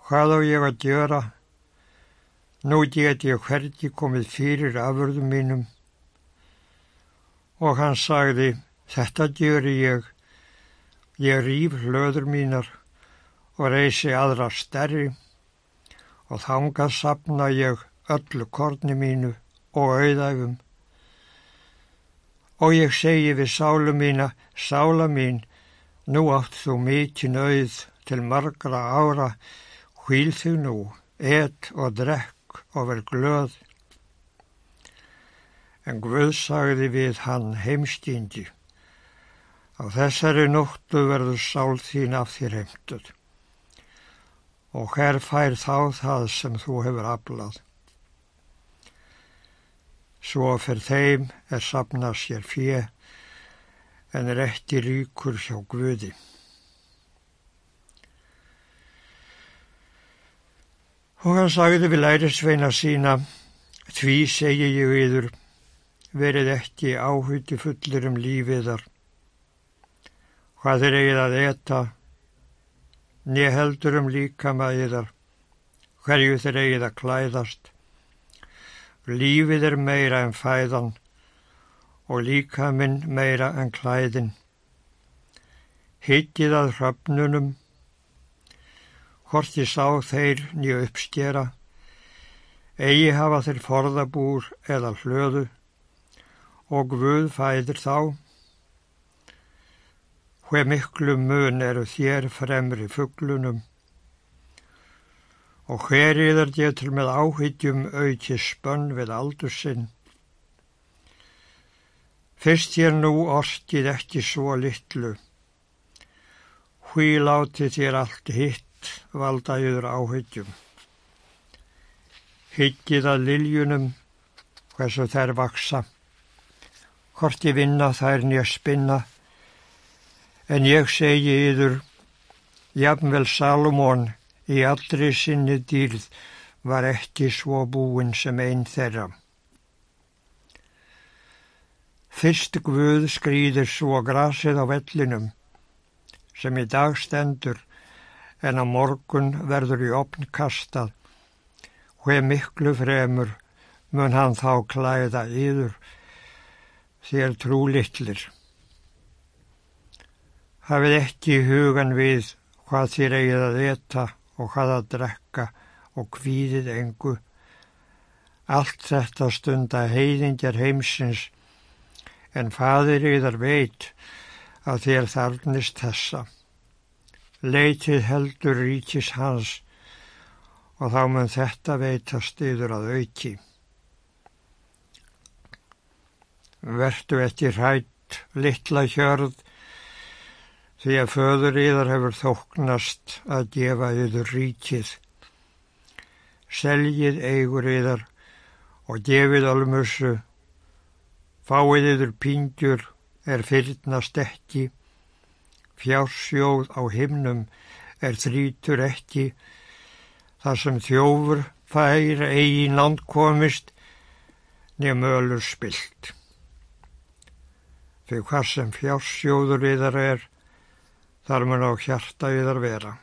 hvað á ég að gjöra? Nú get ég hvergi komið fyrir afurðum mínum. Og hann sagði, Þetta gjöri ég. Ég rýf hlöður mínar og reysi aðra stærri og þangað sapna ég öllu korni mínu og auðæfum. Og ég segi við sálu mína, sála mín, nú átt þú mikinn auð til margra ára, hvíl þig nú, et og drekk og verð glöð. En Guð sagði við hann heimstíndi. Á þessari nóttu verður sál þín af þér heimtuð og hér fær þá það sem þú hefur aflað. Svo fyrir þeim er sapnað sér fjö en er eftir ríkur hjá Guði. Og hann sagði við lærisveina sína, því segi ég yður, verið ekki áhuti fullir um lífiðar hvað þeir eigið að eta, niður heldur um líkamæðiðar, hverju þeir eigið að klæðast. Lífið er meira en fæðan og líkaminn meira en klæðin. Hittið að hröfnunum, hvort ég sá þeir nýju uppskjera, eigi hafa þeir forðabúr eða hlöðu og Guð fæðir þá hver miklu mun eru þér fremri fugglunum og hver yðar getur með áhyggjum auki spönn við aldur sinn. Fyrst ég nú orstið ekki svo litlu, hví láti þér allt hitt valda yður áhyggjum. Hyggið að liljunum hversu þær vaksa, hvort ég vinna þær nýja spinna, En ég segi yður, jafnvel Salomón Í allri sinni dýrð var ekki svo búin sem einn þeirra. Fyrst Guð skrýðir svo grasið á vellinum sem í dag stendur en á morgun verður í opn kastað hver miklu fremur mun hann þá klæða yður þér trú litlir. Hafið ekki hugan við hvað þér eigið að veta og hvað að drekka og kvíðið engu. Allt þetta stund að heiðingjar heimsins en fadir yðar veit að þér þarnist þessa. Leitið heldur ríkis hans og þá mun þetta veitast yður að auki. Vertu ekki hrætt litla hjörð því að föður yðar hefur þóknast að gefa yður ríkið seljið eigur yðar og gefið almussu, fáið yður pingjur er fyrnast ekki, fjársjóð á himnum er þrítur ekki, þar sem þjófur fær eigi nándkomist nefn ölur spilt. Fyrir hvað sem fjársjóður yðar er, þar mun á hjarta yðar vera.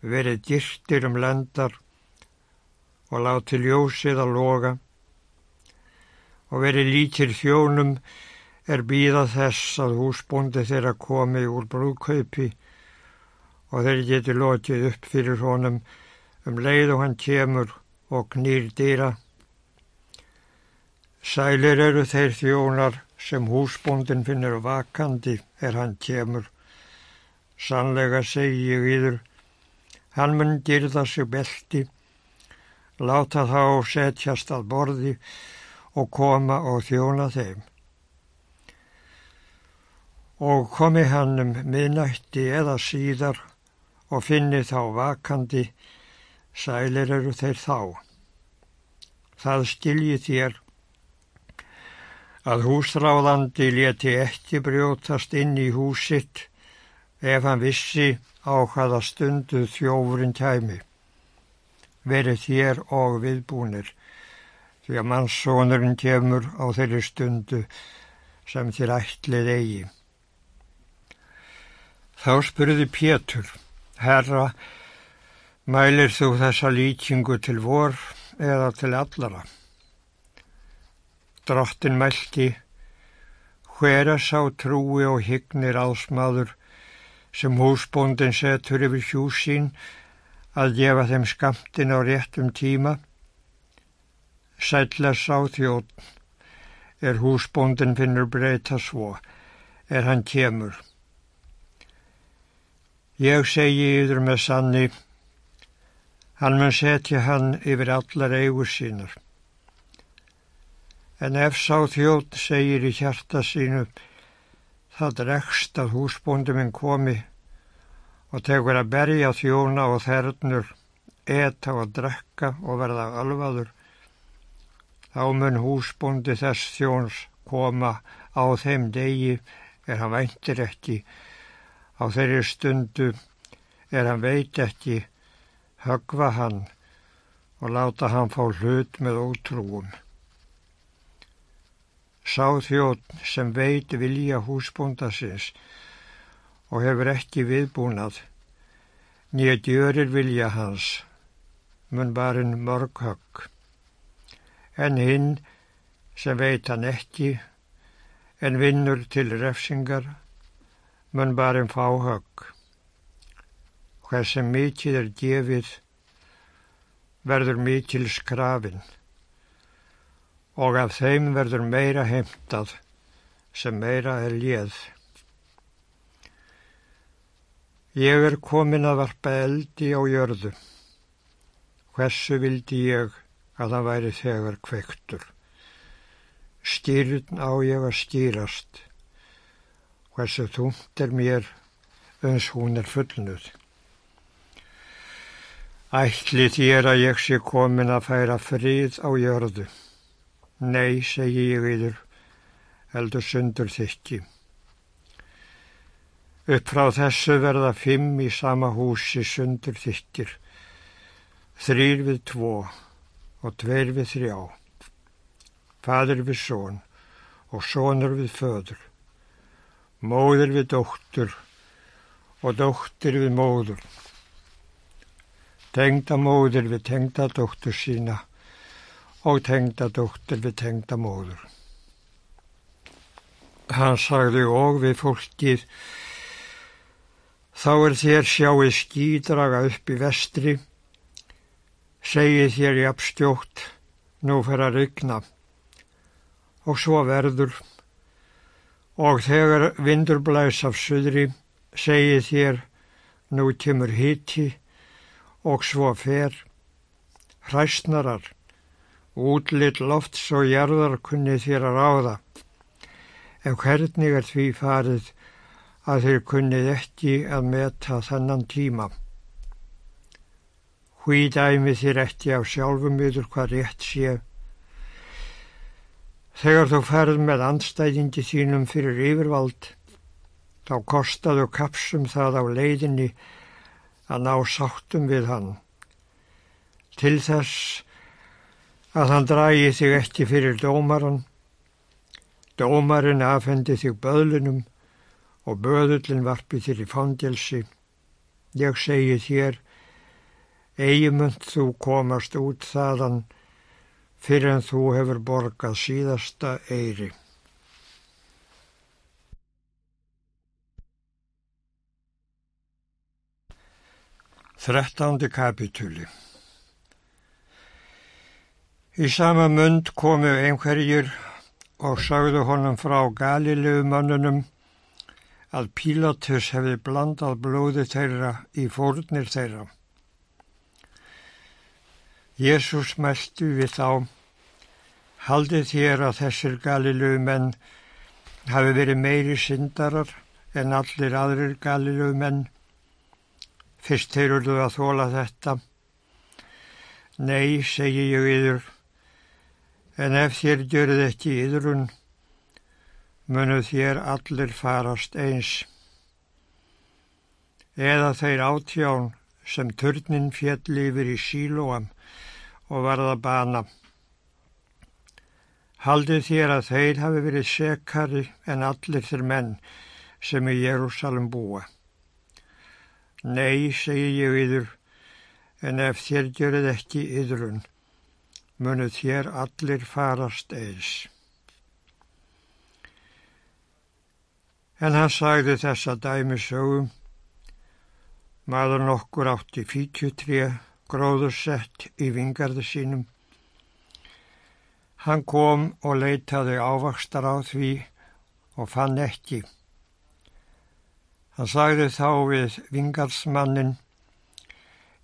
verið dyrtir um lendar og láti ljósið að loga og verið lítir þjónum er býða þess að húsbóndi þeirra komi úr brúðkaupi og þeir geti lotið upp fyrir honum um leið og hann kemur og knýr dýra. Sælir eru þeir þjónar sem húsbóndin finnur vakandi er hann kemur. Sannlega segi ég yður Hann mun dyrða sig belti, láta þá setjast að borði og koma og þjóna þeim. Og komi hann um minnætti eða síðar og finni þá vakandi, sælir eru þeir þá. Það skilji þér að húsráðandi leti ekki brjótast inn í húsitt ef hann vissi á hvaða stundu þjófurinn kæmi. Verið þér og viðbúnir, því að mannsónurinn kemur á þeirri stundu sem þér ætlið eigi. Þá spurði Pétur, Herra, mælir þú þessa líkingu til vor eða til allara? Drottin mælti, hver að sá trúi og hygnir ásmaður sem húsbóndin setur yfir hjúsín að gefa þeim skamtin á réttum tíma. Sætlas á þjótt er húsbóndin finnur breyta svo, er hann kemur. Ég segi yfir með sanni, hann mun setja hann yfir allar eigur sínar. En ef sá þjótt segir í hjarta sínu, Það dregst að húsbóndi minn komi og tegur að berja þjóna og þernur, eta og drekka og verða alvaður. Þá mun húsbóndi þess þjóns koma á þeim degi er hann væntir ekki, á þeirri stundu er hann veit ekki, högva hann og láta hann fá hlut með ótrúum. Sá þjótt sem veit vilja húsbóndasins og hefur ekki viðbúnað, nýja djörir vilja hans, mun barinn mörg högg. En hinn sem veit hann ekki, en vinnur til refsingar, mun barinn fá högg. Hver sem mikið er gefið, verður mikil skrafinn og af þeim verður meira heimtað sem meira er léð. Ég er komin að varpa eldi á jörðu. Hversu vildi ég að það væri þegar kvektur? Stýrn á ég að stýrast. Hversu þúnt er mér uns hún er fullnuð. Ætli þér að ég sé komin að færa frið á jörðu. Nei, segi ég yfir, heldur sundur þykki. Upp frá þessu verða fimm í sama húsi sundur þittir, þrýr við tvo og tveir við þrjá, fadur við són og sónur við föður, móður við dóttur og dóttir við móður, tengda móður við tengda dóttur sína og tengda dóttir við tengda móður. Hann sagði og við fólkið Þá er þér sjáið skýdraga upp í vestri, segið þér jafnstjótt, nú fer að regna, og svo verður, og þegar vindur blæs af suðri, segið þér, nú kemur hiti, og svo fer, hræstnarar, útlitt lofts og jarðar kunni þér að ráða, ef hvernig er því farið, að þeir kunnið ekki að meta þennan tíma. Hví dæmi þér ekki á sjálfum yfir hvað rétt sé. Þegar þú ferð með andstæðingi þínum fyrir yfirvald, þá kostaðu kapsum það á leiðinni að ná sáttum við hann. Til þess að hann drægi þig ekki fyrir dómaran, dómarin afhendi þig böðlunum og böðullin varpi þér í fangelsi. Ég segi þér, eigimund þú komast út þaðan fyrir en þú hefur borgað síðasta eiri. Þrettándi kapitúli Í sama mund komu einhverjir og sagðu honum frá Galilegu mannunum að Pílatus hefði blandað blóði þeirra í fórnir þeirra. Jésús mæltu við þá, haldið þér að þessir galilögu menn hafi verið meiri syndarar en allir aðrir galilögu menn. Fyrst þeir eruðu að þóla þetta. Nei, segi ég yður, en ef þér gjörðu ekki yðrun, munu þér allir farast eins. Eða þeir átján sem turnin fjell yfir í sílóam og varða bana. Haldið þér að þeir hafi verið sekari en allir þeir menn sem í Jérúsalem búa. Nei, segi ég yður, en ef þér gjörið ekki yðrun, munu þér allir farast eins. En hann sagði þessa dæmisögum. Maður nokkur átti fítjutré gróðursett í vingarðu sínum. Hann kom og leitaði ávakstar á því og fann ekki. Hann sagði þá við vingardsmannin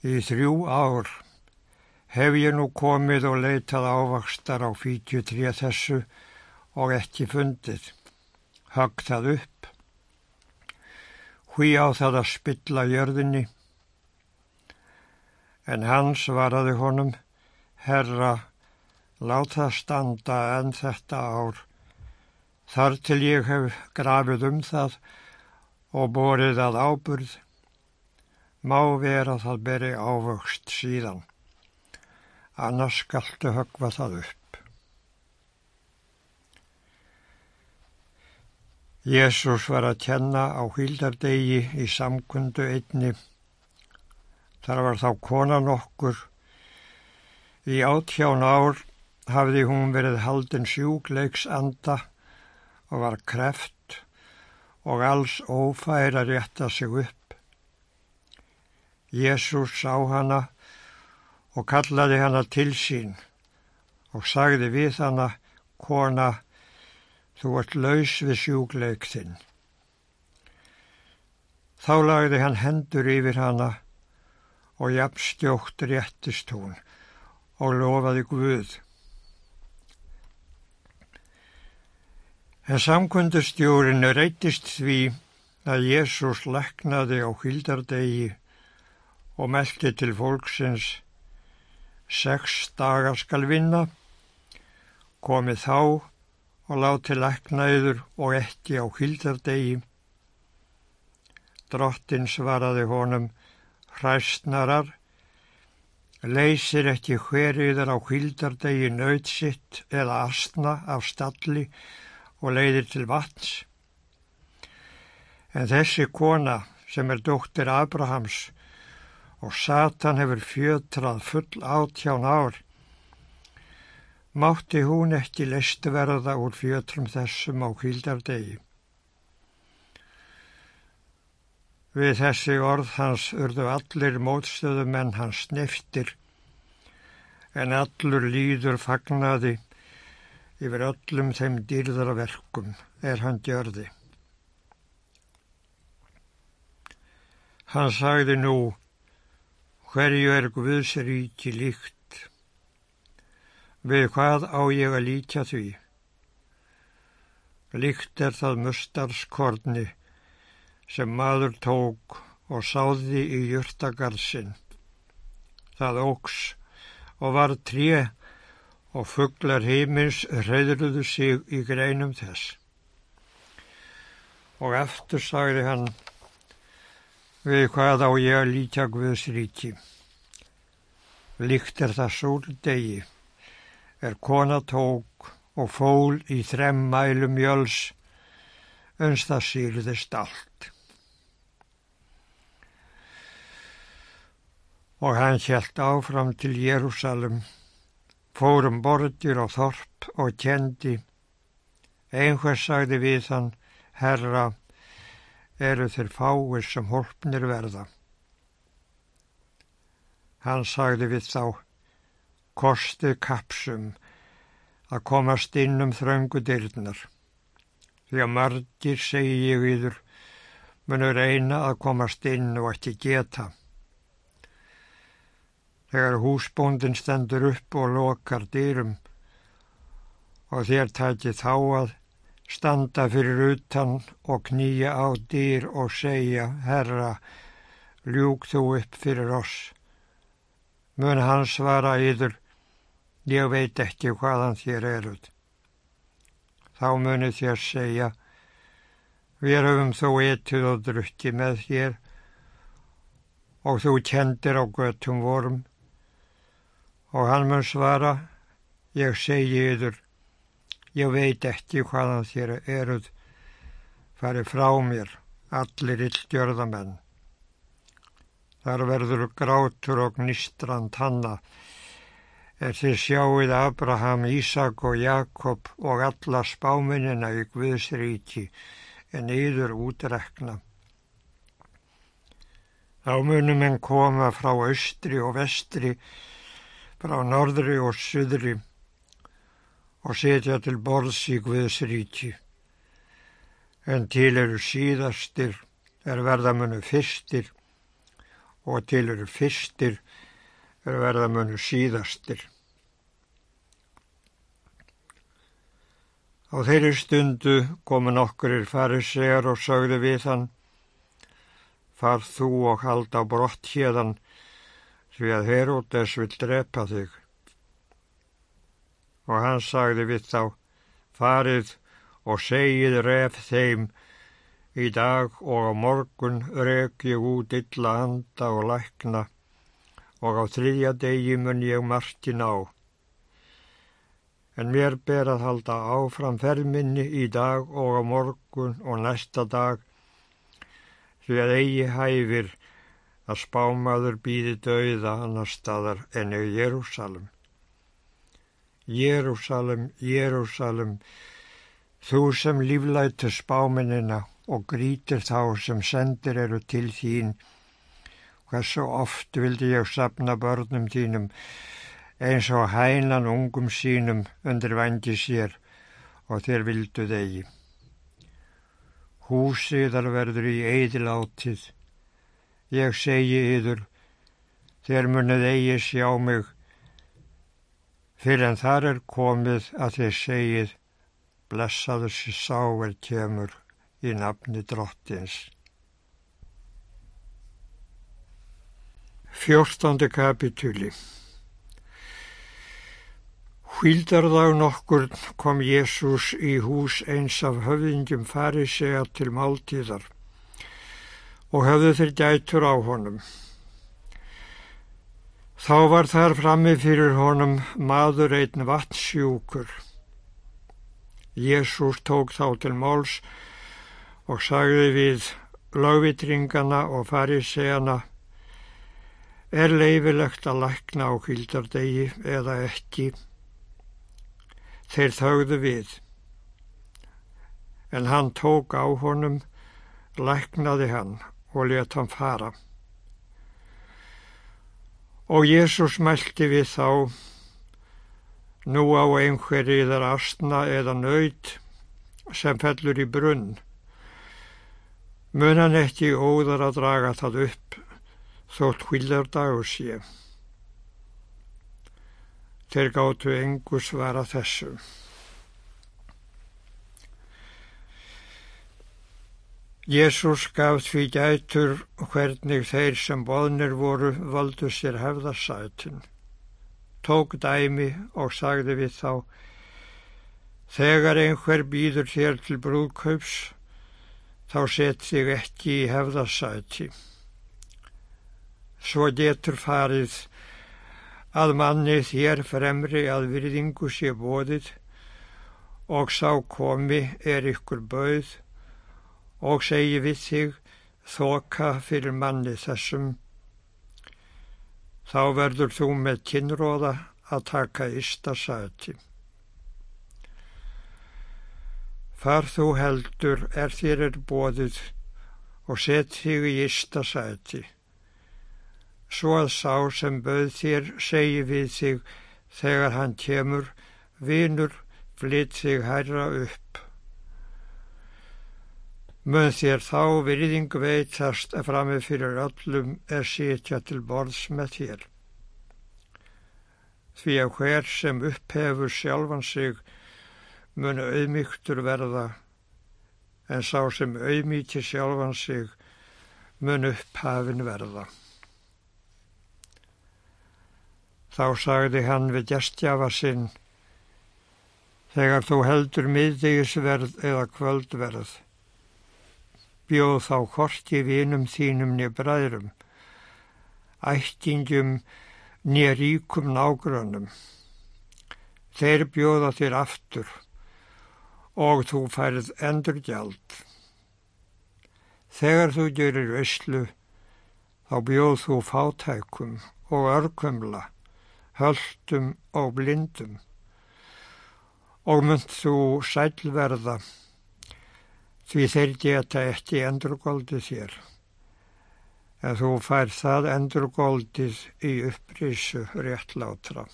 í þrjú ár hef ég nú komið og leitað ávakstar á fítjutré þessu og ekki fundið. Högg það upp hví á það að spilla jörðinni. En hans varaði honum, herra, lát það standa enn þetta ár, þar til ég hef grafið um það og borið að áburð, má vera það beri ávöxt síðan, annars skaltu högva það upp. Jésús var að kenna á hýldardegi í samkundu einni. Þar var þá konan okkur. Í átján ár hafði hún verið haldin sjúkleiks anda og var kreft og alls ófær að rétta sig upp. Jésús sá hana og kallaði hana til sín og sagði við hana, kona, Þú ert laus við sjúgleik þinn. Þá lagði hann hendur yfir hana og jafnstjókt réttist hún og lofaði Guð. En samkundustjórin reytist því að Jésús leknaði á hildardegi og meldi til fólksins sex dagar skal vinna, komið þá og láti læknaður og ekki á hildardegi. Drottin svaraði honum, hræstnarar, leysir ekki hveriður á hvildardegi nöytsitt eða astna af stalli og leiðir til vatns. En þessi kona sem er dóttir Abrahams og Satan hefur fjötrað full átján ár, mátti hún ekki leist verða úr fjötrum þessum á hvildardegi. Við þessi orð hans urðu allir mótstöðumenn hans sneftir, en allur líður fagnaði yfir öllum þeim dýrðarverkum er hann gjörði. Hann sagði nú, hverju er Guðsríki líkt? Við hvað á ég að líka því? Líkt er það mustarskorni sem maður tók og sáði í jörtagarsin. Það óks og var tré og fugglar heimins reyðruðu sig í greinum þess. Og eftir sagði hann, við hvað á ég að lítja Guðs ríki. Líkt er það sól degi, er kona tók og fól í þrem mælum jöls, önst það sýrðist allt. og hann helt áfram til Jérúsalem, fórum borðir og þorp og kendi. Einhvers sagði við hann, Herra, eru þeir fáir sem holpnir verða. Hann sagði við þá, kostið kapsum að komast inn um þröngu dyrnar. Því að margir, segi ég yður, munur eina að komast inn og ekki geta þegar húsbóndin stendur upp og lokar dýrum og þér tæti þá að standa fyrir utan og knýja á dýr og segja, Herra, ljúk þú upp fyrir oss. Mun hans svara yður, ég veit ekki hvaðan þér eruð. Þá muni þér segja, við höfum þó etið og drutti með þér og þú kendir á göttum vorum Og hann mun svara, ég segi yður, ég veit ekki hvaðan þér eruð, farið frá mér, allir illgjörðamenn. Þar verður grátur og gnistrand hanna, er þið sjáuð Abraham, Ísak og Jakob og alla spáminina í Guðsríki en yður útrekna. Þá munum en koma frá austri og vestri frá norðri og suðri og setja til borðs í Guðsríki. En til eru síðastir er verðamönu fyrstir og til eru fyrstir er verðamönu síðastir. Á þeirri stundu komu nokkurir farisegar og sögðu við hann, far þú og halda brott hérðan því að Heródes vil drepa þig. Og hann sagði við þá, farið og segið ref þeim, í dag og á morgun rek ég út illa handa og lækna og á þriðja degi mun ég margin á. En mér ber að halda áfram ferminni í dag og á morgun og næsta dag því að eigi hæfir að spámaður býði dauða annar staðar en í Jérúsalem. Jérúsalem, Jérúsalem, þú sem líflætu spáminina og grítir þá sem sendir eru til þín, hversu oft vildi ég sapna börnum þínum eins og hænan ungum sínum undir vangi sér og þér vildu þegi. Húsiðar verður í eidilátið, Ég segi yður, þér munið eigi sjá mig, fyrir en þar er komið að þið segið, blessaður sér sá er kemur í nafni drottins. Fjórstandi kapitúli Hvildardag nokkur kom Jésús í hús eins af höfðingjum farisega til máltíðar og höfðu þeir gætur á honum. Þá var þar frammi fyrir honum maður einn vatnsjúkur. Jésús tók þá til máls og sagði við lögvitringana og farisegana er leifilegt að lækna á kvíldardegi eða ekki. Þeir þauðu við, en hann tók á honum, læknaði hann og let hann fara. Og Jésús mælti við þá, nú á einhverjir þar astna eða nöyt sem fellur í brunn, mun hann ekki óðar að draga það upp þótt hvildardagur sé. Þeir gáttu engu svara þessu. Jésús gaf því gætur hvernig þeir sem boðnir voru valdu sér hefðarsætin. Tók dæmi og sagði við þá, þegar einhver býður þér til brúðkaups, þá set þig ekki í hefðarsæti svo getur farið að manni þér fremri að virðingu sé bóðið og sá komi er ykkur bauð og segi við þig þoka fyrir manni þessum. Þá verður þú með kynróða að taka ysta sæti. Far þú heldur er þér er bóðið og set þig í ysta sæti svo að sá sem bauð þér segi við þig þegar hann kemur, vinur, flytt þig hæra upp. Möð þér þá virðing veitast að framið fyrir öllum er sitja til borðs með þér. Því að hver sem upphefur sjálfan sig mun auðmygtur verða, en sá sem auðmýti sjálfan sig mun upphafin verða. Þá sagði hann við gestjafa sinn, þegar þú heldur miðdegisverð eða kvöldverð, bjóð þá korti vinum þínum niður bræðrum, ættingum niður ríkum nágrunum. Þeir bjóða þér aftur og þú færð endurgjald. Þegar þú gerir visslu, þá bjóð þú fátækum og örkumla höldum og blindum og mynd þú sælverða því þeir geta ekki endurgóldið þér en þú fær það endurgóldið í upprísu réttlátra.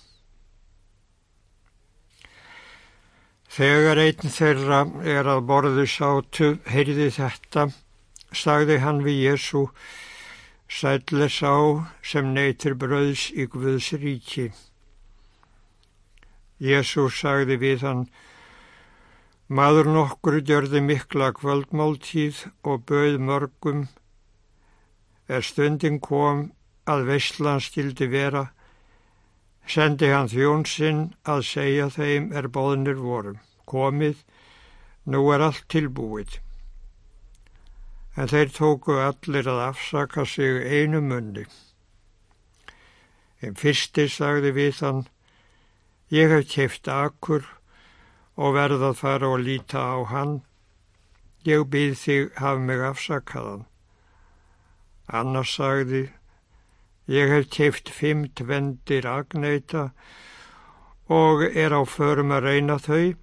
Þegar einn þeirra er að borðu sátu, heyrði þetta, sagði hann við Jésu, Sætla sá sem neytir bröðs í Guðs ríki. Jésús sagði við hann, maður nokkur gjörði mikla kvöldmáltíð og bauð mörgum, er stundin kom að veistlan stildi vera, sendi hann þjónsinn að segja þeim er bóðnir vorum, komið, nú er allt tilbúið. En þeir tóku allir að afsaka sig einu munni. Einn fyrsti sagði við hann, ég hef kæft akkur og verð að fara og líta á hann, ég býð þig haf mig afsakaðan. Annars sagði, ég hef kæft fimm tvendir agneita og er á förum að reyna þau,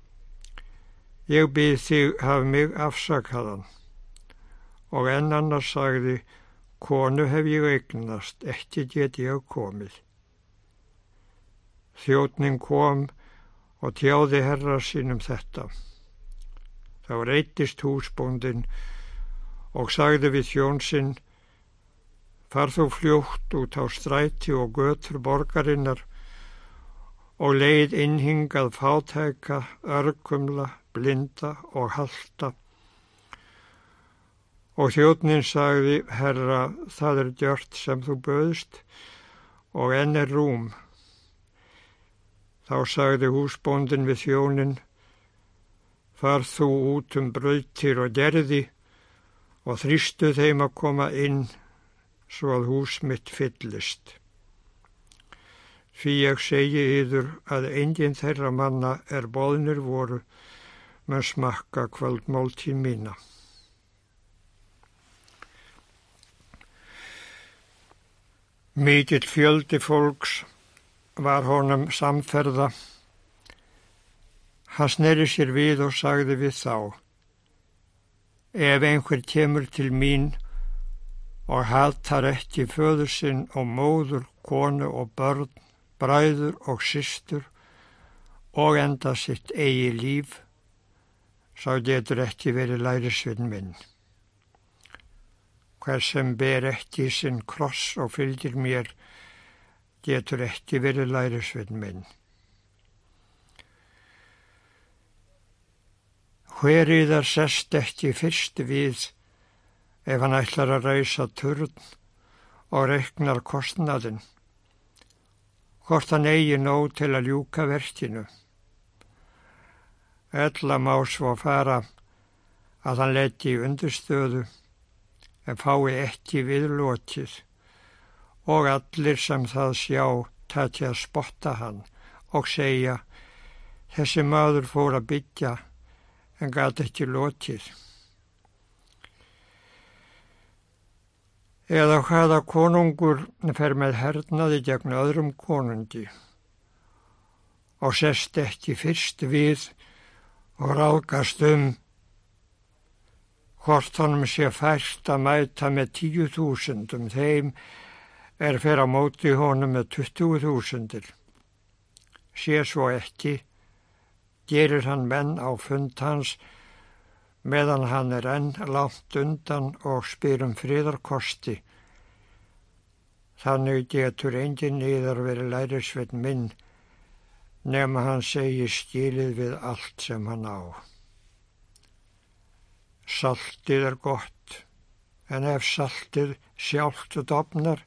ég býð þig haf mig afsakaðan og enn annars sagði, konu hef ég eignast, ekki get ég komið. Þjótning kom og tjáði herra sínum þetta. Þá reytist húsbóndin og sagði við þjónsinn, far þú fljótt út á stræti og götur borgarinnar og leið innhingað fátæka, örgumla, blinda og halda Og þjóðnin sagði, herra, það er gjört sem þú böðst og enn er rúm. Þá sagði húsbóndin við þjónin, far þú út um brautir og gerði og þrýstu þeim að koma inn svo að hús mitt fyllist. Því ég segi yður að enginn þeirra manna er bóðnir voru með smakka kvöldmáltíð mína. Mítill fjöldi fólks var honum samferða. Hann sneri sér við og sagði við þá. Ef einhver kemur til mín og hatar ekki föður sinn og móður, konu og börn, bræður og systur og enda sitt eigi líf, sá getur ekki verið lærisvinn minn hver sem ber ekki sinn kross og fylgir mér getur ekki verið lærisvinn minn. Hveriðar sest ekki fyrst við ef hann ætlar að reysa turn og reiknar kostnaðin, hvort hann eigi nóg til að ljúka verkinu. Ella má svo fara að hann leti undirstöðu en fái ekki viðlótið og allir sem það sjá tæti að spotta hann og segja þessi maður fór að byggja en gæti ekki lótið. Eða hvaða konungur fer með hernaði gegn öðrum konungi og sest ekki fyrst við og rákast um hvort honum sé fært að mæta með tíu þúsundum, þeim er fyrir að móti honum með tuttugu þúsundir. Sé svo ekki, gerir hann menn á fund hans meðan hann er enn langt undan og spyr um friðarkosti. Þannig getur engin niður verið lærisveit minn nema hann segi skilið við allt sem hann á. Saltið er gott, en ef saltið sjálft dopnar,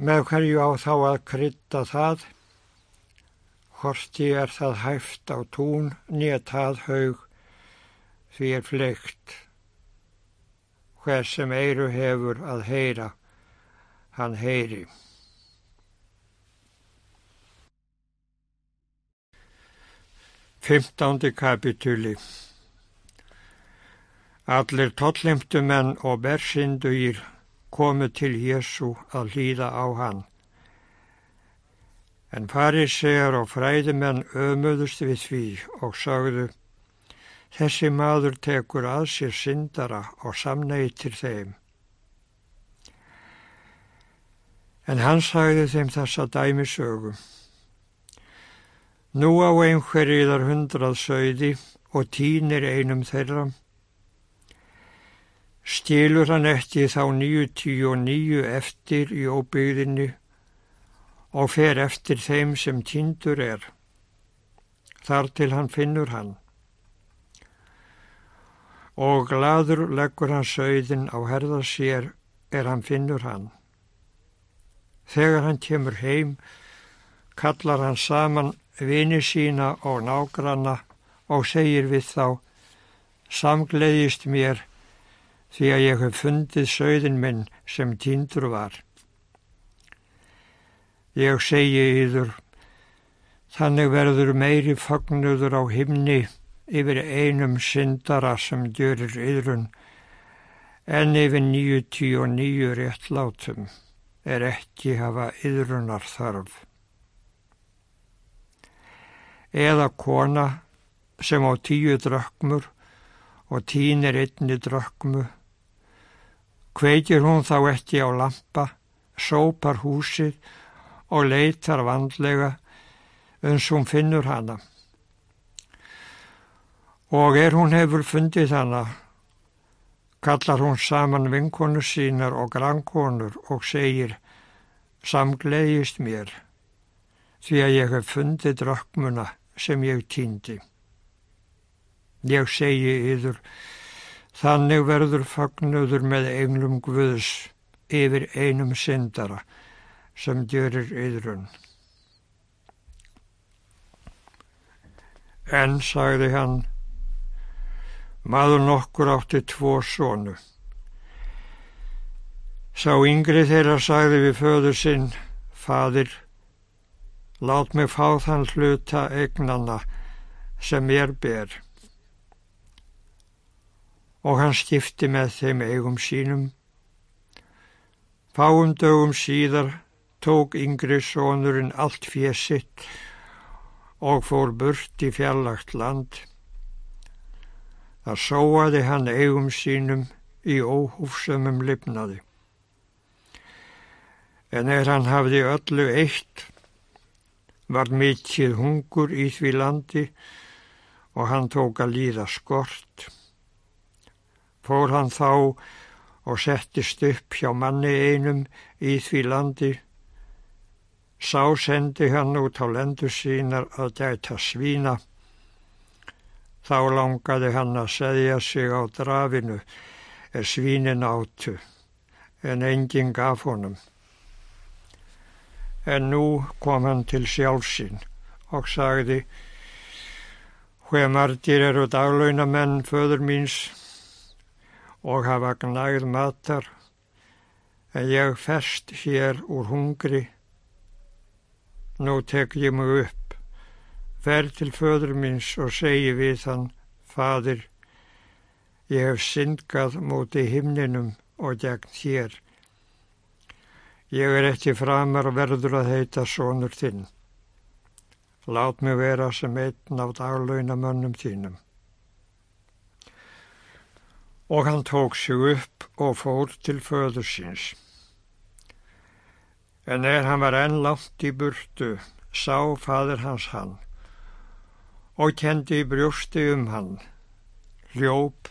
með hverju á þá að krydda það, horti er það hæft á tún, nétað haug, því er fleikt. Hver sem eiru hefur að heyra, hann heyri. Fymtándi kapitúli Allir tollimtu menn og bersinduýr komu til Jésu að hlýða á hann. En farisegar og fræðimenn ömuðust við því og sagðu Þessi maður tekur að sér syndara og samneitir þeim. En hann sagði þeim þessa dæmisögu. Nú á einhverjiðar hundrað sögði og tínir einum þeirra Stilur hann ekki þá nýju tíu og nýju eftir í óbyggðinni og fer eftir þeim sem tindur er. Þar til hann finnur hann. Og gladur leggur hann sögðin á herða sér er hann finnur hann. Þegar hann kemur heim kallar hann saman vini sína og nágranna og segir við þá Samgleðist mér því að ég hef fundið sögðin minn sem týndur var. Ég segi yður, þannig verður meiri fagnudur á himni yfir einum syndara sem djörir yðrun, en yfir nýju tíu og nýju réttlátum er ekki hafa yðrunar þarf. Eða kona sem á tíu drakmur og tínir einni drakmu Kveikir hún þá ekki á lampa, sópar húsið og leitar vandlega uns hún finnur hana. Og er hún hefur fundið hana, kallar hún saman vinkonu sínar og grannkonur og segir, samgleðist mér, því að ég hef fundið drökkmuna sem ég týndi. Ég segi yður, Þannig verður fagnudur með englum Guðs yfir einum syndara sem djörir yðrun. En, sagði hann, Maður nokkur átti tvo sónu. Sá yngri þeirra sagði við föðu sinn, fadir, lát mig fá þann hluta eignana sem mér ber. Og hann skipti með þeim eigum sínum. Fáum dögum síðar tók yngri sónurinn allt fésitt og fór burt í fjarlagt land. Það sóaði hann eigum sínum í óhúfsumum lifnaði en er hann hafði öllu eitt, var mikið hungur í því landi og hann tók að líða skort. Fór hann þá og settist upp hjá manni einum í því landi, sá sendi hann út á lendur sínar að dæta svína. Þá langaði hann að segja sig á drafinu er svínin áttu, en enginn gaf honum. En nú kom hann til sjálfsinn og sagði hver margir eru daglaunamenn föður míns og hafa gnægð matar en ég fest hér úr hungri nú tek ég mig upp verð til föður míns og segi við hann fadir ég hef syndgað móti himninum og gegn þér Ég er ekki framar verður að heita sónur þinn. Lát mig vera sem einn af daglaunamönnum þínum. Og hann tók sig upp og fór til föður síns. En er hann var enn langt í burtu, sá fadur hans hann og kendi í brjósti um hann, hljóp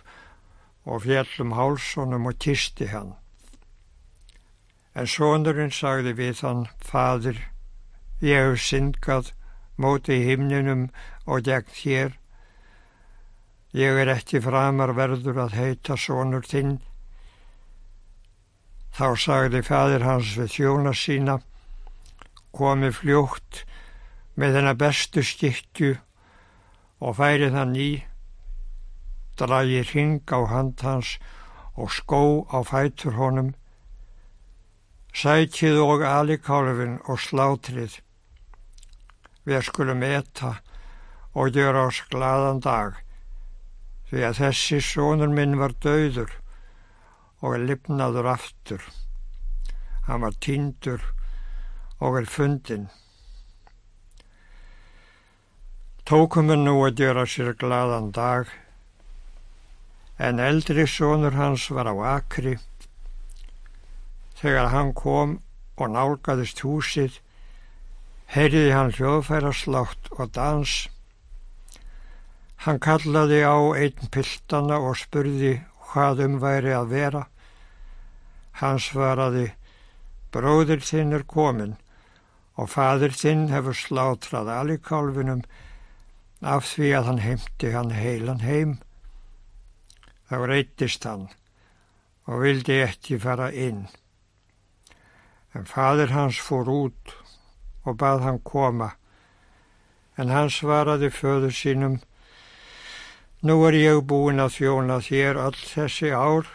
og fjellum hálsónum og kisti hann. En sonurinn sagði við hann, Fadir, ég hef syndgað móti himninum og gegn þér. Ég er ekki framar verður að heita sonur þinn. Þá sagði fadir hans við þjóna sína, komi fljótt með hennar bestu skittu og færi það ný, dragi ring á hand hans og skó á fætur honum, Sækið og alikálfin og slátrið. Við skulum etta og gera oss gladan dag því að þessi sónur minn var döður og er lifnaður aftur. Hann var týndur og er fundin. Tókum við nú að gera sér gladan dag en eldri sónur hans var á akri Þegar hann kom og nálgæðist húsið, heyriði hann hljóðfæra slátt og dans. Hann kallaði á einn piltana og spurði hvað um væri að vera. Hann svaraði, bróður þinn er komin og fadur þinn hefur slátrað alikálfinum af því að hann heimti hann heilan heim. Þá reytist hann og vildi ekki fara inn. En fadir hans fór út og bað hann koma, en hann svaraði föður sínum, Nú er ég búin að þjóna þér öll þessi ár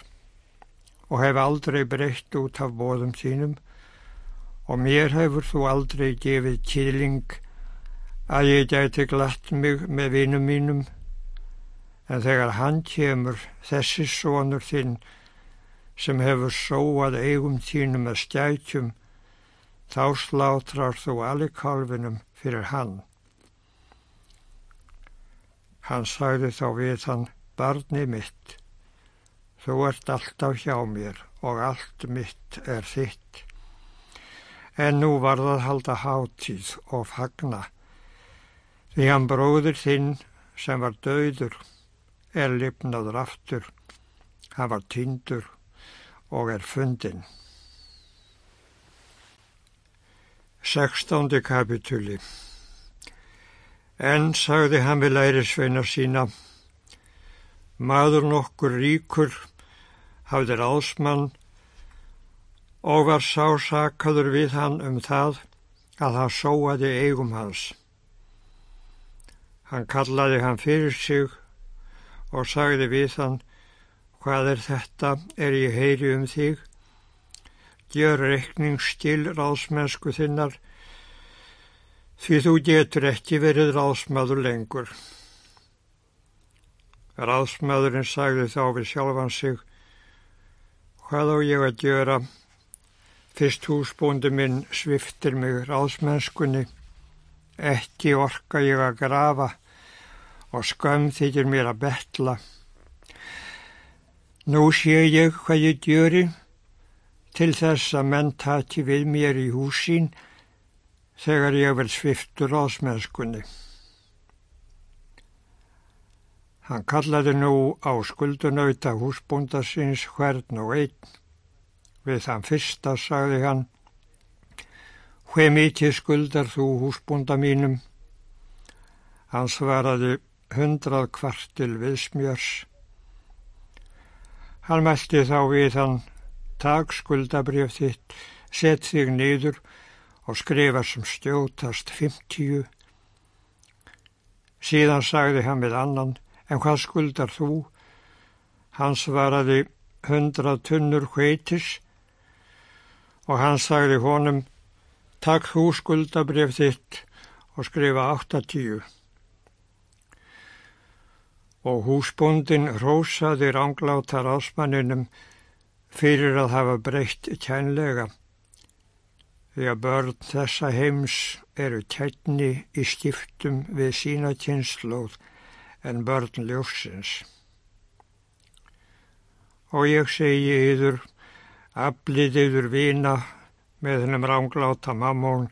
og hef aldrei breytt út af bóðum þínum og mér hefur þú aldrei gefið kýling að ég gæti glatt mig með vinum mínum, en þegar hann kemur þessi sonur þinn sem hefur sóað eigum þínum að stækjum, þá slátrar þú alikálfinum fyrir hann. Hann sagði þá við hann, barni mitt, þú ert alltaf hjá mér og allt mitt er þitt. En nú var það halda hátíð og fagna, því hann bróður þinn sem var döður er lifnaður aftur, hann var tindur og er fundin. 16. kapitúli En sagði hann við lærisveina sína, maður nokkur ríkur hafði ráðsmann og var sásakaður við hann um það að hann sóaði eigum hans. Hann kallaði hann fyrir sig og sagði við hann, hvað er þetta, er ég heyri um þig? Gjör reikningsskil ráðsmennsku þinnar, því þú getur ekki verið ráðsmaður lengur. Ráðsmaðurinn sagði þá við sjálfan sig, hvað á ég að gjöra? Fyrst húsbóndi minn sviftir mig ráðsmennskunni, ekki orka ég að grafa og skömm þykir mér að betla. Nú sé ég hvað ég gjöri til þess að menn taki við mér í húsín þegar ég vel sviftur ásmennskunni. Hann kallaði nú á skuldunauta húsbúndasins hvern og einn. Við þann fyrsta sagði hann, hver mikið skuldar þú húsbúnda mínum? Hann svaraði hundrað kvartil við smjörs. Hann meldi þá við hann, tak skuldabrjöf þitt, set þig niður og skrifa sem stjótast 50. Síðan sagði hann við annan, en hvað skuldar þú? Hann svaraði hundra tunnur hveitis og hann sagði honum, takk þú skuldabref þitt og skrifa 80. Og húsbúndin rósaði ránglátar ásmanninum fyrir að hafa breytt kænlega. Því að börn þessa heims eru kætni í skiptum við sína kynnslóð en börn ljófsins. Og ég segi yður, aflið yður vina með hennum rángláta mammón,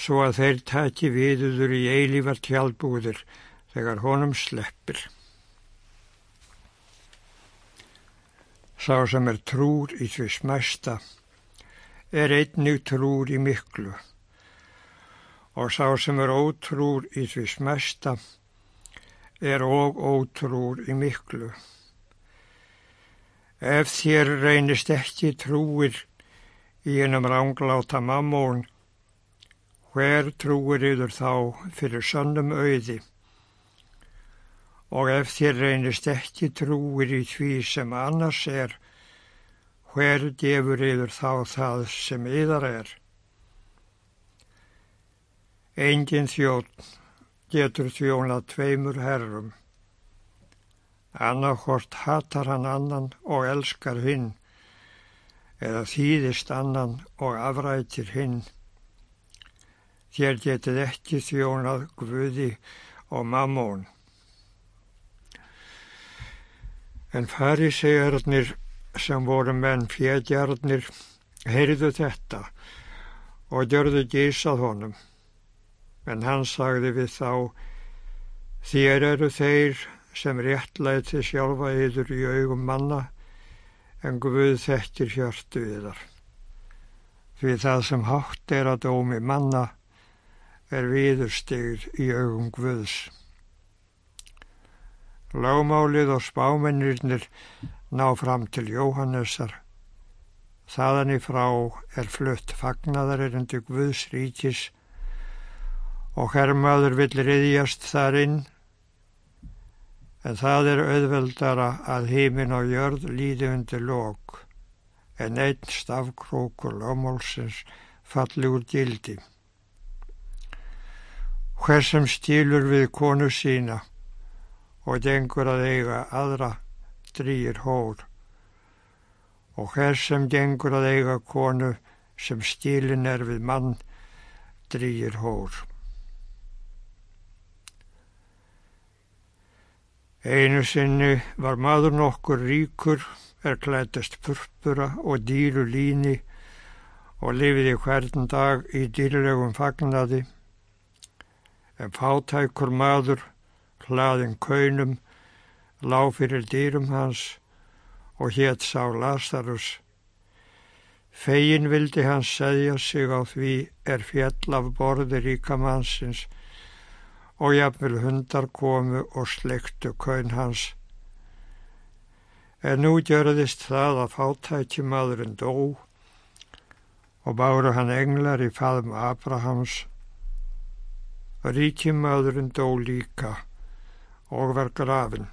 svo að þeir taki við yður í eilívar tjálbúðir þegar honum sleppir. Sá sem er trúr í því smæsta er einnig trúr í miklu og sá sem er ótrúr í því smæsta er og ótrúr í miklu. Ef þér reynist ekki trúir í einum rángláta mammón, hver trúir yfir þá fyrir sönnum auði? Og ef þér reynist ekki trúir í því sem annars er, hver gefur yfir þá það sem yðar er? Engin þjótt getur þjónað tveimur herrum. Annarkort hatar hann annan og elskar hinn, eða þýðist annan og afrætir hinn. Þér getið ekki þjónað Guði og Mammón. En farisegarnir sem voru menn fjedjarnir heyrðu þetta og gjörðu gísað honum. En hann sagði við þá, þér eru þeir sem réttlæti sjálfa yður í augum manna, en Guð þekkir hjörtu yðar. Því það sem hátt er að dómi manna er viðurstigð í augum Guðs. Lámálið og spámennirnir ná fram til Jóhannesar. Þaðan í frá er flutt fagnadarerindi Guðs ríkis og herrmaður vill riðjast þar inn, en það er auðveldara að heiminn og jörð líði undir lók, en einn stafkrókur lámálsins falli úr gildi. Hver sem stílur við konu sína og gengur að eiga aðra drýir hór, og hver sem gengur að eiga konu sem stílin er við mann drýir hór. Einu sinni var maður nokkur ríkur, er klætast purpura og dýru líni og lifiði hvern dag í dýrlegum fagnaði. En fátækur maður, hlaðin kaunum, lág fyrir dýrum hans og hétt sá Lazarus. Fegin vildi hans segja sig á því er fjell af borði ríkamannsins og jafnvel hundar komu og slektu kaun hans. En nú gjörðist það að fátækjumadurinn dó og báru hann englar í faðum Abrahams. Ríkimadurinn dó líka og var grafin.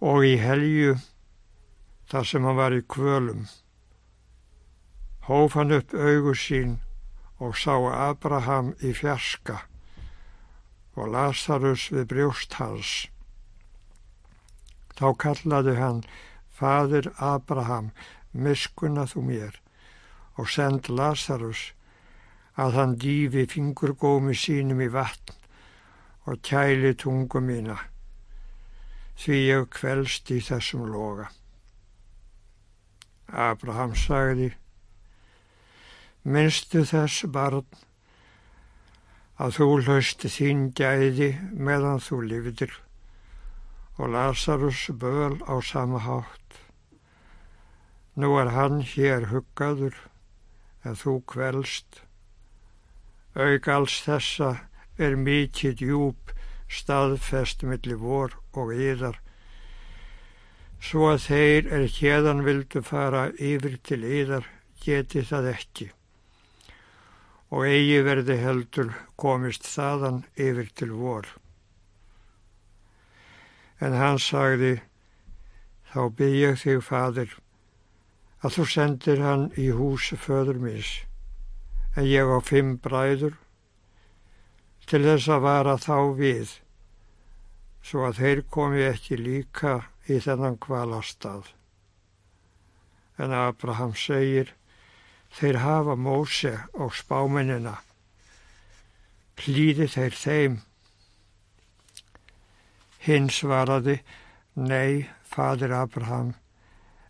Og í helju, þar sem hann var í kvölum, hóf hann upp augu sín og sá Abraham í fjarska og Lazarus við brjóst hans. Þá kallaði hann, Fadir Abraham, miskunna þú mér og send Lazarus að hann dýfi fingurgómi sínum í vatn og kæli tungu mína því ég kvelst í þessum loga. Abraham sagði minnstu þess barn að þú hlausti þín gæði meðan þú lifdir og Lazarus böl á sama hátt. Nú er hann hér huggaður en þú kvelst. Auk alls þessa er mikið djúb staðfest millir vor og yðar, svo að þeir er hérðan vildu fara yfir til yðar geti það ekki. Og eigi verði heldur komist þaðan yfir til vor. En hann sagði, þá bygg ég þig, fadir, að þú sendir hann í hús föður mis en ég á fimm bræður til þess að vara þá við svo að þeir komi ekki líka í þennan kvalastað. En Abraham segir, þeir hafa Móse og spáminina, hlýði þeir þeim. Hinn svaraði, nei, fadir Abraham,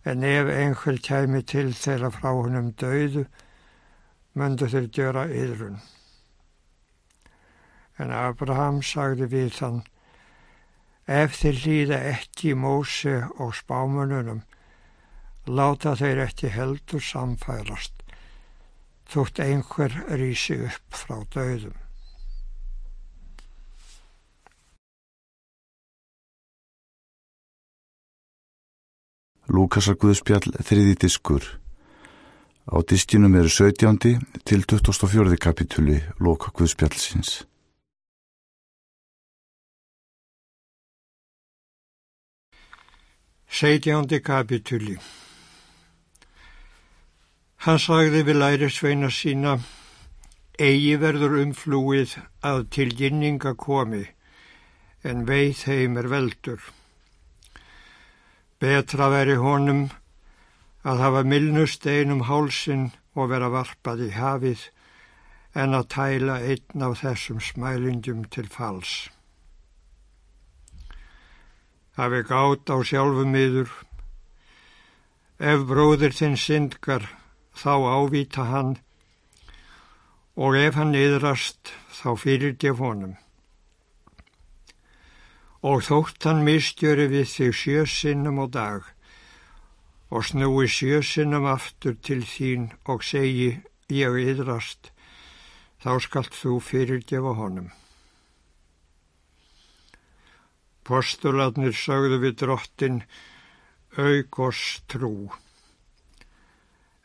en ef einhver kæmi til þeirra frá húnum döðu, möndu þeir gjöra yðrun. En Abraham sagði við þann, ef þeir hlýða ekki Móse og spámununum, láta þeir ekki heldur samfælast, þótt einhver rýsi upp frá döðum. Lúkasar Guðspjall þriði diskur Á diskinum eru 17. til 24. kapitúli Lóka Guðspjallsins. Seitjándi kapitúli Hann sagði við lærisveina sína, eigi verður umflúið að til ginninga komi, en veið heim er veldur. Betra veri honum að hafa milnust einum hálsin og vera varpað í hafið en að tæla einn af þessum smælingum til fals. Hafi gátt á sjálfum yður, ef bróðir þinn syndgar þá ávita hann og ef hann yðrast þá fyrir def honum. Og þótt hann mistjöri við þig sjösinnum á dag, og snúi sjösinnum aftur til þín og segi ég yðrast, þá skalt þú fyrirgefa honum. Postulatnir sagðu við drottin aukos trú.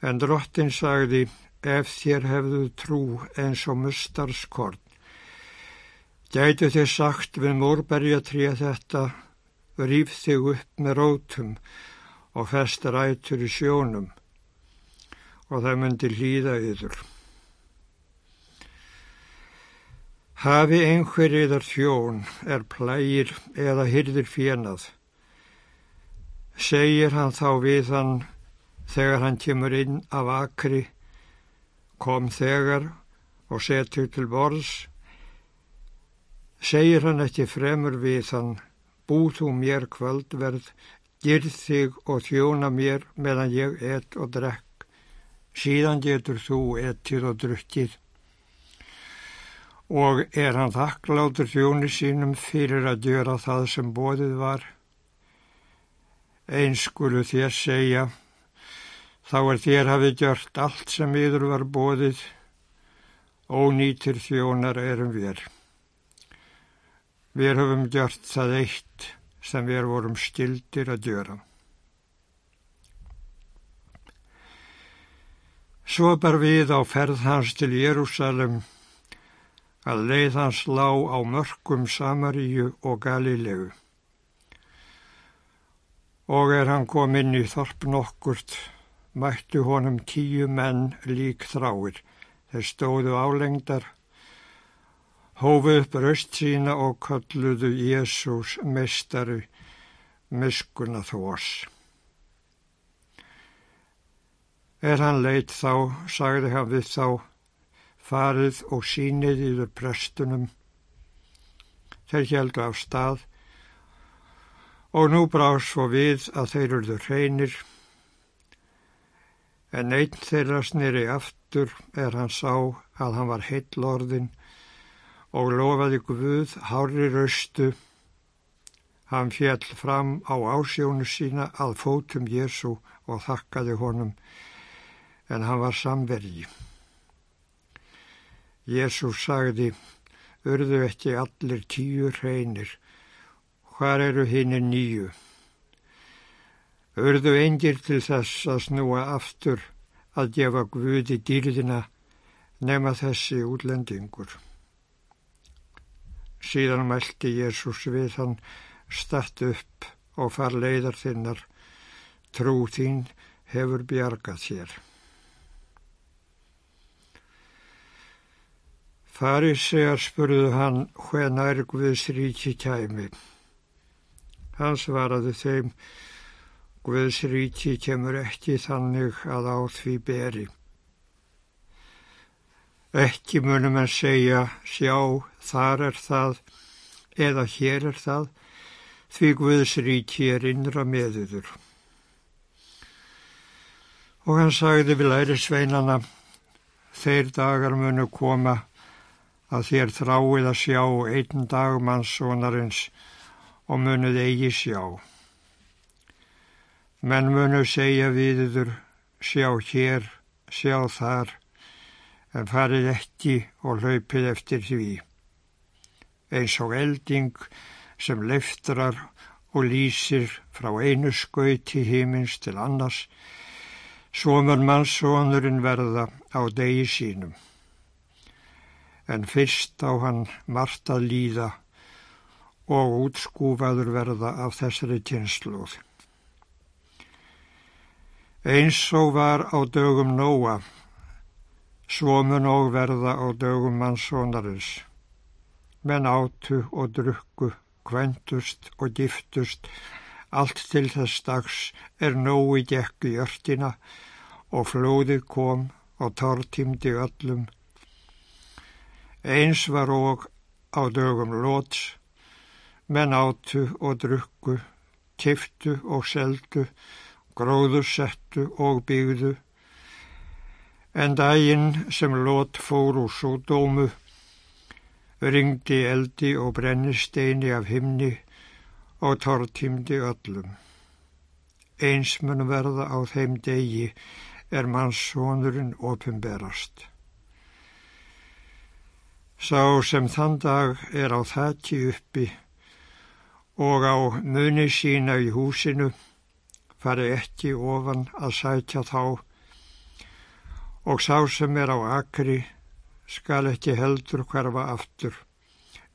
En drottin sagði, ef þér hefðu trú eins og mustarskort, gætu þið sagt við múrberjatrija þetta, rýf þig upp með rótum og fest rætur í sjónum og það myndi hlýða yður. Hafi einhverjiðar þjón er plægir eða hyrðir fjenað, segir hann þá við hann þegar hann kemur inn af akri, kom þegar og setur til borðs, segir hann ekki fremur við hann, búð þú mér kvöldverð Girð þig og þjóna mér meðan ég ett og drekk, síðan getur þú ettið og drukkið. Og er hann þakklátur þjóni sínum fyrir að gjöra það sem bóðið var? Eins skulu þér segja, þá er þér hafið gjört allt sem yður var bóðið, ónýtir þjónar erum við. Við höfum gjört það eitt sem við vorum stildir að gjöra. Svo bar við á ferð hans til Jérúsalem að leið hans lá á mörgum Samaríu og Galilegu. Og er hann kom inn í þorp nokkurt, mættu honum tíu menn lík þráir. Þeir stóðu álengdar, hófuð raust sína og kalluðu Jésús meistari miskuna þós. Er hann leitt þá, sagði hann við þá, farið og sínið yfir prestunum. Þeir heldu af stað og nú bráð svo við að þeir eruðu hreinir, en einn þeirra snýri aftur er hann sá að hann var heillorðin og lofaði Guð hári raustu. Hann fjall fram á ásjónu sína að fótum Jésu og þakkaði honum, en hann var samvergi. Jésu sagði, urðu ekki allir tíu hreinir, hvar eru hinnir nýju? Urðu engir til þess að snúa aftur að gefa Guði dýrðina nema þessi útlendingur. Síðan mælti Jésús við hann statt upp og far leiðar þinnar, trú þín hefur bjargað þér. Farisegar spurðu hann hven er Guðs ríki kæmi. Hann svaraði þeim, Guðs ríki kemur ekki þannig að á því beri. Ekki munum en segja, sjá, þar er það, eða hér er það, því Guðs ríki er innra meðuður. Og hann sagði við læri sveinana, þeir dagar munu koma að þér þráið að sjá einn dag mannsónarins og munuð eigi sjá. Menn munu segja viður, sjá hér, sjá þar, en farið ekki og hlaupið eftir því. Eins og elding sem leftrar og lýsir frá einu skauti hímins til annars, svo mun mannsónurinn verða á degi sínum. En fyrst á hann margt að líða og útskúfaður verða af þessari kynsluð. Eins og var á dögum Nóa, svo mun og verða á dögum mannsónarins. Menn átu og drukku, kventust og giftust, allt til þess dags er Nói gekk í örtina og flóðið kom og tortimdi öllum. Eins var og á dögum Lóts, menn átu og drukku, kiftu og seldu, gróðursettu og byggðu, en daginn sem lot fór úr sódómu, ringdi eldi og brennisteini af himni og tortímdi öllum. Eins mun verða á þeim degi er mannssonurinn opimberast. Sá sem þann dag er á þætti uppi og á muni sína í húsinu fari ekki ofan að sætja þá og sá sem er á akri skal ekki heldur hverfa aftur,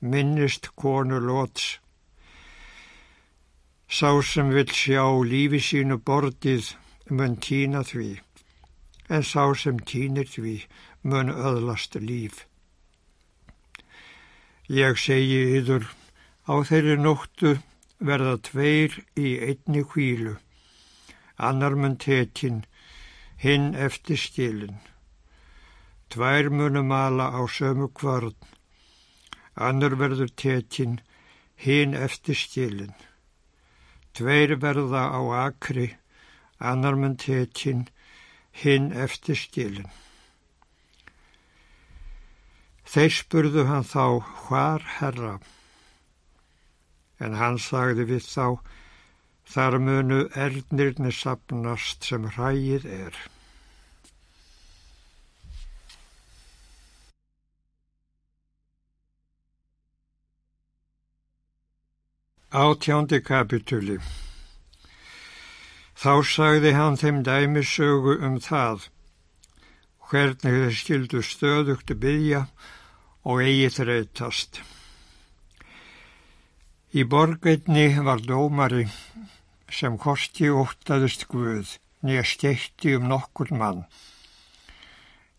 minnist konu lóts. Sá sem vil sjá lífi sínu bordið mun týna því, en sá sem týnir því mun öðlast líf. Ég segi yður, Á þeirri nóttu verða tveir í einni hvílu, annar mun tekin, hinn eftir stílinn. Tvær munu mala á sömu kvarn, annar verður tekin, hinn eftir stílinn. Tveir verða á akri, annar mun tekin, hinn eftir stílinn. Þeir spurðu hann þá, hvar herra? en hann sagði við þá, þar munu erðnirni sapnast sem hrægið er. Átjándi kapituli Þá sagði hann þeim dæmisögu um það, hvernig þeir skildu stöðugt byggja og eigi þrautast. Í borgveitni var dómari sem kosti óttaðist Guð, nýja steitti um nokkur mann.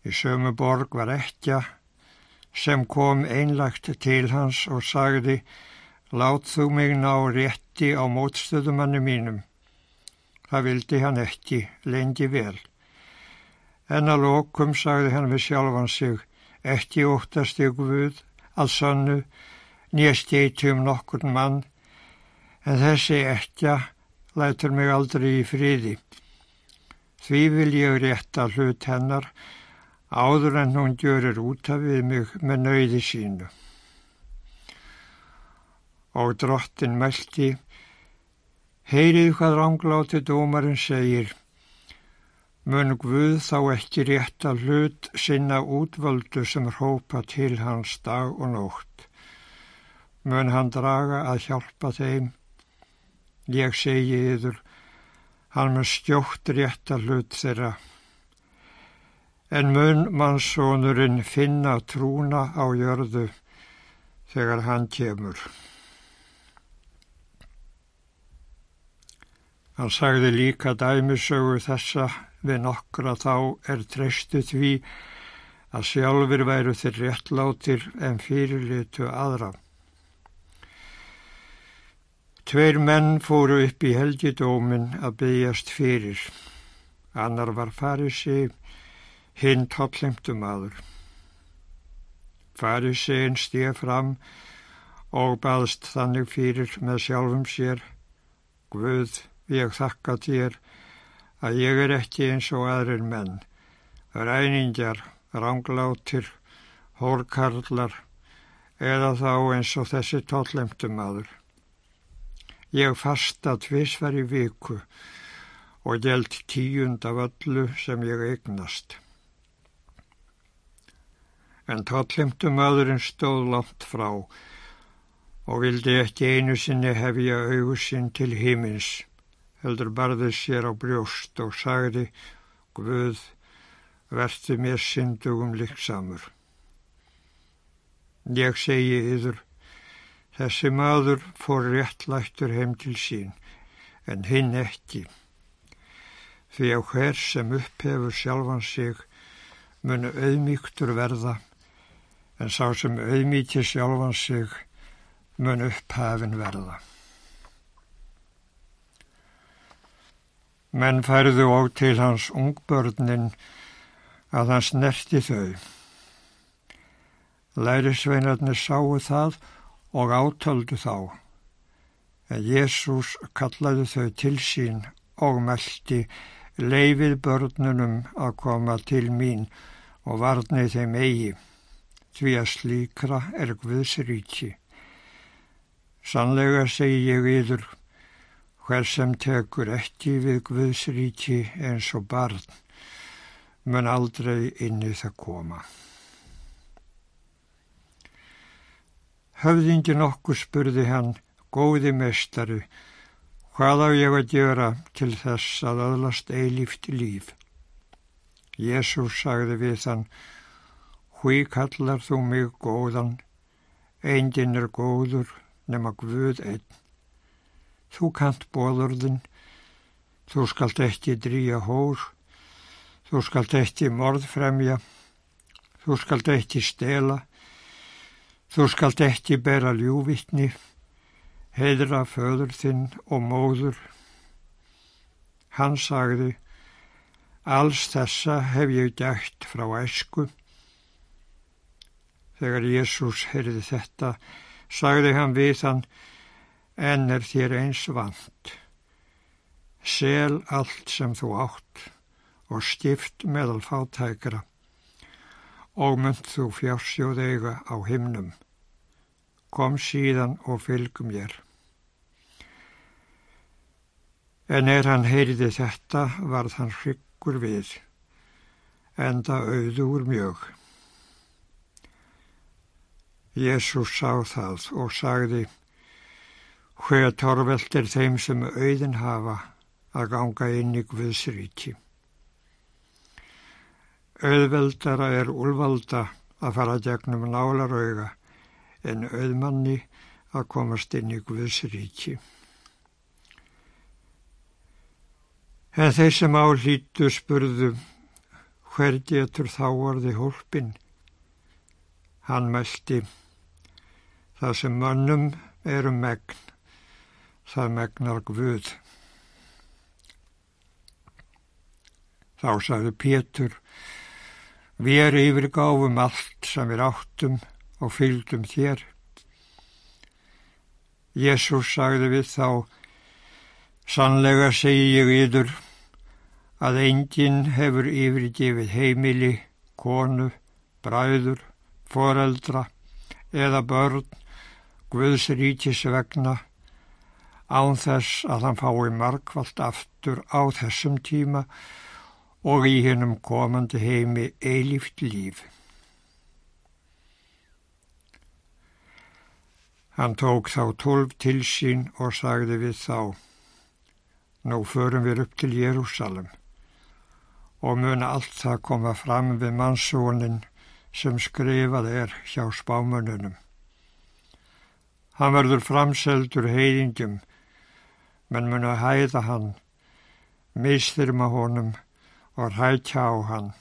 Í sömu borg var ekkja sem kom einlagt til hans og sagði, lát þú mig ná rétti á mótstöðumannu mínum. Það vildi hann ekki, lengi vel. En að lokum sagði hann við sjálfan sig, ekki óttast ég Guð, að sannu, nýja steiti um nokkur mann, en þessi ekkja lætur mig aldrei í friði. Því vil ég rétta hlut hennar áður en hún gjörir út af við mig með nöyði sínu. Og drottin meldi, heyrið hvað rángláti dómarinn segir, mun Guð þá ekki rétta hlut sinna útvöldu sem hrópa til hans dag og nótt mun hann draga að hjálpa þeim. Ég segi yður, hann mun stjótt rétta hlut þeirra. En mun mannsónurinn finna trúna á jörðu þegar hann kemur. Hann sagði líka dæmisögu þessa við nokkra þá er treystu því að sjálfur væru þeir réttlátir en fyrirlitu aðra. Tveir menn fóru upp í helgidómin að byggjast fyrir. Annar var farisi, hinn tollemtum aður. Farisin stíð fram og baðst þannig fyrir með sjálfum sér. Guð, ég þakka þér að ég er ekki eins og aðrir menn. Ræningjar, ránglátir, hórkarlar eða þá eins og þessi tollemtum aður. Ég fasta tvísvar í viku og gælt tíund af öllu sem ég eignast. En tóllimtum öðurinn stóð langt frá og vildi ekki einu sinni hefja augusinn til hímins, heldur barðið sér á brjóst og sagði, Guð, verði mér syndugum líksamur. Ég segi yður, Þessi maður fór réttlættur heim til sín, en hinn ekki. Því á hver sem upphefur sjálfan sig munu auðmíktur verða, en sá sem auðmíkir sjálfan sig mun upphafin verða. Menn færðu á til hans ungbörnin að hans nerti þau. Lærisveinarnir sáu það og átöldu þá. Jésús kallaði þau til sín og meldi leifið börnunum að koma til mín og varnið þeim eigi, því að slíkra er Guðsríki. Sannlega segi ég yður, hver sem tekur ekki við Guðsríki eins og barn, mun aldrei inni það koma. Höfðingin okkur spurði hann, góði mestari, hvað á ég að gera til þess að aðlast eilíft líf? Jésús sagði við hann, hví kallar þú mig góðan, eindin er góður nema Guð einn. Þú kant bóðurðin, þú skalt ekki drýja hór, þú skalt ekki morðfremja, þú skalt ekki stela, Þú skalt ekki bera ljúvittni, heidra föður þinn og móður. Hann sagði, alls þessa hef ég dætt frá æsku. Þegar Jésús heyrði þetta, sagði hann við hann, en er þér eins vant. Sel allt sem þú átt og stift meðal fátækra og mynd þú fjársjóð eiga á himnum. Kom síðan og fylgum ég. En er hann heyriði þetta, varð hann hryggur við, enda auður mjög. Jésús sá það og sagði, hver torvelt er þeim sem auðin hafa að ganga inn í Guðsríki. Auðveldara er úlvalda að fara gegnum nálarauga en auðmanni að komast inn í Guðsríki. En þeir sem álítu spurðu hver getur þá orði hólpin? Hann meldi það sem mönnum eru megn, það megnar Guð. Þá sagði Pétur, við yfirgáfum allt sem við áttum og fylgdum þér. Jésús sagði við þá, sannlega segi ég yður að enginn hefur yfirgefið heimili, konu, bræður, foreldra eða börn Guðs ríkis vegna án þess að hann fái markvallt aftur á þessum tíma og í hennum komandi heimi eilíft líf. Hann tók þá tólf til sín og sagði við þá, nú förum við upp til Jérúsalem og mun allt það koma fram við mannsónin sem skrifað er hjá spámununum. Hann verður framseldur heiðingjum, menn munu hæða hann, mistyrma honum og rækja á hann.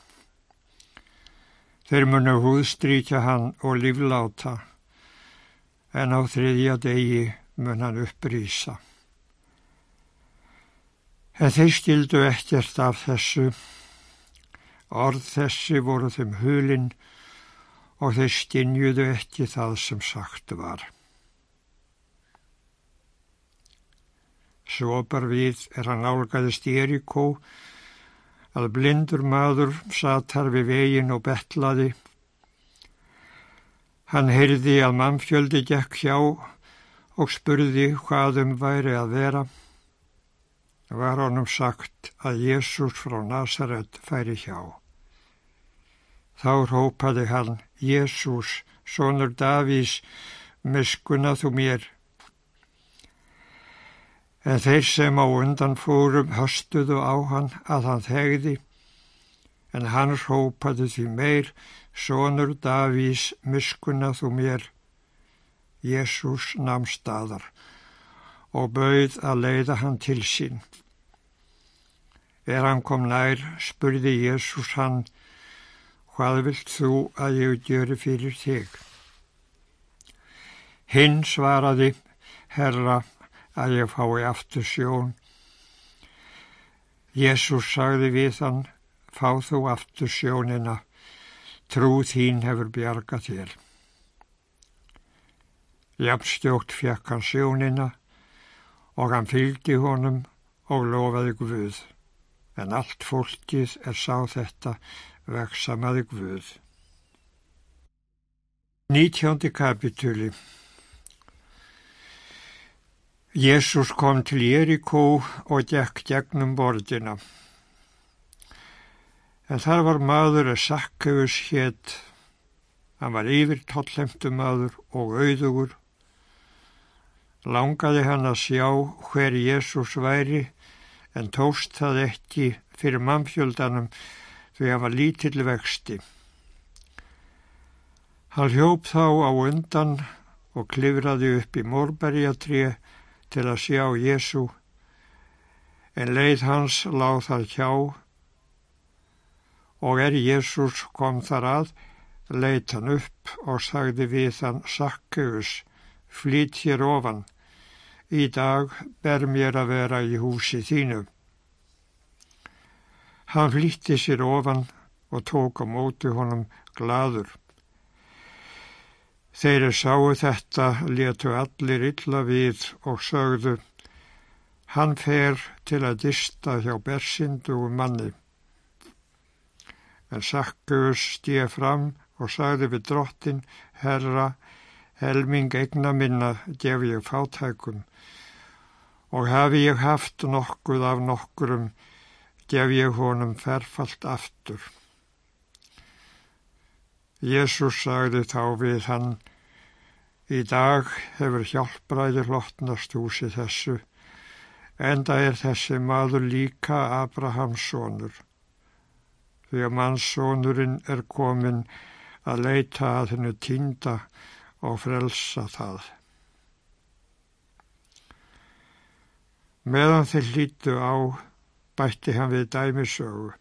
Þeir munu húðstrykja hann og lífláta, en á þriðja degi mun hann upprýsa. En þeir skildu ekkert af þessu. Orð þessi voru þeim hulinn og þeir stinjuðu ekki það sem sagt var. Svo bar við er hann álgaðist Erikó að blindur maður satt þar við vegin og betlaði. Hann heyrði að mannfjöldi gekk hjá og spurði hvað um væri að vera. Var honum sagt að Jésús frá Nazaret færi hjá. Þá rópaði hann, Jésús, sonur Davís, miskuna þú mér. En þeir sem á undan fórum höstuðu á hann að hann þegði, en hann rópaði því meir, sonur Davís, miskuna þú mér. Jésús namn staðar og bauð að leiða hann til sín. Er hann kom nær, spurði Jésús hann, hvað vilt þú að ég gjöru fyrir þig? Hinn svaraði, herra, að ég fái aftur sjón. Jésús sagði við hann, fá þú aftur sjónina, trú þín hefur bjargað þér. Jafnstjókt fekk hann sjónina og hann fylgdi honum og lofaði Guð, en allt fólkið er sá þetta veksamaði Guð. Nítjóndi kapitúli Jésús kom til Jerikó og gekk gegnum borðina. En þar var maður að Sakkeus hétt. Hann var yfir tóllemtu maður og auðugur. Langaði hann að sjá hver Jésús væri en tóst það ekki fyrir mannfjöldanum því hann var lítill vexti. Hann hljóp þá á undan og klifraði upp í mórberjatrið til að sjá Jésu, en leið hans láð þar hjá og er Jésús kom þar að, leit hann upp og sagði við hann Sakkeus, flýtt hér ofan, í dag ber mér að vera í húsi þínu. Hann flýtti sér ofan og tók á móti honum gladur. Þeir sáu þetta, letu allir illa við og sögðu, hann fer til að dista hjá bersindu manni. En Sakkus stíð fram og sagði við drottin, herra, helming egna minna gef ég fátækum og hafi ég haft nokkuð af nokkurum, gef ég honum ferfalt aftur. Jésús sagði þá við hann, í dag hefur hjálpræðir lotnast húsi þessu, enda er þessi maður líka Abrahams sonur. Því að mannssonurinn er komin að leita að hennu týnda og frelsa það. Meðan þeir hlítu á bætti hann við dæmisögu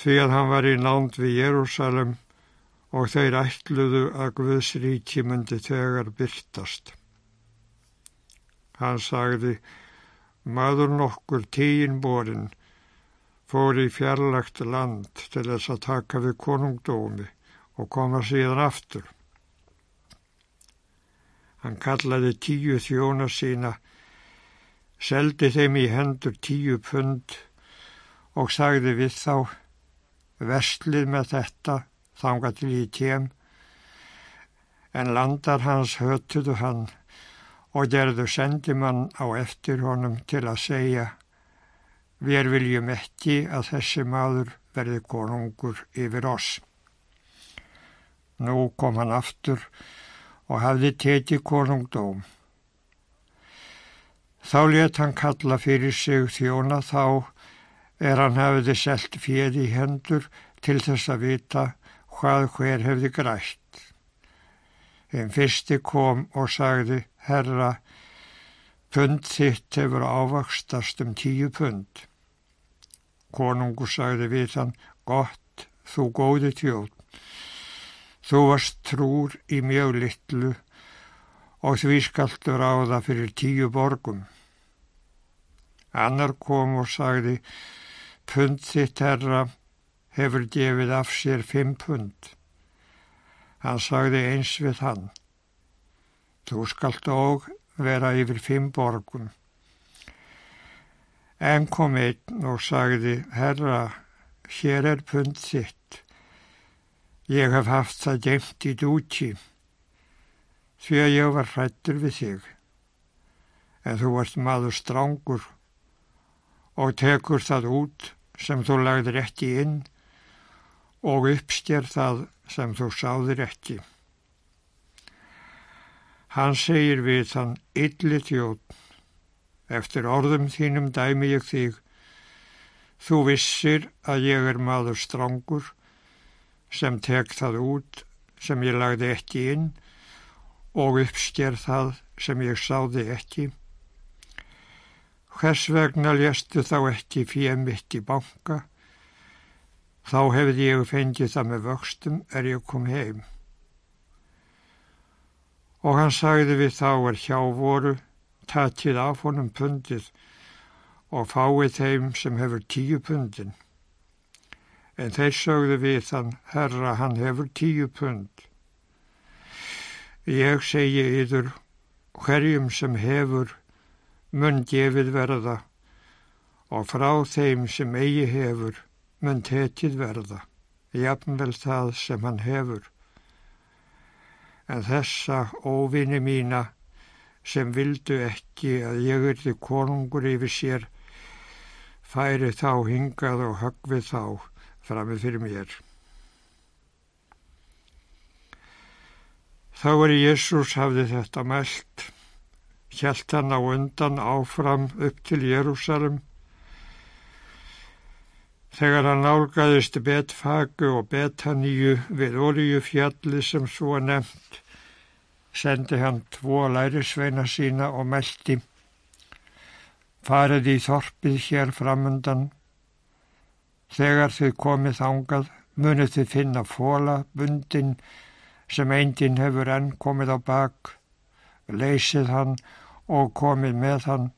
því að hann var í nánd við Jérúsalem og þeir ætluðu að Guðs ríki myndi þegar byrtast. Hann sagði, maður nokkur tíin borin fór í fjarlagt land til þess að taka við konungdómi og koma síðan aftur. Hann kallaði tíu þjóna sína, seldi þeim í hendur tíu pund og sagði við þá, vestlið með þetta þanga til í tjem, en landar hans hötuðu hann og gerðu sendimann á eftir honum til að segja, við viljum ekki að þessi maður verði konungur yfir oss. Nú kom hann aftur og hafði tekið konungdóm. Þá let hann kalla fyrir sig þjóna þá er hann hafiði selt fjöð í hendur til þess að vita hvað hver hefði grætt. Einn fyrsti kom og sagði, herra, pund þitt hefur ávakstast um tíu pund. Konungur sagði við hann, gott, þú góði tjóð. Þú varst trúr í mjög litlu og því skaltur á það fyrir tíu borgum. Annar kom og sagði, pund þitt herra hefur gefið af sér fimm pund. Hann sagði eins við hann, þú skalt og vera yfir fimm borgum. En kom einn og sagði, herra, hér er pund þitt. Ég hef haft það geimt í dúti því að ég var hrættur við þig. En þú varst maður strángur og tekur það út sem þú lagðir ekki inn og uppsker það sem þú sáðir ekki. Hann segir við hann illi þjótt. Eftir orðum þínum dæmi ég þig. Þú vissir að ég er maður strángur sem tek það út sem ég lagði ekki inn og uppsker það sem ég sáði ekki. Hvers vegna léstu þá ekki fyrir mitt í banka? Þá hefði ég fengið það með vöxtum er ég kom heim. Og hann sagði við þá er hjá voru, tatið af honum pundið og fáið þeim sem hefur tíu pundin en þeir sögðu við hann, herra, hann hefur tíu pund. Ég segi yður, hverjum sem hefur, mun gefið verða, og frá þeim sem eigi hefur, mun tekið verða, jafnvel það sem hann hefur. En þessa óvinni mína, sem vildu ekki að ég erði konungur yfir sér, færi þá hingað og högvið þá, framið fyrir mér. Þá er Jésús hafði þetta mælt, hjælt hann á undan áfram upp til Jérúsalem. Þegar hann álgaðist betfagu og betaníu við oríufjalli sem svo nefnt, sendi hann tvo lærisveina sína og meldi. Farið í þorpið hér framundan Þegar þið komið þangað munið þið finna fóla bundin sem eindin hefur enn komið á bak, leysið hann og komið með hann.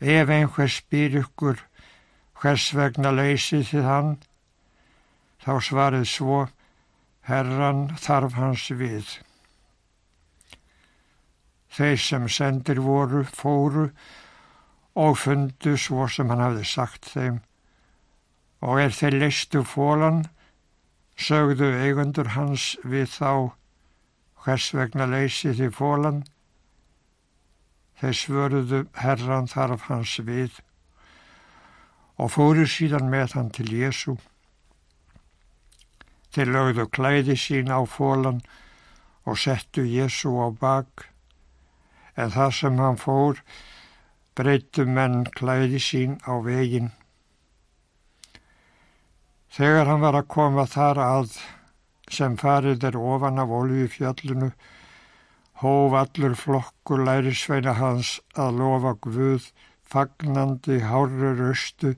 Ef einhver spyr ykkur hvers vegna leysið þið hann, þá svarið svo, herran þarf hans við. Þeir sem sendir voru fóru og fundu svo sem hann hafði sagt þeim. Og er þeir listu fólan, sögðu eigundur hans við þá, hvers vegna leysið þið fólan, þeir svöruðu herran þarf hans við og fóru síðan með hann til Jésu. Þeir lögðu klæði sín á fólan og settu Jésu á bak, en það sem hann fór breyttu menn klæði sín á veginn. Þegar hann var að koma þar að, sem farið er ofan af olju fjallinu, hóf allur flokkur lærisveina hans að lofa Guð fagnandi hárru röstu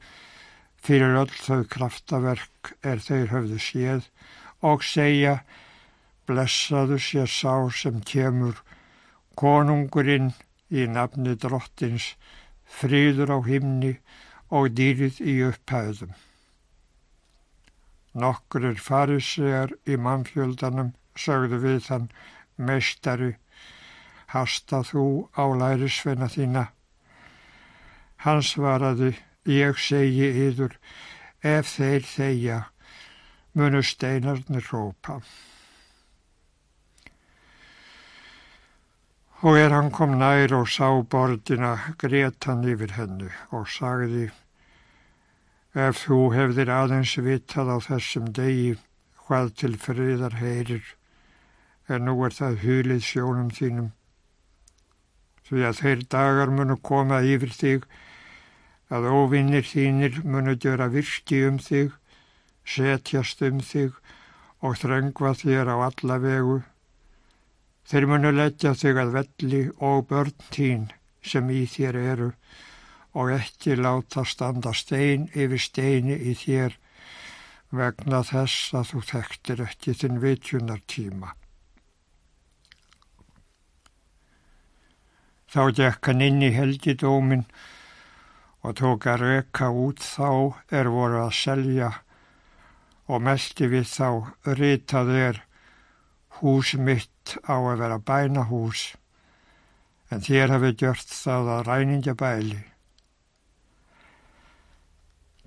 fyrir öll þau kraftaverk er þeir höfðu séð og segja blessaðu sé sá sem kemur konungurinn í nafni drottins fríður á himni og dýrið í upphæðum. Nokkur er farisegar í mannfjöldanum sögðu við þann meistari hasta þú á lærisveina þína. Hann svaraði, ég segi yður, ef þeir þeia, munu steinarnir rópa. Og er hann kom nær og sá borðina, greitt hann yfir hennu og sagði, ef þú hefðir aðeins vitað á þessum degi hvað til friðar heyrir, en nú er það hulið sjónum þínum. Því að þeir dagar munu koma yfir þig, að óvinnir þínir munu gjöra virki um þig, setjast um þig og þröngva þér á alla vegu. Þeir munu leggja þig að velli og börn þín sem í þér eru og ekki láta standa stein yfir steini í þér vegna þess að þú þekktir ekki þinn vitjunartíma. Þá gekk hann inn í helgidómin og tók að reka út þá er voru að selja og meldi við þá ritað er hús mitt á að vera bænahús en þér hafi gjört það að ræningja bæli.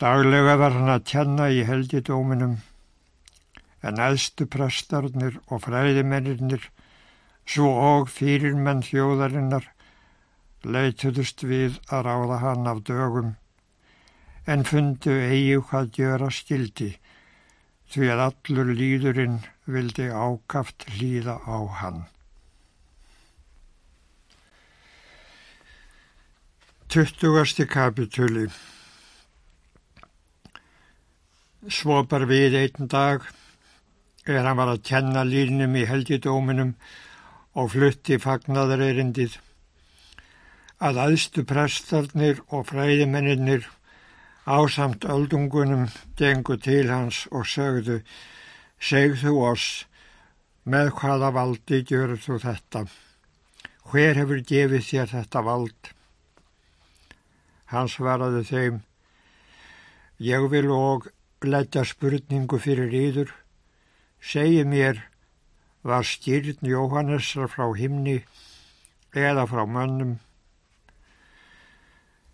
Daglega var hann að tjanna í heldidóminum en eðstu prestarnir og fræðimennir svo og fyrirmenn þjóðarinnar leituðust við að ráða hann af dögum, en fundu eigi hvað gjöra skildi, því að allur líðurinn vildi ákaft hlýða á hann. Tuttugasti kapitúli Svo bar við einn dag er hann var að kenna línum í heldidóminum og flutti fagnaðar erindið að aðstu prestarnir og fræðimennir ásamt öldungunum gengu til hans og sögðu segðu oss með hvaða valdi gjör þú þetta? Hver hefur gefið þér þetta vald? Hann svaraði þeim ég vil og leggja spurningu fyrir yður. Segi mér var styrn Jóhannesar frá himni eða frá mönnum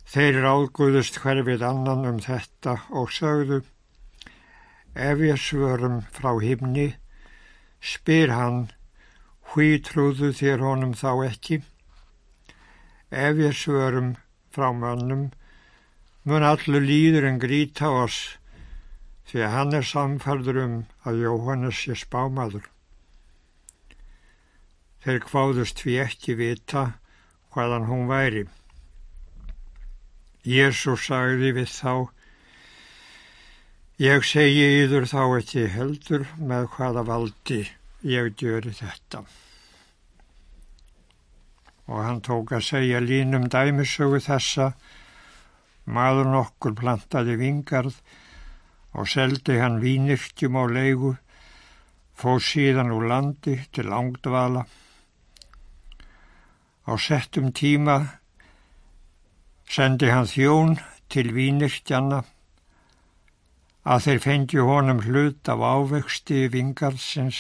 Þeir ráðguðust hverfið annan um þetta og sögðu Ef ég svörum frá himni, spyr hann, hví trúðu þér honum þá ekki? Ef ég svörum frá mönnum, mun allur líður en gríta oss, því að hann er samfærður um að Jóhannes sé spámaður. Þeir kváðust við ekki vita hvaðan hún væri. Jésús sagði við þá, ég segi yður þá ekki heldur með hvaða valdi ég gjöri þetta. Og hann tók að segja línum dæmisögu þessa, maður nokkur plantaði vingarð og seldi hann vínirkjum á leigu, fóð síðan úr landi til langdvala. Á settum tíma sendi hann þjón til vínirkjanna að þeir fengju honum hlut af ávexti vingarðsins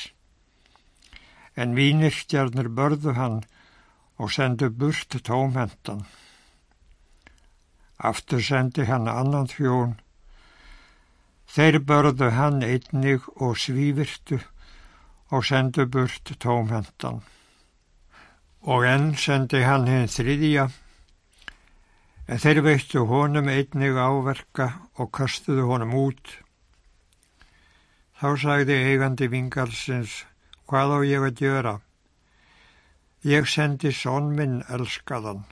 en vínirkjarnir börðu hann og sendu burt tómhendan. Aftur sendi hann annan þjón. Þeir börðu hann einnig og svívirtu og sendu burt tómhendan. Og enn sendi hann hinn þriðja En þeir veittu honum einnig áverka og kastuðu honum út. Þá sagði eigandi vingalsins, hvað á ég að gjöra? Ég sendi són minn elskaðan,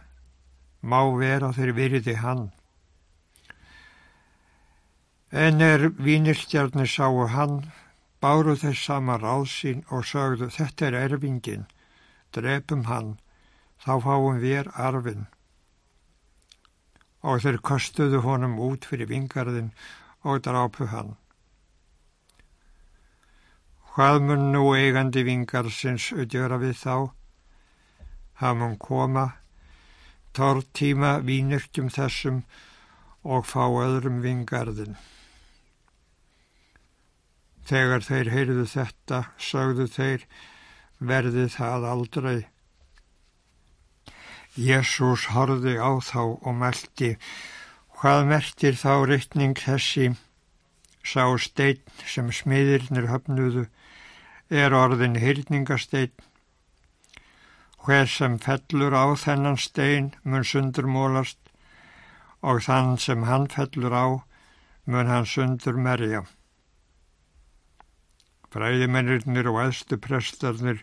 má vera þeir virði hann. En er vínirstjarnir sáu hann, báru þess sama ráð sín og sögðu þetta er erfingin, drepum hann, þá fáum við arfin. Og þeir kostuðu honum út fyrir vingarðin og drápu hann. Hvað mun nú eigandi vingar sinns auðjöra við þá? Það mun koma, tortíma vínirkjum þessum og fá öðrum vingarðin. Þegar þeir heyrðu þetta, sögðu þeir, verði það aldrei. Jésús horfi á þá og meldi, hvað mertir þá rytning þessi, sá stein sem smiðirnir höfnuðu, er orðin hyrningastein. Hver sem fellur á þennan stein mun sundur mólast og þann sem hann fellur á mun hann sundur merja. Fræðimennirnir og eðstu prestarnir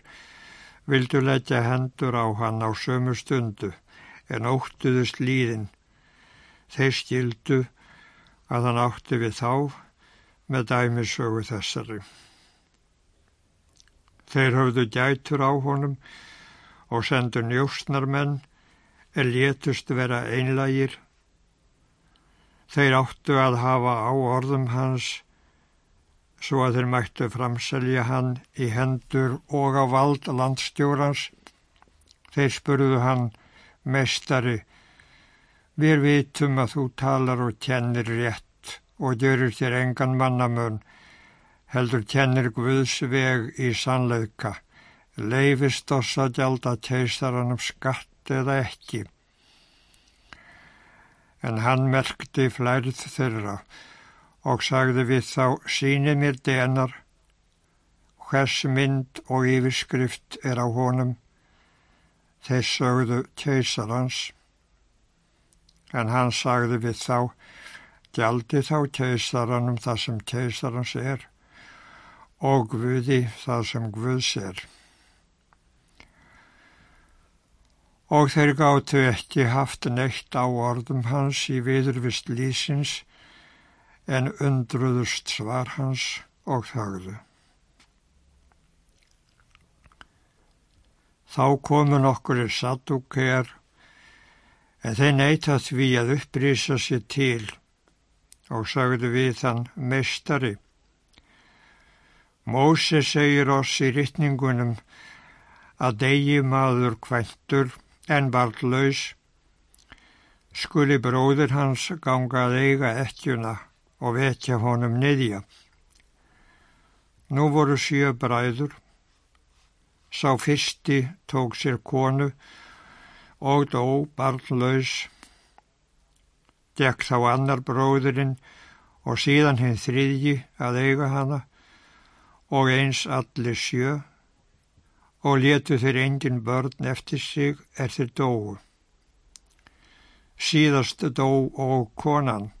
vildu leggja hendur á hann á sömu stundu en óttuðust líðin. Þeir skildu að hann átti við þá með dæmisögu þessari. Þeir höfðu gætur á honum og sendu njóstnarmenn er létust vera einlægir. Þeir áttu að hafa á orðum hans svo að þeir mættu framselja hann í hendur og á vald landstjórans. Þeir spurðu hann, mestari, við vitum að þú talar og kennir rétt og görur þér engan mannamun, heldur kennir Guðs veg í sannleika, leifist oss að gjalda teistaranum skatt eða ekki. En hann merkti flærið þeirra og sagði við þá sínið mér denar, hvers mynd og yfirskrift er á honum, þess sögðu keisarans. En hann sagði við þá, gjaldi þá keisaranum það sem keisarans er og Guði það sem Guðs er. Og þeir gáttu ekki haft neitt á orðum hans í viðurvist lísins, en undruðust svar hans og þagðu. Þá komu nokkur í Saddukear en þeir neyta því að upprýsa sér til og sagðu við þann mestari. Móse segir oss í rittningunum að degi maður kvæntur en varðlaus skuli bróður hans ganga að eiga ekkjuna og vekja honum niðja. Nú voru sjö bræður, sá fyrsti tók sér konu og dó barnlaus, dekk þá annar bróðurinn og síðan hinn þriðji að eiga hana og eins allir sjö og letu þeir engin börn eftir sig er þeir dóu. Síðast dó og konan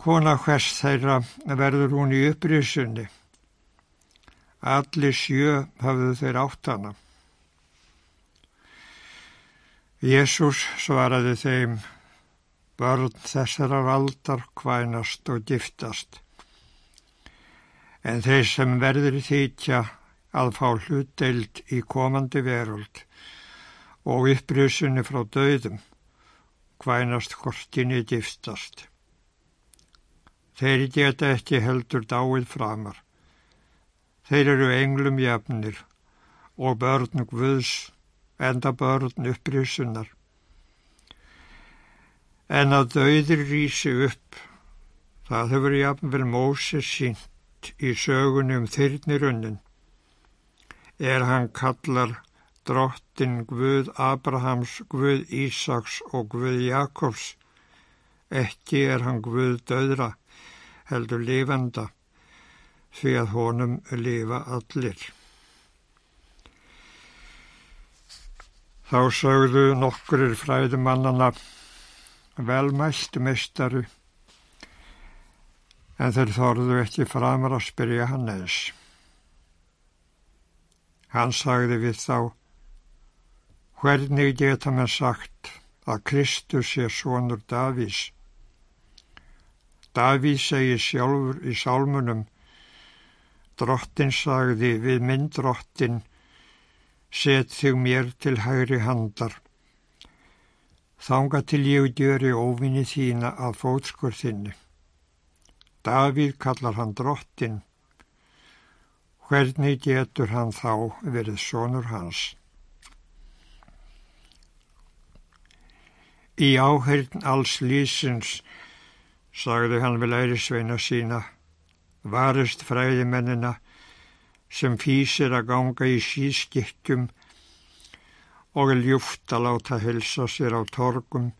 Kona hvers þeirra verður hún í upprisunni. Allir sjö hafðu þeir átt hana. Jésús svaraði þeim, börn þessara valdar kvænast og giftast. En þeir sem verður þýtja að fá hlutdeild í komandi veröld og upprisunni frá döðum, kvænast hortinni giftast. Þeir geta ekki heldur dáið framar. Þeir eru englum jafnir og börn Guðs, enda börn upprisunnar. En að döðir rýsi upp, það hefur jafnvel Móses sínt í sögunum þyrnirunnin. Er hann kallar drottin Guð Abrahams, Guð Ísaks og Guð Jakobs, ekki er hann Guð döðra heldur lifenda því að honum lifa allir. Þá sögðu nokkurir fræðumannana velmæst mistari en þeir þorðu ekki framar að spyrja hann eins. Hann sagði við þá, hvernig geta mér sagt að Kristus sé svonur Davís? Davíð segir sjálfur í sálmunum Drottin sagði við minn drottin, set þig mér til hægri handar. Þánga til ég gjöri óvinni þína að fótskur þinni. Davíð kallar hann drottin. Hvernig getur hann þá verið sonur hans? Í áhörn alls lísins sagði hann við lærisveina sína, varist fræðimennina sem fýsir að ganga í sískittum og ljúft að láta helsa sér á torgum,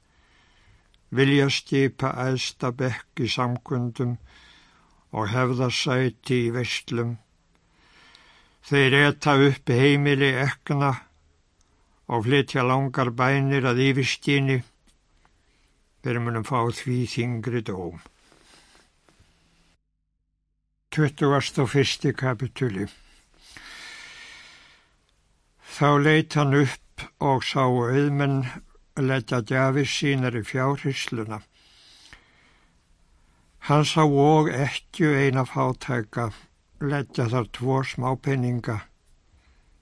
vilja skipa æðsta bekk í samkundum og hefða sæti í vestlum. Þeir etta upp heimili ekna og flytja langar bænir að yfirstíni Þeir munum fá því þingri dóm. 21. kapitúli Þá leitt hann upp og sá auðmenn leta djafir sínar í fjárhysluna. Hann sá og ekki eina fátæka, letja þar tvo smápenninga.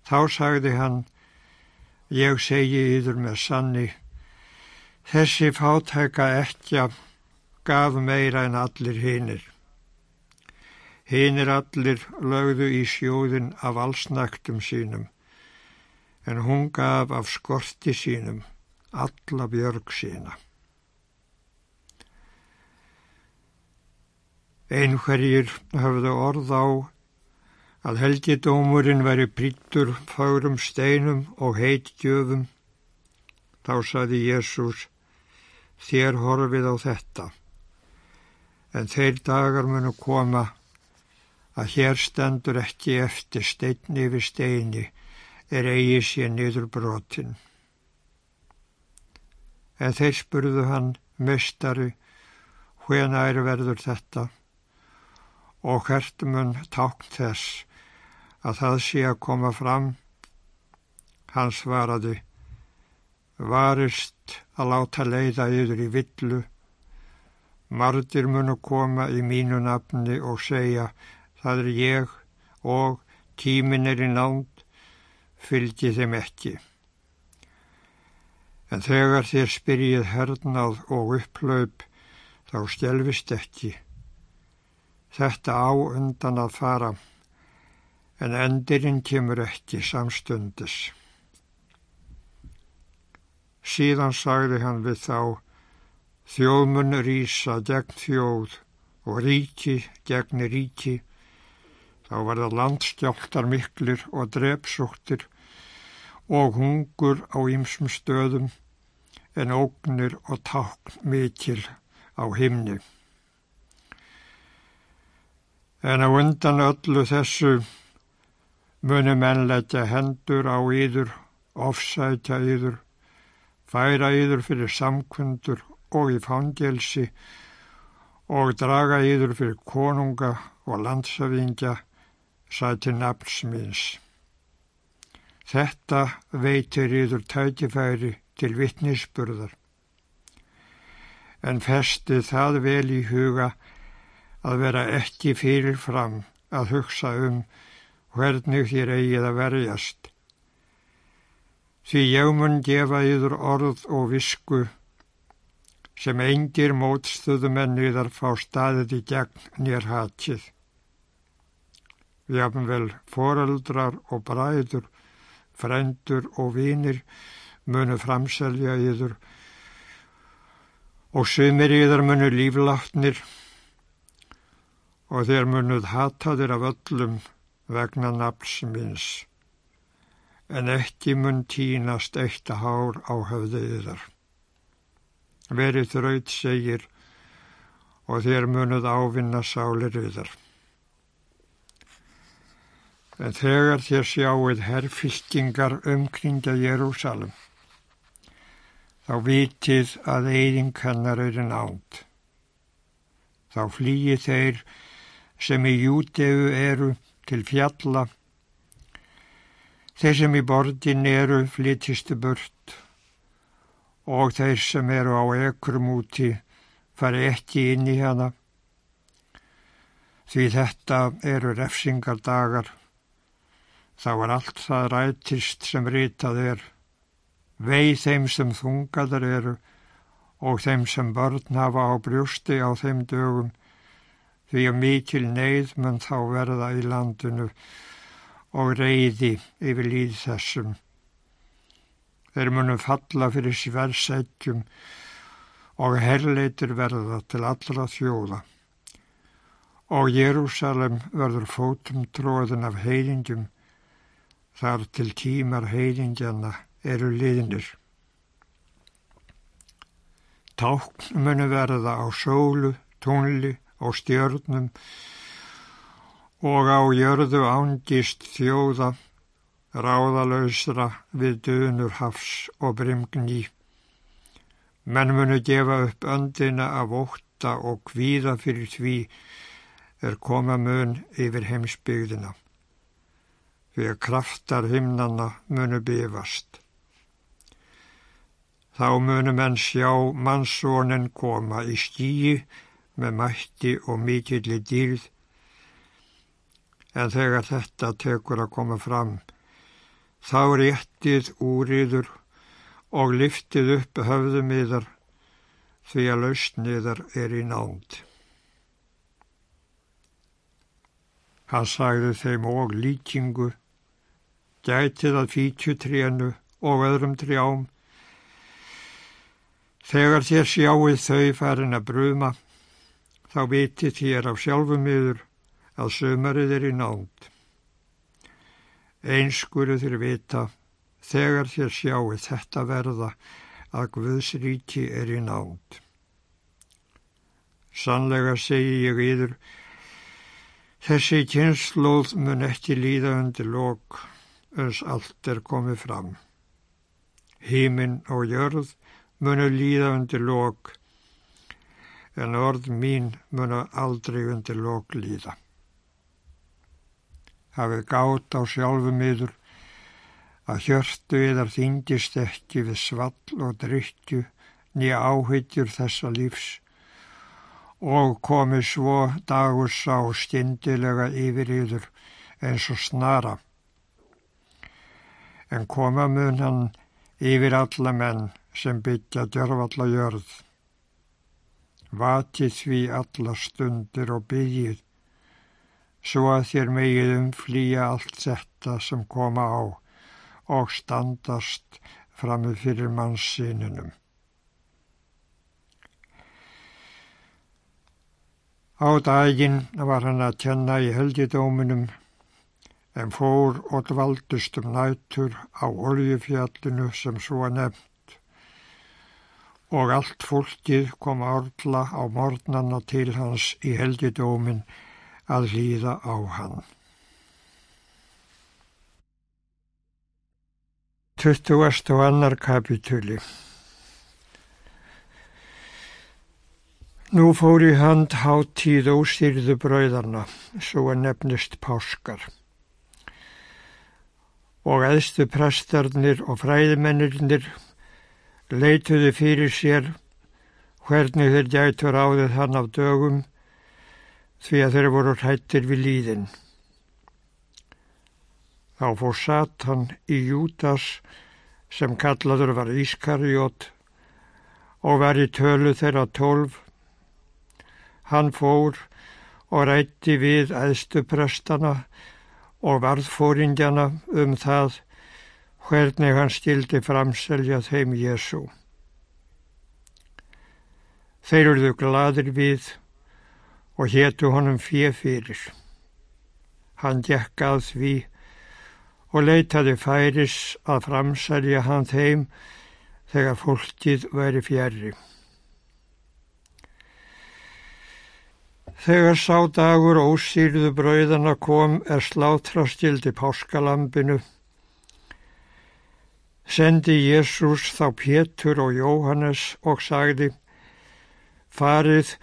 Þá sagði hann, ég segi yður með sanni, Þessi fátæka ekkja gaf meira en allir hinnir. Hinnir allir lögðu í sjóðin af allsnæktum sínum, en hún gaf af skorti sínum alla björg sína. Einhverjir höfðu orð á að helgidómurinn veri prýttur fárum steinum og heitgjöfum. Þá saði Jésús, þér horfið á þetta. En þeir dagar munu koma að hér stendur ekki eftir steinni við steini er eigi sér niður brotin. En þeir spurðu hann, mestari, hvena er verður þetta og hvert mun tákn þess að það sé að koma fram. Hann svaraði, varist að láta leiða yfir í villu. Mardir munu koma í mínu nafni og segja það er ég og tímin er í nánd, fylgi þeim ekki. En þegar þér spyrjið hernáð og upplaup þá stjelvist ekki. Þetta á undan að fara en endirinn kemur ekki samstundis. Síðan sagði hann við þá, þjóðmun rýsa gegn þjóð og ríki gegn ríki. Þá var það landstjáltar miklir og drepsúktir og hungur á ýmsum stöðum en ógnir og tákn mikil á himni. En á undan öllu þessu muni mennleita hendur á yður, ofsætja yður færa yður fyrir samkundur og í fangelsi og draga yður fyrir konunga og landsafingja sæti nafnsmiðs. Þetta veitir yður tætifæri til vittnisspurðar. En festi það vel í huga að vera ekki fyrirfram að hugsa um hvernig þér eigið að verjast Því ég mun gefa yður orð og visku sem engir mótstöðumenniðar fá staðið í gegn nér hatið. Við hafum vel foreldrar og bræður, frendur og vinir munu framselja yður og sumir yður munu lífláttnir og þeir munuð hataðir af öllum vegna nafns minns en ekki mun tínast eitt að hár á höfðu yðar. Verið þraut segir og þér munuð ávinna sálir yðar. En þegar þér sjáuð herrfylkingar umkringja Jérúsalem, þá vitið að eyðing hennar er en ánd. Þá flýi þeir sem í jútegu eru til fjalla Þeir sem í bortin eru flytistu burt og þeir sem eru á ekrum úti fari ekki inn í hana. Því þetta eru refsingardagar. Þá er allt það rætist sem rítað er. Vei þeim sem þungaðar eru og þeim sem börn hafa á brjústi á þeim dögum því að mikil neyð mun þá verða í landinu og reyði yfir líð þessum. Þeir munum falla fyrir sverðsætjum og herleitur verða til allra þjóða. Og Jérúsalem verður fótum tróðin af heilingjum, þar til tímar heilingjana eru liðnir. Tákn munu verða á sólu, tónli og stjörnum og á jörðu ángist þjóða, ráðalausra við dönur hafs og brimgní. Menn munu gefa upp öndina af ótta og kvíða fyrir því er koma mun yfir heimsbygðina. Því að kraftar himnanna munu bifast. Þá munu menn sjá mannsónin koma í skíi með mætti og mikilli dýrð en þegar þetta tekur að koma fram þá réttið úriður og liftið upp höfðumiðar því að lausniðar er í nánd. Hann sagði þeim og líkingu, gætið að fítjutrénu og öðrum trjám. Þegar þér sjáuð þau farin að bruma, þá viti þér af sjálfum yfir að sömarið er í nánd. Einskuru þér vita, þegar þér sjáu þetta verða að Guðsríki er í nánd. Sannlega segi ég yfir, þessi kynnslóð mun ekki líða undir lok, eins allt er komið fram. Híminn og jörð munu líða undir lok, en orð mín muna aldrei undir loklíða. Hafið gátt á sjálfum yður að hjörtu yðar þingist ekki við svall og drykju nýja áhyggjur þessa lífs og komi svo dagus á stindilega yfir yður eins og snara. En koma mun hann yfir alla menn sem byggja djörfalla jörð Vatið því alla stundir og byggjið, svo að þér megið umflýja allt þetta sem koma á og standast framið fyrir mannsinunum. Á daginn var hann að tjenna í heldidóminum en fór og dvaldust um nætur á oljufjallinu sem svo nefn og allt fólkið kom orðla á mornanna til hans í heldidómin að hlýða á hann. 22. kapitúli Nú fór í hand háttíð óstýrðu brauðarna, svo að nefnist páskar. Og eðstu prestarnir og fræðimennirnir leituðu fyrir sér hvernig þeir gætu ráðið hann af dögum því að þeir voru hættir við líðin. Þá fór Satan í Jútas sem kallaður var Ískarjót og var í tölu þeirra tólf. Hann fór og rætti við æðstuprestana og varðfóringjana um það hvernig hann stildi framselja þeim Jésu. Þeir eruðu gladir við og héttu honum fjö fyrir. Hann dekkað því og leitaði færis að framselja hann þeim þegar fólkið væri fjærri. Þegar sá dagur ósýrðu brauðana kom er slátrastildi páskalambinu sendi Jésús þá Pétur og Jóhannes og sagði farið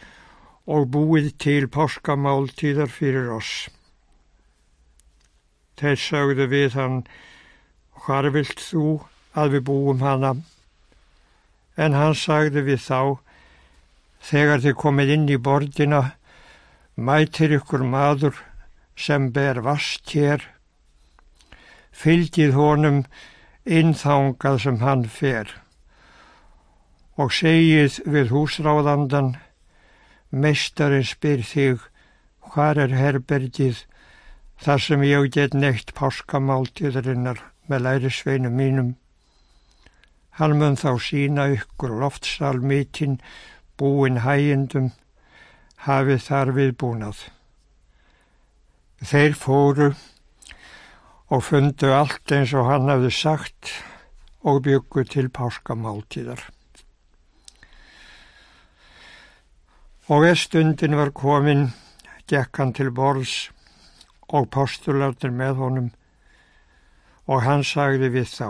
og búið til páskamáltíðar fyrir oss. Þeir sagðu við hann, hvar vilt þú að við búum hana? En hann sagði við þá, þegar þið komið inn í bordina, Mætir ykkur maður sem ber vast hér, fylgið honum innþángað sem hann fer og segið við húsráðandan, meistarinn spyr þig, hvar er herbergið þar sem ég get neitt páskamáltíðarinnar með lærisveinu mínum. Hann mun þá sína ykkur loftsalmítinn búin hægindum, hafið þar viðbúnað. Þeir fóru og fundu allt eins og hann hafði sagt og byggu til páskamáltíðar. Og eða stundin var komin, gekk hann til borðs og postularnir með honum og hann sagði við þá.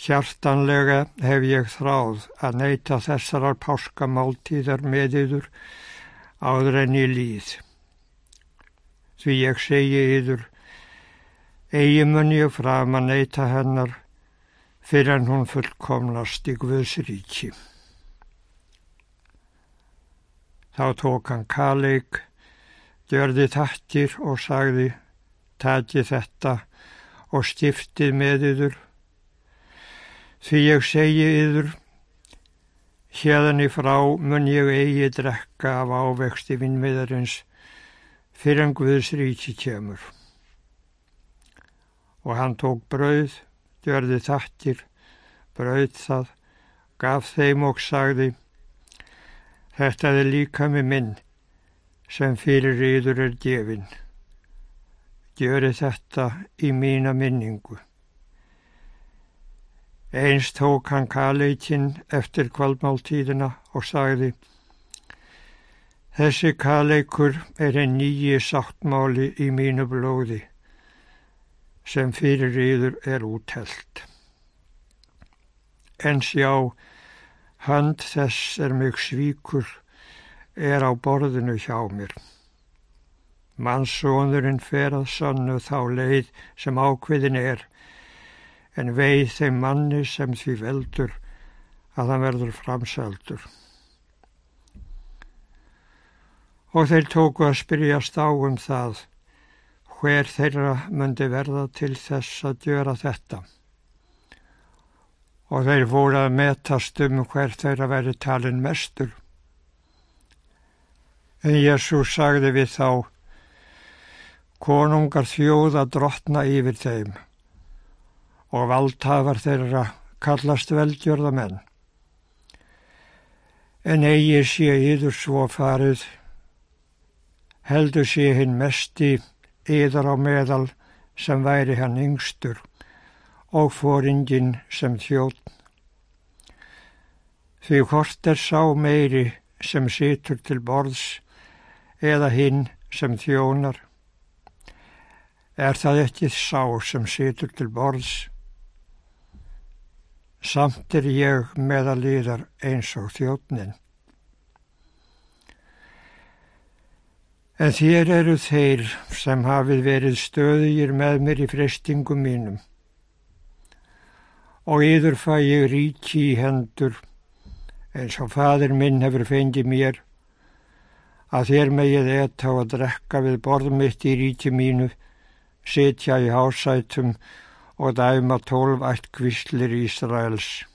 Hjartanlega hef ég þráð að neyta þessarar páskamáltíðar með yður áður en ég líð. Því ég segi yður, eigi mun ég fram að neyta hennar fyrir en hún fullkomnast í Guðsríki. Þá tók hann kaleik, gjörði þattir og sagði, taki þetta og stiftið með yður Því ég segi yður, hérðan í frá mun ég eigi drekka af ávexti vinnmiðarins fyrir en Guðs ríki kemur. Og hann tók brauð, gjörði þattir, brauð það, gaf þeim og sagði, þetta er líka með minn sem fyrir yður er gefinn. Gjöri þetta í mína minningu. Eins tók hann kaleikinn eftir kvaldmáltíðina og sagði Þessi kaleikur er einn nýji sáttmáli í mínu blóði sem fyrir yður er úthelt. En sjá, hand þess er mig svíkur er á borðinu hjá mér. Mannsónurinn fer að sannu þá leið sem ákveðin er en veið þeim manni sem því veldur að hann verður framseldur. Og þeir tóku að spyrjast á um það hver þeirra myndi verða til þess að gjöra þetta. Og þeir voru að metast um hver þeirra veri talin mestur. En Jésús sagði við þá, konungar þjóða drotna yfir þeim og valdhafar þeirra kallast veldjörða menn. En eigi sé yður svo farið, heldur sé hinn mesti yðar á meðal sem væri hann yngstur og fóringin sem þjótt. Því hvort er sá meiri sem situr til borðs eða hinn sem þjónar. Er það ekki sá sem situr til borðs samt er ég meðalíðar eins og þjóttnin. En þér eru þeir sem hafið verið stöðugir með mér í frestingum mínum og yður fæ ég ríki í hendur eins og fadir minn hefur fengið mér að þér megið etta og að drekka við borð mitt í ríki mínu, sitja í hásætum og dæma tólf ætt kvíslir Ísraels.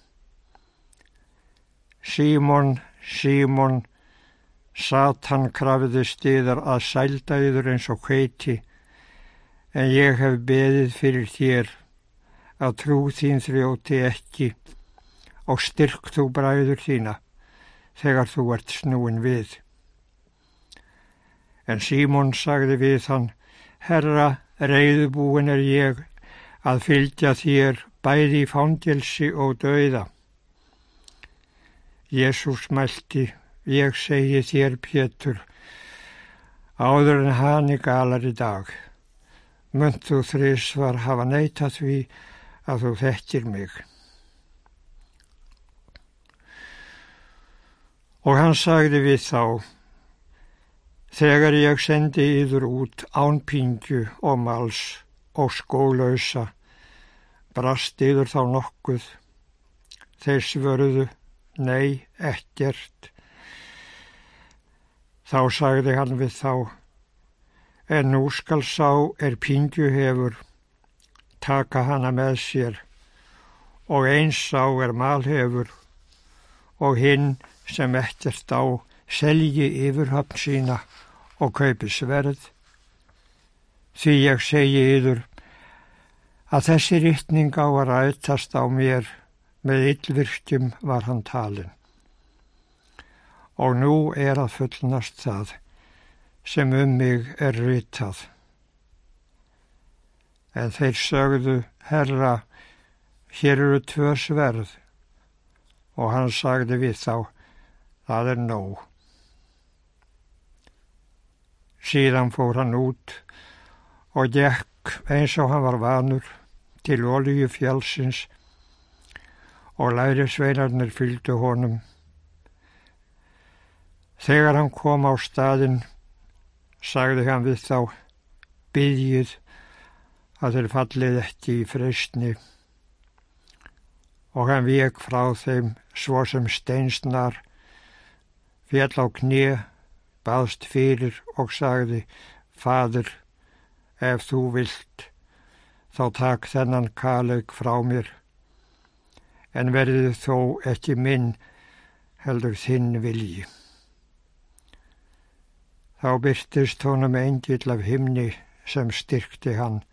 Símon, Símon, Satan krafiði stiðar að sælda yður eins og hveiti, en ég hef beðið fyrir þér að trú þín þrjóti ekki og styrk þú bræður þína þegar þú ert snúin við. En Símon sagði við hann, Herra, reyðubúin er ég að fylgja þér bæði í fangilsi og dauða. Jésús mælti, ég segi þér Pétur, áður en hann í galar í dag. Mönd þú þrís var hafa neyta því að þú þekkir mig. Og hann sagði við þá, þegar ég sendi yður út án pingju og mals og skólausa, brast yfir þá nokkuð. Þeir svörðu, nei, ekkert. Þá sagði hann við þá, en nú skal sá er pingju hefur, taka hana með sér, og eins sá er mal hefur, og hinn sem ekkert á selji yfirhafn sína og kaupi sverð. Því ég segi yður að þessi rittning á að rætast á mér með yllvirkjum var hann talin. Og nú er að fullnast það sem um mig er rytað. En þeir sögðu, herra, hér eru tvö sverð og hann sagði við þá, það er nóg. Síðan fór hann út og gekk eins og hann var vanur til olíu fjálsins og læri sveinarnir fylgdu honum. Þegar hann kom á staðin sagði hann við þá byggjið að þeir fallið ekki í freystni og hann vek frá þeim svo sem steinsnar fjall á knið baðst fyrir og sagði, Fadur, ef þú vilt, þá takk þennan kaleg frá mér, en verði þó ekki minn, heldur þinn vilji. Þá byrtist honum engill af himni sem styrkti hann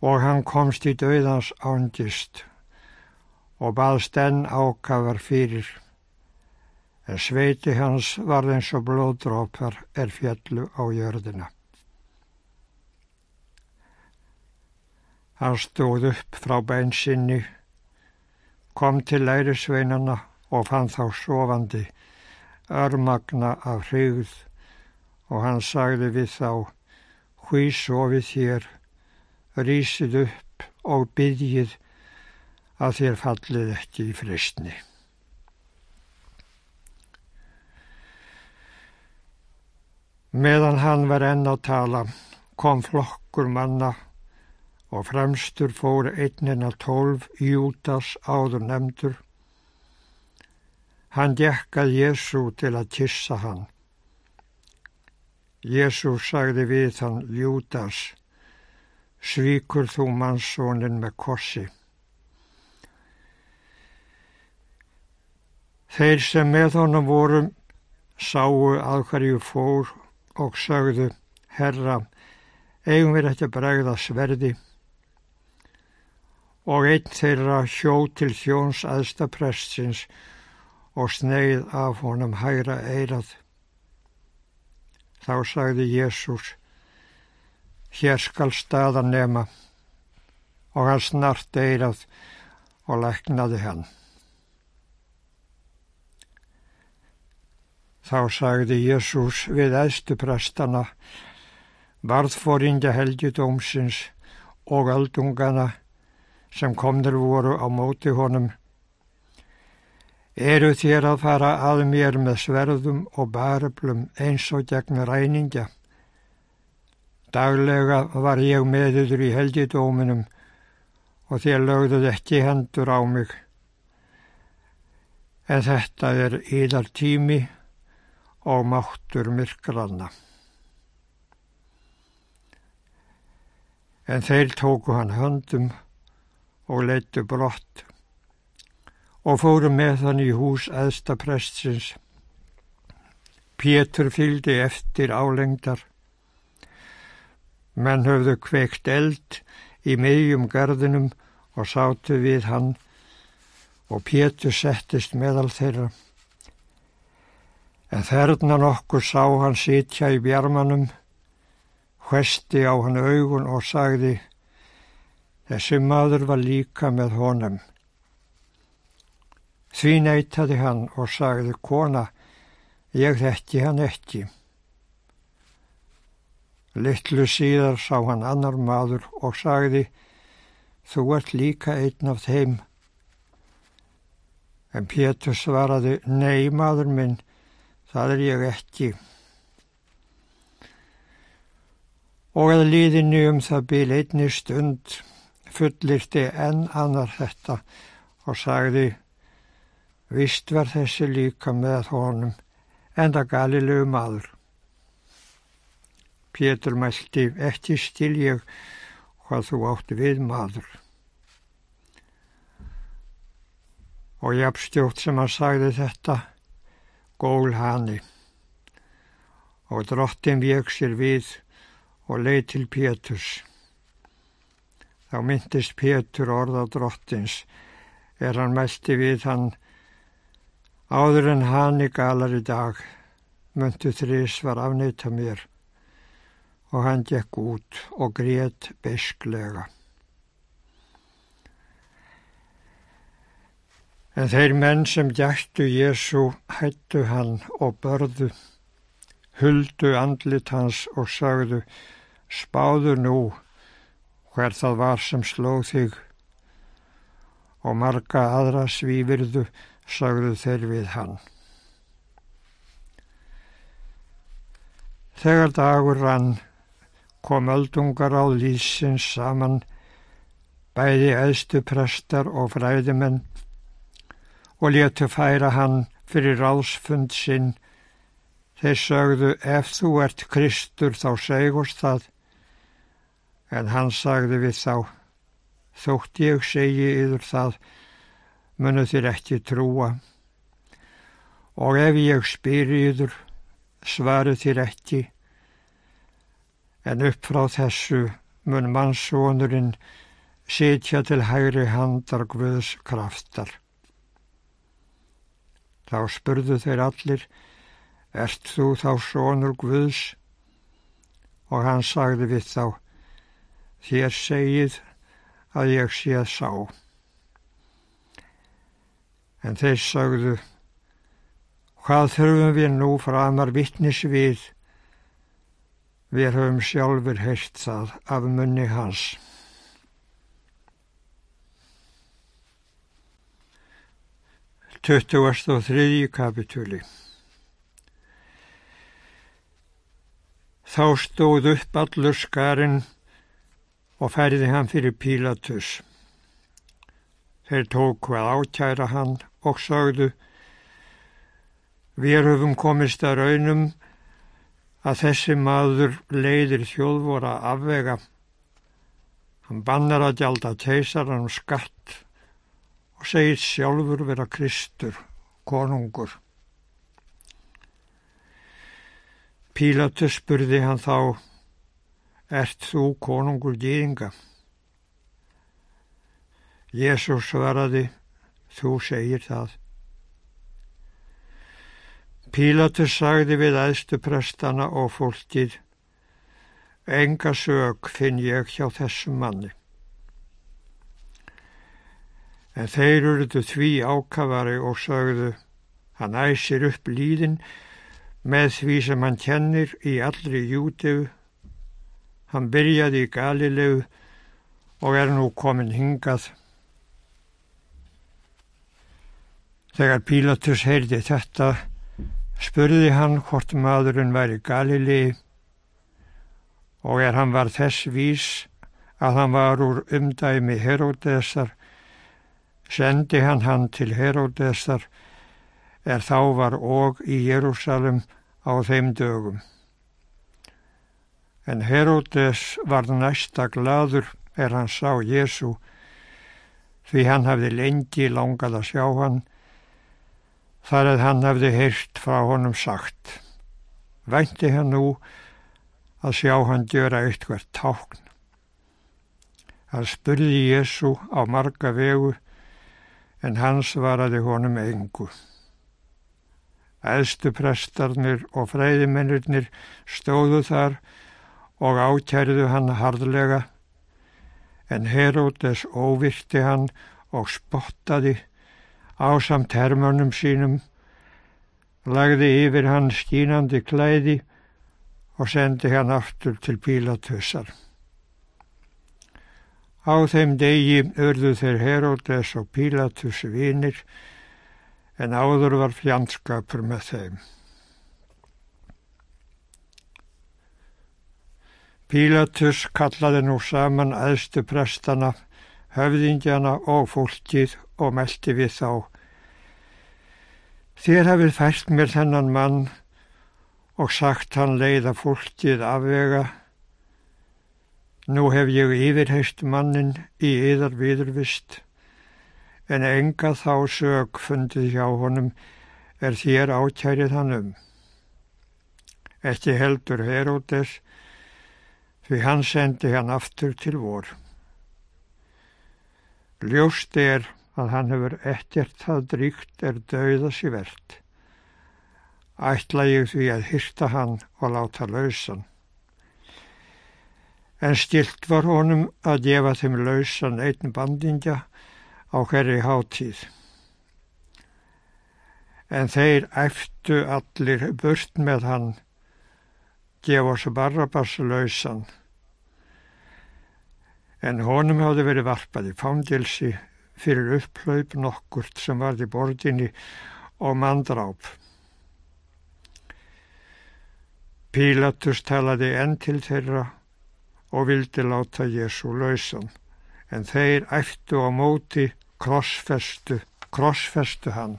og hann komst í döðans ándist og baðst enn ákafar fyrir en sveiti hans varð eins og blóðdrópar er fjallu á jörðina. Hann stóð upp frá bænsinni, kom til lærisveinana og fann þá sofandi, örmagna af hrigð og hann sagði við þá, hví sofið þér, rísið upp og byggjið að þér fallið ekki í fristni. Meðan hann var enn að tala kom flokkur manna og fremstur fór einnina tólf Júdas áður nefndur. Hann dekkað Jésu til að kissa hann. Jésu sagði við hann Júdas, svíkur þú mannsónin með kossi. Þeir sem með honum vorum sáu að hverju fór og sagðu, Herra, eigum við þetta bregða sverði og einn þeirra hjó til þjóns aðstaprestins og sneið af honum hægra eirað. Þá sagði Jésús, hér skal staðan nema og hann snart eirað og leknaði hann. Þá sagði Jésús við æðstuprestana, varðfóringja helgjudómsins og aldungana sem komnir voru á móti honum. Eru þér að fara að mér með sverðum og baröflum eins og gegn ræningja? Daglega var ég meðuður í helgjudóminum og þér lögðuð ekki hendur á mig. En þetta er íðar tími og máttur myrkranna. En þeir tóku hann höndum og leittu brott og fóru með hann í hús eðsta prestsins. Pétur fylgdi eftir álengdar. Menn höfðu kveikt eld í miðjum garðinum og sátu við hann og Pétur settist meðal þeirra. En þerna nokkur sá hann sitja í bjarmanum, hvesti á hann augun og sagði, þessi maður var líka með honum. Því neytaði hann og sagði, kona, ég þetti hann ekki. Littlu síðar sá hann annar maður og sagði, þú ert líka einn af þeim. En Pétur svaraði, nei maður minn, Það er ég ekki. Og að líðinu um það bíl einni stund fullirti enn annar þetta og sagði, vist var þessi líka með honum enda galilegu maður. Pétur mælti ekki stil ég hvað þú átti við maður. Og jafnstjótt sem hann sagði þetta, gól hanni. Og drottin vek sér við og leið til Péturs. Þá myndist Pétur orða drottins er hann mælti við hann áður en hann í galar í dag myndu þrís var afneita mér og hann gekk út og grét besklega. En þeir menn sem gættu Jésu hættu hann og börðu, huldu andlit hans og sagðu, spáðu nú hver það var sem slóð þig og marga aðra svífyrðu sagðu þeir við hann. Þegar dagur rann kom öldungar á lísins saman bæði eðstu prestar og fræðimenn og letu færa hann fyrir ráðsfund sinn þeir sögðu ef þú ert Kristur þá segust það En hann sagði við þá, þótt ég segi yfir það, munu þér ekki trúa. Og ef ég spyr yfir, svaru þér ekki. En upp frá þessu mun mannsónurinn sitja til hægri handar Guðs kraftar. Þá spurðu þeir allir, ert þú þá sónur Guðs? Og hann sagði við þá, Þér segið að ég sé að sá. En þeir sagðu, hvað þurfum við nú framar vittnis við? Höfum sjálfur heilt það af munni hans. Töttugast og þriðji kapitúli. Þá stóð upp allur skarinn og færði hann fyrir Pílatus. Þeir tóku að átjæra hann og sagðu Við höfum komist að raunum að þessi maður leiðir þjóðvora afvega. Hann bannar að gjalda teisaran um skatt og segir sjálfur vera Kristur, konungur. Pílatus spurði hann þá Ert þú konungur dýringa? Jésús svaraði, þú segir það. Pílatus sagði við aðstu prestana og fólkið, enga sög finn ég hjá þessum manni. En þeir eruðu því ákavari og sagðu, hann æsir upp líðin með því sem hann kennir í allri jútegu Hann byrjaði í Galilegu og er nú komin hingað. Þegar Pílatus heyrði þetta, spurði hann hvort maðurinn væri Galilei og er hann var þess vís að hann var úr umdæmi Heródesar, sendi hann hann til Heródesar er þá var og í Jérúsalem á þeim dögum. En Herodes var næsta gladur er hann sá Jésu því hann hafði lengi langað að sjá hann þar að hann hafði heyrt frá honum sagt vænti hann nú að sjá hann gjöra eitthvað tákn? Hann spurði Jésu á marga vegu en hans varaði honum engu. Æðstu prestarnir og fræðimennirnir stóðu þar og ákærðu hann harðlega, en Heródes óvirti hann og spottaði á samt hermönum sínum, lagði yfir hann skínandi klæði og sendi hann aftur til Pílatussar. Á þeim degi örðu þeir Heródes og Pílatus vinir, en áður var fjandskapur með þeim. Pílatus kallaði nú saman aðstu prestana, höfðingjana og fólkið og meldi við þá. Þér hafið fært mér þennan mann og sagt hann leiða fólkið afvega. Nú hef ég yfirheist mannin í yðar viðurvist, en enga þá sög fundið hjá honum er þér ákærið hann um. Ekki heldur Heródes, því hann sendi hann aftur til vor. Ljóst er að hann hefur ekkert það dríkt er dauða sér verðt. Ætla ég því að hýrta hann og láta lausan. En stilt var honum að gefa þeim lausan einn bandingja á hverju hátíð. En þeir eftu allir burt með hann, gefa oss Barrabas lausan. En honum hafði verið varpað í fangilsi fyrir upplaup nokkurt sem varði borginni og mandráp. Pílatus talaði enn til þeirra og vildi láta Jésu lausan, en þeir ættu á móti krossfestu, krossfestu hann.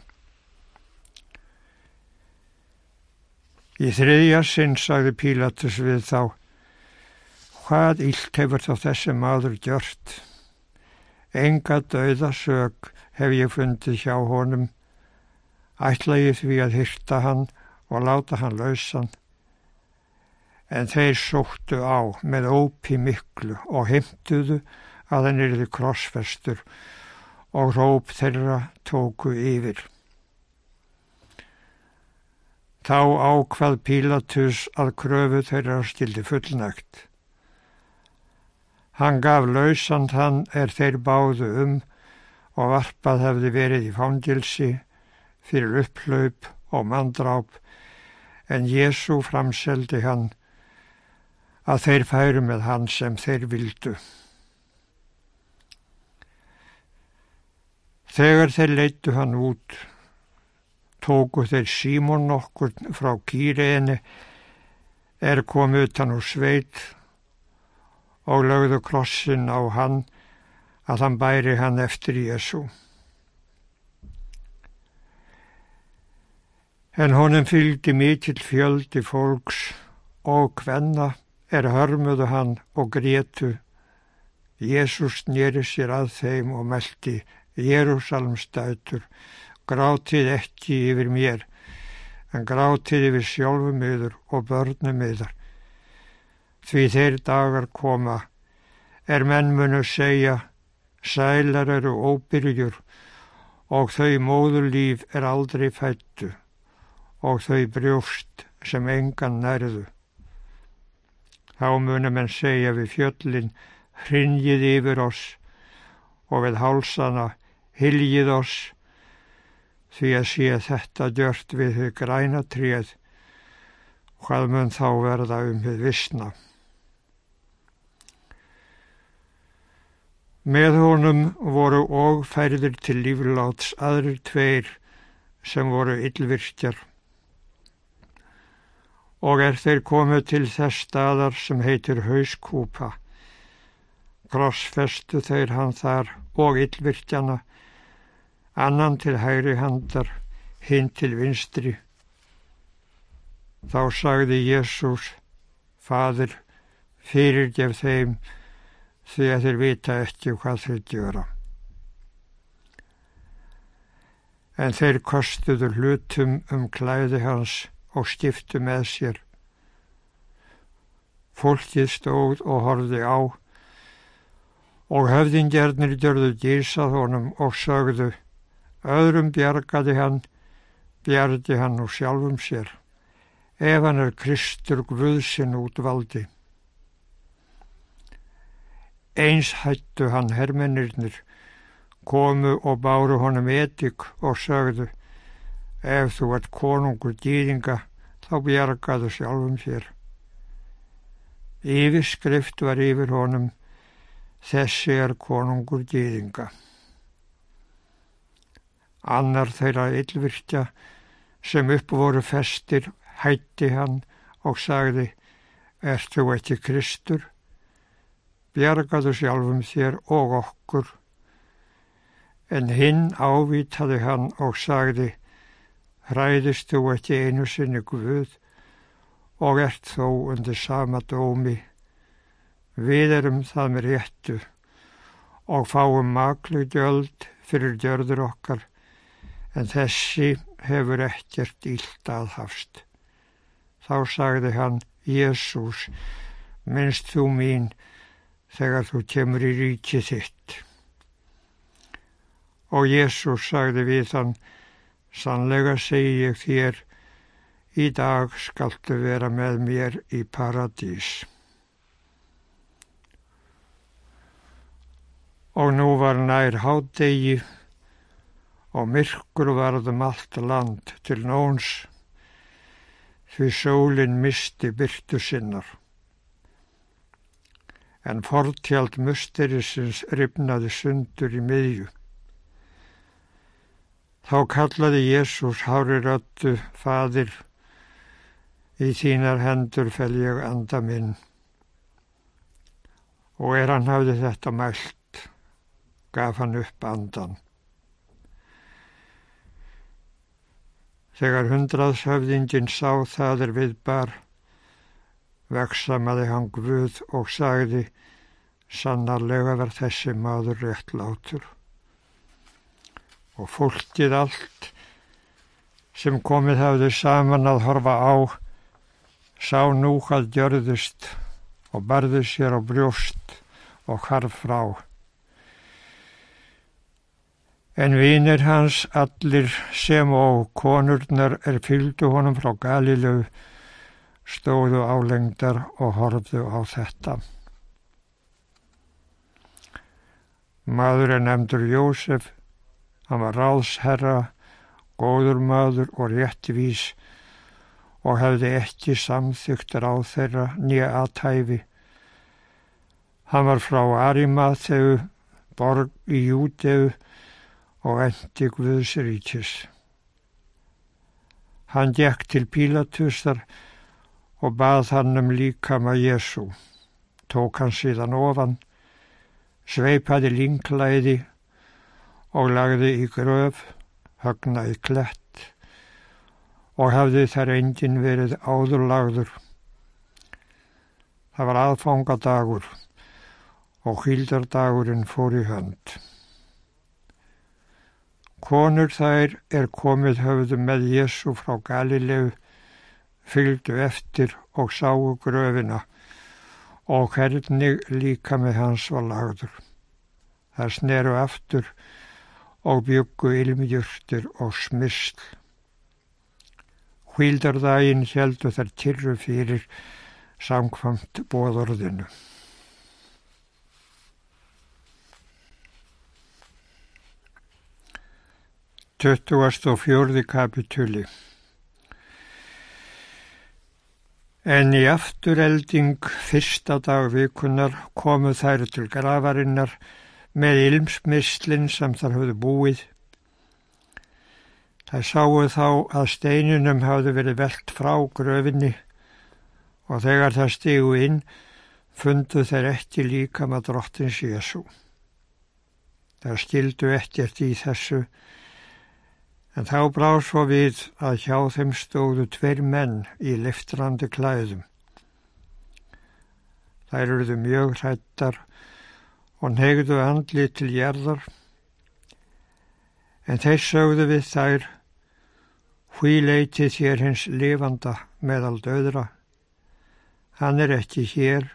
Í þriðja sinn sagði Pílatus við þá, hvað illt hefur þá þessi maður gjört? Enga dauðasög hef ég fundið hjá honum. Ætla ég því að hýrta hann og láta hann lausan. En þeir sóttu á með ópi miklu og heimtuðu að hann erði krossfestur og róp þeirra tóku yfir. Þá ákvað Pílatus að kröfu þeirra stildi fullnægt. Hann gaf lausan þann er þeir báðu um og varpað hefði verið í fangilsi fyrir upplaup og mandráp en Jésu framseldi hann að þeir færu með hann sem þeir vildu. Þegar þeir leittu hann út, tóku þeir Símon nokkur frá kýriðinni, er komið utan úr sveit og lögðu krossin á hann að hann bæri hann eftir Jésu. En honum fylgdi mikill fjöldi fólks og hvenna er hörmuðu hann og grétu. Jésús nýri sér að þeim og meldi Jérúsalmstætur, grátið ekki yfir mér, en grátið yfir sjálfum yður og börnum yður því þeir dagar koma, er menn munu segja, sælar eru óbyrjur og þau móðurlíf er aldrei fættu og þau brjóst sem engan nærðu. Þá munum en segja við fjöllin, hrinjið yfir oss og við hálsana hyljið oss því að sé þetta djört við þau græna tríð, hvað mun þá verða um við vissna. Með honum voru og færðir til lífláts aðrir tveir sem voru yllvirkjar og er þeir komið til þess staðar sem heitir hauskúpa. Krossfestu þeir hann þar og yllvirkjana, annan til hægri handar, hinn til vinstri. Þá sagði Jésús, Fadir, fyrirgef þeim, því að þeir vita ekki hvað þeir gjöra. En þeir kostuðu hlutum um klæði hans og stiftu með sér. Fólkið stóð og horfið á og höfðingjarnir gjörðu dísað honum og sögðu öðrum bjargaði hann, bjargi hann úr sjálfum sér ef hann er Kristur Guðsinn útvaldi. Eins hættu hann hermennirnir, komu og báru honum etik og sögðu, ef þú ert konungur dýringa, þá bjargaðu sjálfum sér. Yfirskrift var yfir honum, þessi er konungur dýringa. Annar þeirra yllvirkja sem upp voru festir hætti hann og sagði, ert þú ekki Kristur? Bjargaðu sjálfum þér og okkur. En hinn ávitaði hann og sagði, hræðist þú ekki einu sinni Guð og ert þó undir sama dómi. Við erum það með réttu og fáum maklu gjöld fyrir gjörður okkar en þessi hefur ekkert ílt aðhafst. Þá sagði hann, Jésús, minnst þú mín þegar þú kemur í ríki þitt. Og Jésús sagði við hann, sannlega segi ég þér, í dag skaltu vera með mér í paradís. Og nú var nær hádegi og myrkur varðum allt land til nóns því sólinn misti byrtu sinnar. En fortjald musterisins ripnaði sundur í miðju. Þá kallaði Jésús hári röttu, fadir, í þínar hendur fel ég anda minn. Og er hann hafði þetta mælt, gaf hann upp andan. Þegar hundraðshöfðingin sá það er við bar, veksamaði hann Guð og sagði, sannarlega verð þessi maður rétt látur. Og fólkið allt sem komið hafði saman að horfa á, sá nú hvað gjörðust og barði sér á brjóst og harf frá. En vinir hans allir sem og konurnar er fylgdu honum frá Galilegu stóðu álengdar og horfðu á þetta. Maður er nefndur Jósef, hann var ráðsherra, góður maður og réttvís og hefði ekki samþygtur á þeirra nýja aðtæfi. Hann var frá Arimatheu, borg í Júteu, og endi Guðs ríkis. Hann gekk til Pílatusar og bað hann um líkama Jésu. Tók hann síðan ofan, sveipaði linklæði og lagði í gröf, högnaði klett og hafði þær engin verið áðurlagður. Það var aðfangadagur og hýldardagurinn fór í hönd. Konur þær er komið höfðu með Jésu frá Galilegu, fylgdu eftir og sáu gröfina og hvernig líka með hans var lagður. Það sneru aftur og byggu ilmjurtur og smysl. Hvíldardaginn heldu þær tilru fyrir samkvamt bóðorðinu. 24. kapitúli En í afturelding fyrsta dag vikunar komu þær til gravarinnar með ilmsmislinn sem þar höfðu búið. Það sáu þá að steinunum hafðu verið velt frá gröfinni og þegar það stígu inn fundu þeir ekki líka með drottins Jésu. Það skildu ekkert í þessu En þá brá svo við að hjá þeim stóðu tver menn í liftrandi klæðum. Þær eruðu mjög hrættar og negðu andli til gerðar. En þeir sögðu við þær, hví leiti þér hins lifanda meðal döðra. Hann er ekki hér,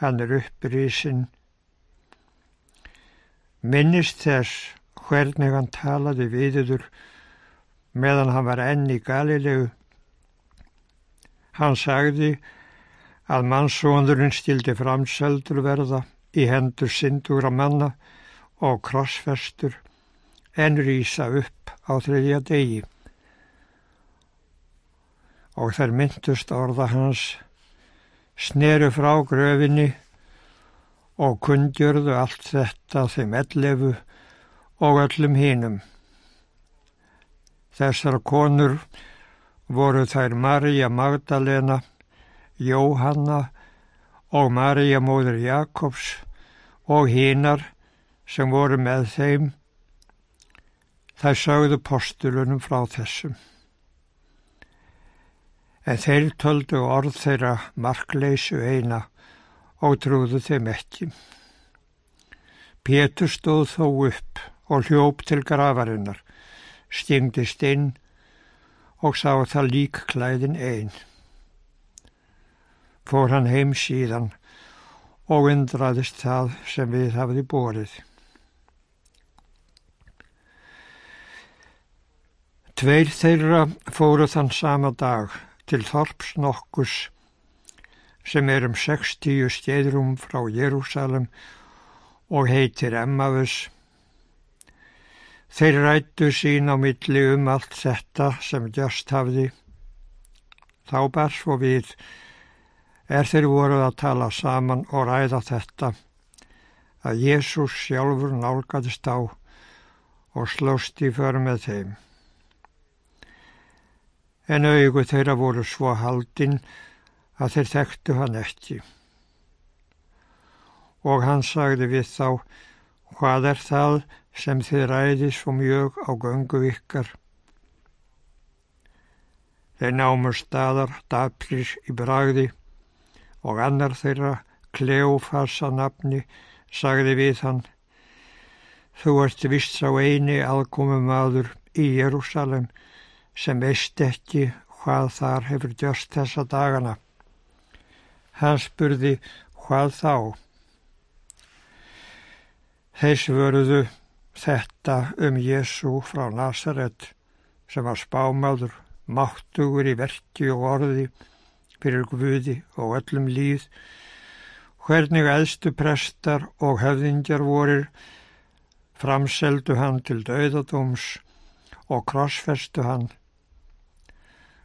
hann er upprísin. Minnist þess hvernig hann talaði viðiður meðan hann var enn í Galilegu. Hann sagði að mannsóndurinn stildi framseldur verða í hendur syndugra manna og krossfestur en rýsa upp á þriðja degi. Og þær myndust orða hans, sneru frá gröfinni og kundjörðu allt þetta þeim ellefu og öllum hínum. Þessar konur voru þær Marja Magdalena, Jóhanna og Marja móður Jakobs og hínar sem voru með þeim. Þær sögðu postulunum frá þessum. En þeir töldu orð þeirra markleysu eina og trúðu þeim ekki. Pétur stóð þó upp og hljóp til grafarinnar, stingdist inn og sá það lík klæðin einn. Fór hann heim síðan og undraðist það sem við hafði borið. Tveir þeirra fóru þann sama dag til Þorps nokkus sem er um 60 stedrum frá Jérúsalem og heitir Emmaus. Þeir rættu sín á milli um allt þetta sem just hafði. Þá bar svo við er þeir voruð að tala saman og ræða þetta að Jésús sjálfur nálgæðist á og slóst í för með þeim en augu þeirra voru svo haldinn að þeir þekktu hann ekki. Og hann sagði við þá, hvað er það sem þið ræði svo mjög á göngu ykkar? Þeir námur staðar daplir í bragði og annar þeirra Kleofasa nafni sagði við hann, þú ert vist sá eini aðkomum aður í Jérúsalem sem veist ekki hvað þar hefur gjörst þessa dagana. Hann spurði hvað þá. Þess vörðu þetta um Jésu frá Nazaret sem var spámaður, máttugur í verki og orði fyrir Guði og öllum líð, hvernig eðstu prestar og höfðingjar vorir framseldu hann til döðadóms og krossfestu hann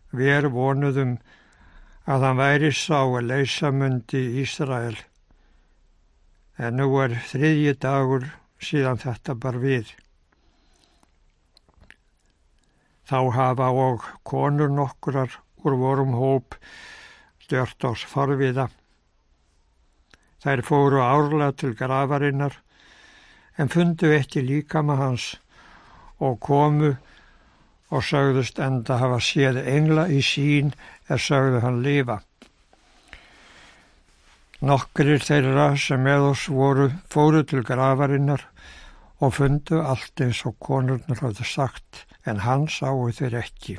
Við vonuðum að hann væri sá að leysa mundi Ísrael. En nú er þriðji dagur síðan þetta bar við. Þá hafa og konur nokkurar úr vorum hóp stjört ás forviða. Þær fóru árlega til grafarinnar en fundu ekki líkama hans og komu og sagðust enda hafa séð engla í sín er sagðu hann lifa. Nokkrir þeirra sem með oss voru fóru til grafarinnar og fundu allt eins og konurnar hafði sagt en hann sáu þeir ekki.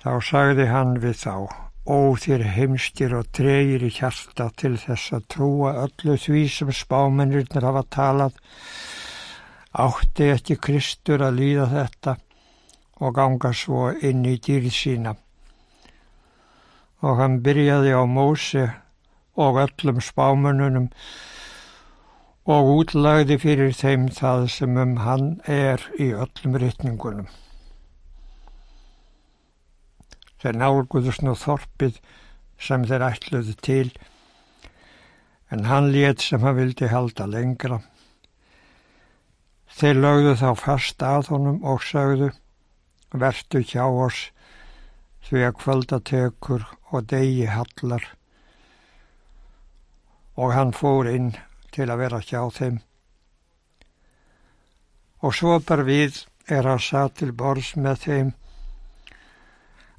Þá sagði hann við þá, ó þér heimstir og treyir í hjarta til þess að trúa öllu því sem spámennirnir hafa talað átti ekki Kristur að líða þetta og ganga svo inn í dýrð sína. Og hann byrjaði á Mósi og öllum spámununum og útlagði fyrir þeim það sem um hann er í öllum rytningunum. Þeir nálguðust nú þorpið sem þeir ætluðu til en hann let sem hann vildi halda lengra Þeir lögðu þá fast að honum og sagðu, vertu hjá oss því að kvöldatekur og degi hallar. Og hann fór inn til að vera hjá þeim. Og svo bar við er hann satt til bors með þeim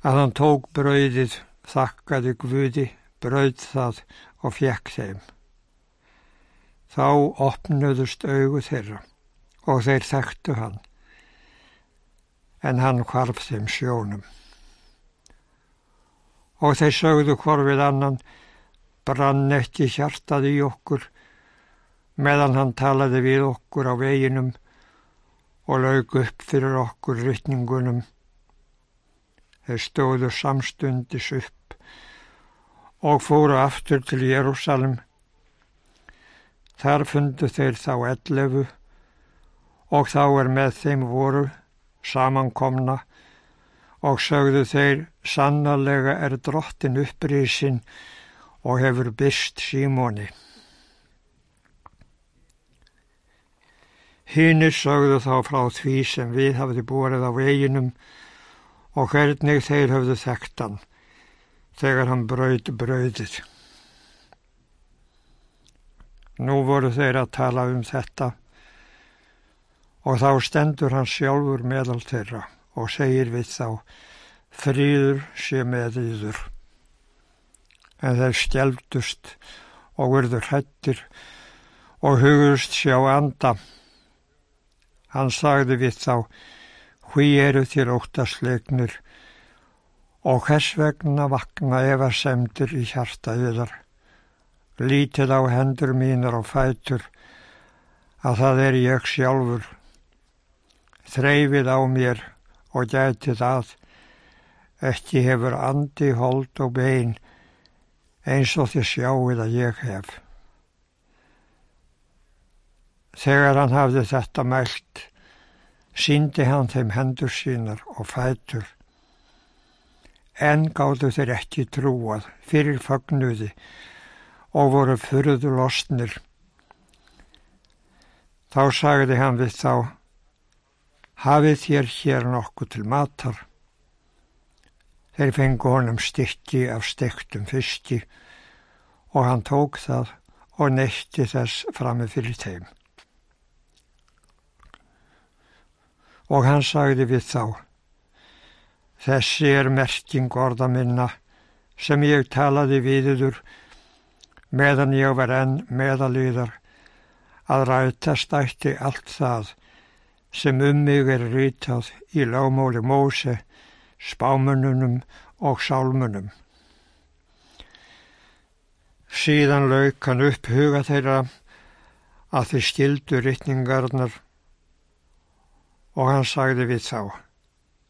að hann tók brauðið, þakkaði Guði, brauð það og fjekk þeim. Þá opnuðust augu þeirra og þeir þekktu hann, en hann hvarf þeim sjónum. Og þeir sögðu hvort við annan, brann ekki hjartað í okkur, meðan hann talaði við okkur á veginum og laug upp fyrir okkur rytningunum. Þeir stóðu samstundis upp og fóru aftur til Jérúsalem. Þar fundu þeir þá ellefu og þá er með þeim voru samankomna og sögðu þeir sannarlega er drottin upprísin og hefur byrst símóni. Hínir sögðu þá frá því sem við hafði búið á veginum og hvernig þeir hafðu þekktan þegar hann brauð brauðið. Nú voru þeir að tala um þetta og þá stendur hann sjálfur meðal þeirra og segir við þá, fríður sé með yður. En þeir stjeldust og verður hættir og hugust sjá anda. Hann sagði við þá, hví eru þér óttasleiknir og hvers vegna vakna efasemdir í hjarta yðar. Lítið á hendur mínar og fætur að það er ég sjálfur. Þreifið á mér og gætið að ekki hefur andi, hold og bein eins og þið sjáuð að ég hef. Þegar hann hafði þetta mælt, síndi hann þeim hendur sínar og fætur. En gáðu þeir ekki trúað fyrir fagnuði og voru fyrðu losnir. Þá sagði hann við þá, hafið þér hér nokkuð til matar. Þeir fengu honum stykki af stektum fysti og hann tók það og neytti þess frammi fyrir þeim. Og hann sagði við þá, þessi er merking orða minna sem ég talaði viðiður meðan ég var enn meðalíðar að rætast ætti allt það sem um mig er rítað í lágmóli Móse, spámununum og sálmunum. Síðan lauk hann upp huga þeirra að þið stildu rittningarnar og hann sagði við þá,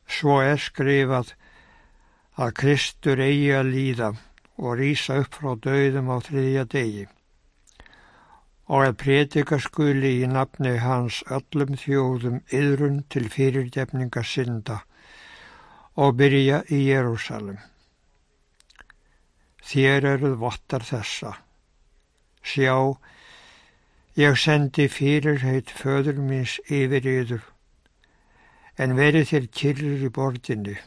svo er skrifað að Kristur eigi að líða og rýsa upp frá döðum á þriðja degi og að prétika skuli í nafni hans öllum þjóðum yðrun til fyrirgefninga synda og byrja í Jérúsalem. Þér eruð vottar þessa. Sjá, ég sendi fyrirheit föður míns yfir yður en verið þér kyrrir í borðinni,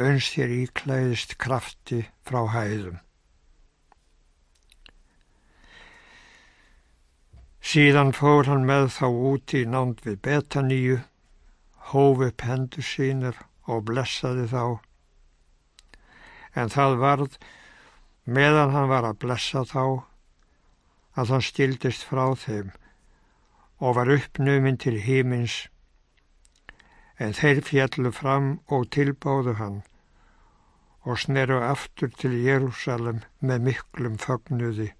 önst þér íklæðist krafti frá hæðum. Síðan fór hann með þá úti í nánd við Betaníu, hóf upp hendur sínir og blessaði þá. En það varð, meðan hann var að blessa þá, að hann stildist frá þeim og var uppnuminn til hímins en þeir fjallu fram og tilbáðu hann og sneru aftur til Jérúsalem með miklum fögnuði.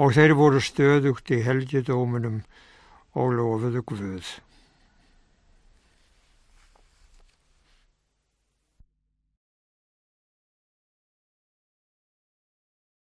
Og þeir voru stöðugt í helgidóminum og lofuðu Guð.